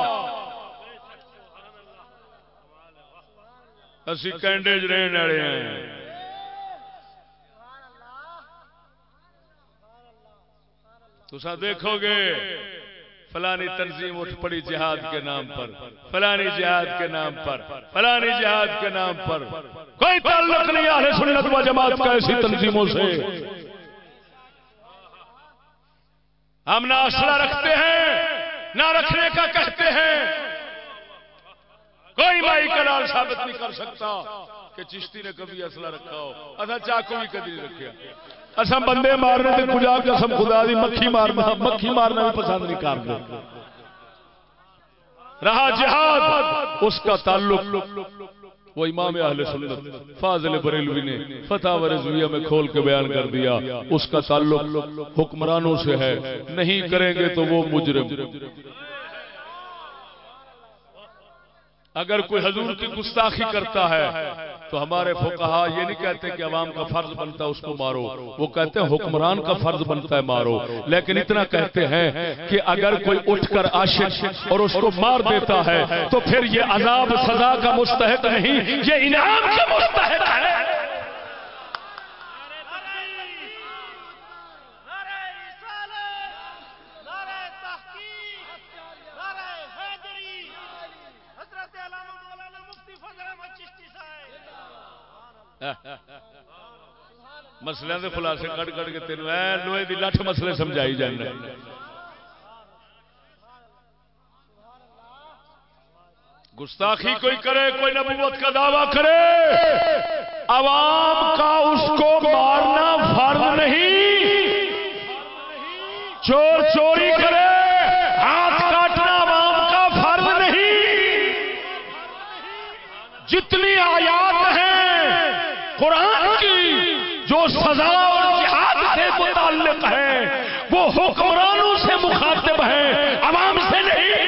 اسی کینڈیج رہنے والے ہیں۔ تو دیکھو گے، فلانی تنظیم اٹھ پڑی جہاد کے نام پر، فلانی جہاد کے نام پر، فلانی جہاد کے نام پر۔ کوئی تعلق نہیں آ سنت و جماعت کا ایسی تنظیموں سے۔ ہم نہ اسلحہ رکھتے ہیں، نہ رکھنے کا کہتے ہیں۔ کوئی مائی کا نام ثابت نہیں کر سکتا کہ چشتی نے کبھی اصلہ رکھا ہو۔ اصا چاقو بھی کدی نہیں رکھا اصا بندے مارنے تے کجا قسم خدا دی مکھی مارنا مکھی مارنا بھی پسند نہیں کرتے۔ رہا جہاد، اس کا تعلق وہ امام اہل سنت، فاضل بریلوی نے فتح رضویہ میں کھول کے بیان کر دیا۔ اس کا تعلق حکمرانوں سے ہے۔ نہیں کریں گے تو وہ مجرم۔ اگر کوئی حضور کی گستاخی کرتا ہے، تو ہمارے فقہا یہ نہیں کہتے کہ عوام کا فرض بنتا ہے اس کو مارو۔ وہ کہتے ہیں حکمران کا فرض بنتا ہے مارو۔ لیکن اتنا کہتے ہیں کہ اگر کوئی اٹھ کر عاشق اور اس کو مار دیتا ہے، تو پھر یہ عذاب سزا کا مستحق نہیں، یہ انعام کا مستحق ہے نعرہ رسالت نعرہ تحقیق نعرہ حیدری حضرت علامہ مولانا مفتی فضل احمد چشتی صاحب مسئلے کے خلاصے کٹ کٹ کے تینوں اے لوہے دی لٹھ مسئلے سمجھائی جانے گستاخی کوئی کرے، کوئی نبوت کا دعویٰ کرے۔ عوام کا اس کو مارنا فرض نہیں۔ چور چوری کرے، ہاتھ کاٹنا عوام کا فرض نہیں۔ جتنی آیات قرآن کی جو سزا اور جہاد سے متعلق ہے، وہ حکمرانوں سے مخاطب ہے، عوام سے نہیں۔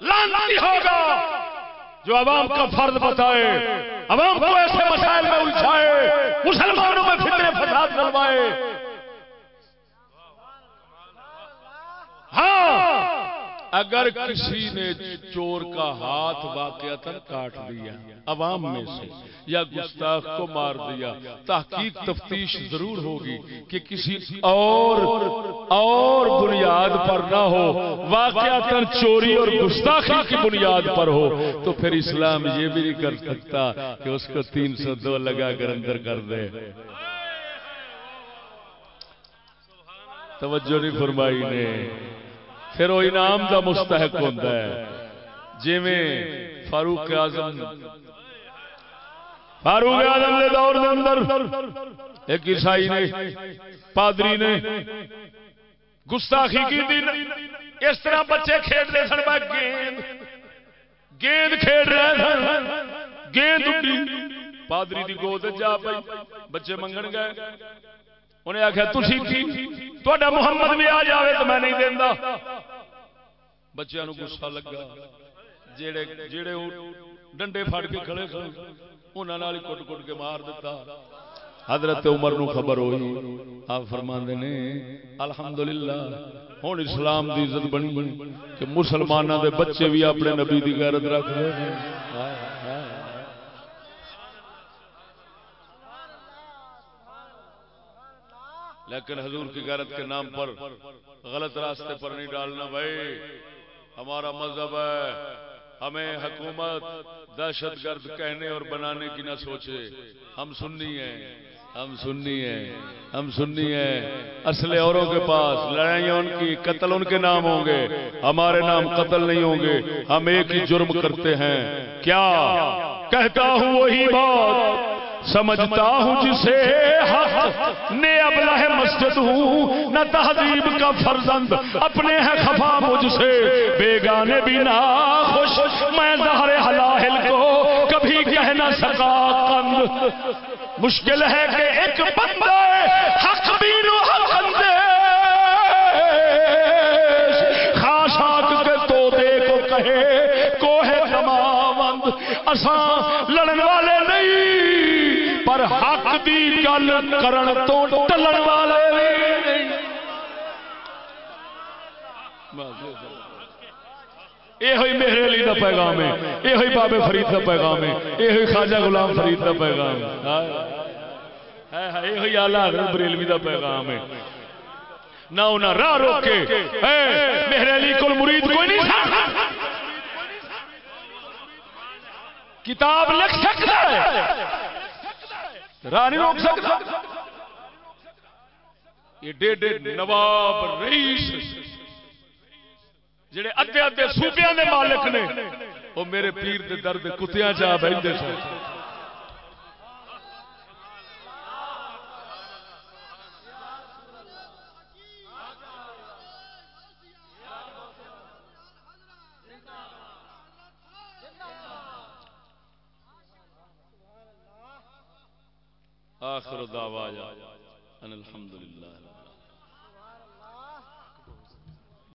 لانتی ہوگا۔ جو عوام کا فرض بتائے، عوام کو ایسے مسائل میں الجھائے، مسلمانوں میں فکر فساد ڈلوائے ہاں۔ اگر کسی نے چور کا ہاتھ واقعتا کاٹ دیا، عوام میں سے، یا گستاخ کو مار دیا، تحقیق تفتیش ضرور ہوگی کہ کسی اور اور بنیاد پر نہ ہو، واقعتا چوری اور گستاخی کی بنیاد پر ہو، تو پھر اسلام یہ بھی نہیں کر سکتا کہ اس کو تین سو دو لگا کر اندر کر دے۔ توجہ نہیں فرمائی نے۔ پھر وہ انعام دا مستحق ہوتا ہے۔ جی فاروق اعظم فاروق اعظم دے دور دے اندر ایک عیسائی نے، پادری نے گستاخی کی دی اس طرح بچے کھیل رہے سن، میں گیند گیند کھیل رہے سن۔ گیند پادری دی گود جا پئی۔ بچے منگن گئے۔ انہیں آخیا تھی کی? تا محمد بھی آ جائے تو میں نہیں دینا بچوں گسا لگا۔ جڑے جڑے ڈنڈے پھڑ کے کھڑے سن انہوں نے کٹ کٹ کے مار دیتا۔ حضرت عمر نو خبر ہوئی۔ آپ فرما نے، الحمدللہ ہوں اسلام دی عزت بنی کہ مسلمانوں دے بچے بھی اپنے نبی دی غیرت رکھ رہے لیکن حضور کی غیرت کے نام پر غلط راستے پر نہیں ڈالنا بھائی۔ ہمارا مذہب ہے۔ ہمیں حکومت دہشت گرد کہنے اور بنانے کی نہ سوچے۔ ہم سننی ہیں۔ ہم سننی ہیں۔ ہم سننی ہیں۔ اصل اوروں کے پاس لڑائیاں ان کی، قتل ان کے نام ہوں گے۔ ہمارے نام قتل نہیں ہوں گے۔ ہم ایک ہی جرم کرتے ہیں۔ کیا کہتا ہوں وہی بات؟ سمجھتا ہوں جسے نے ابلہ مسجد ہوں، نہ تہذیب کا فرزند، اپنے ہے خفا مجھ سے۔ بیگانے بھی نہ خوش، میں زہر حلاحل کو کبھی کہہ نہ سکا کند مشکل ہے کہ ایک بندہ حق بین و حق اندیش۔ خاشاک کے تودے کو کہے، کوہ تمامند اساں دی گل کرن تو ٹلن والے یہ ہوئی میرے علی دا پیغام ہے یہ ہوئی بابے فرید دا پیغام ہے یہ ہوئی خواجہ غلام فرید دا پیغام ہے۔ یہ ہوئی آلہ حضرت بریلوی دا پیغام ہے۔ نہ انہیں راہ روکے۔ میرے علی کو مرید کوئی نہیں کتاب لکھ سکتا ہے۔ راہ نہیں روک سکتا ایڈے ایڈے نواب رئیس جڑے ادھے ادھے صوبیاں دے مالک نے وہ میرے پیر دے درد کتیاں چا بہتے سن آخر دعوانا ان الحمدللہ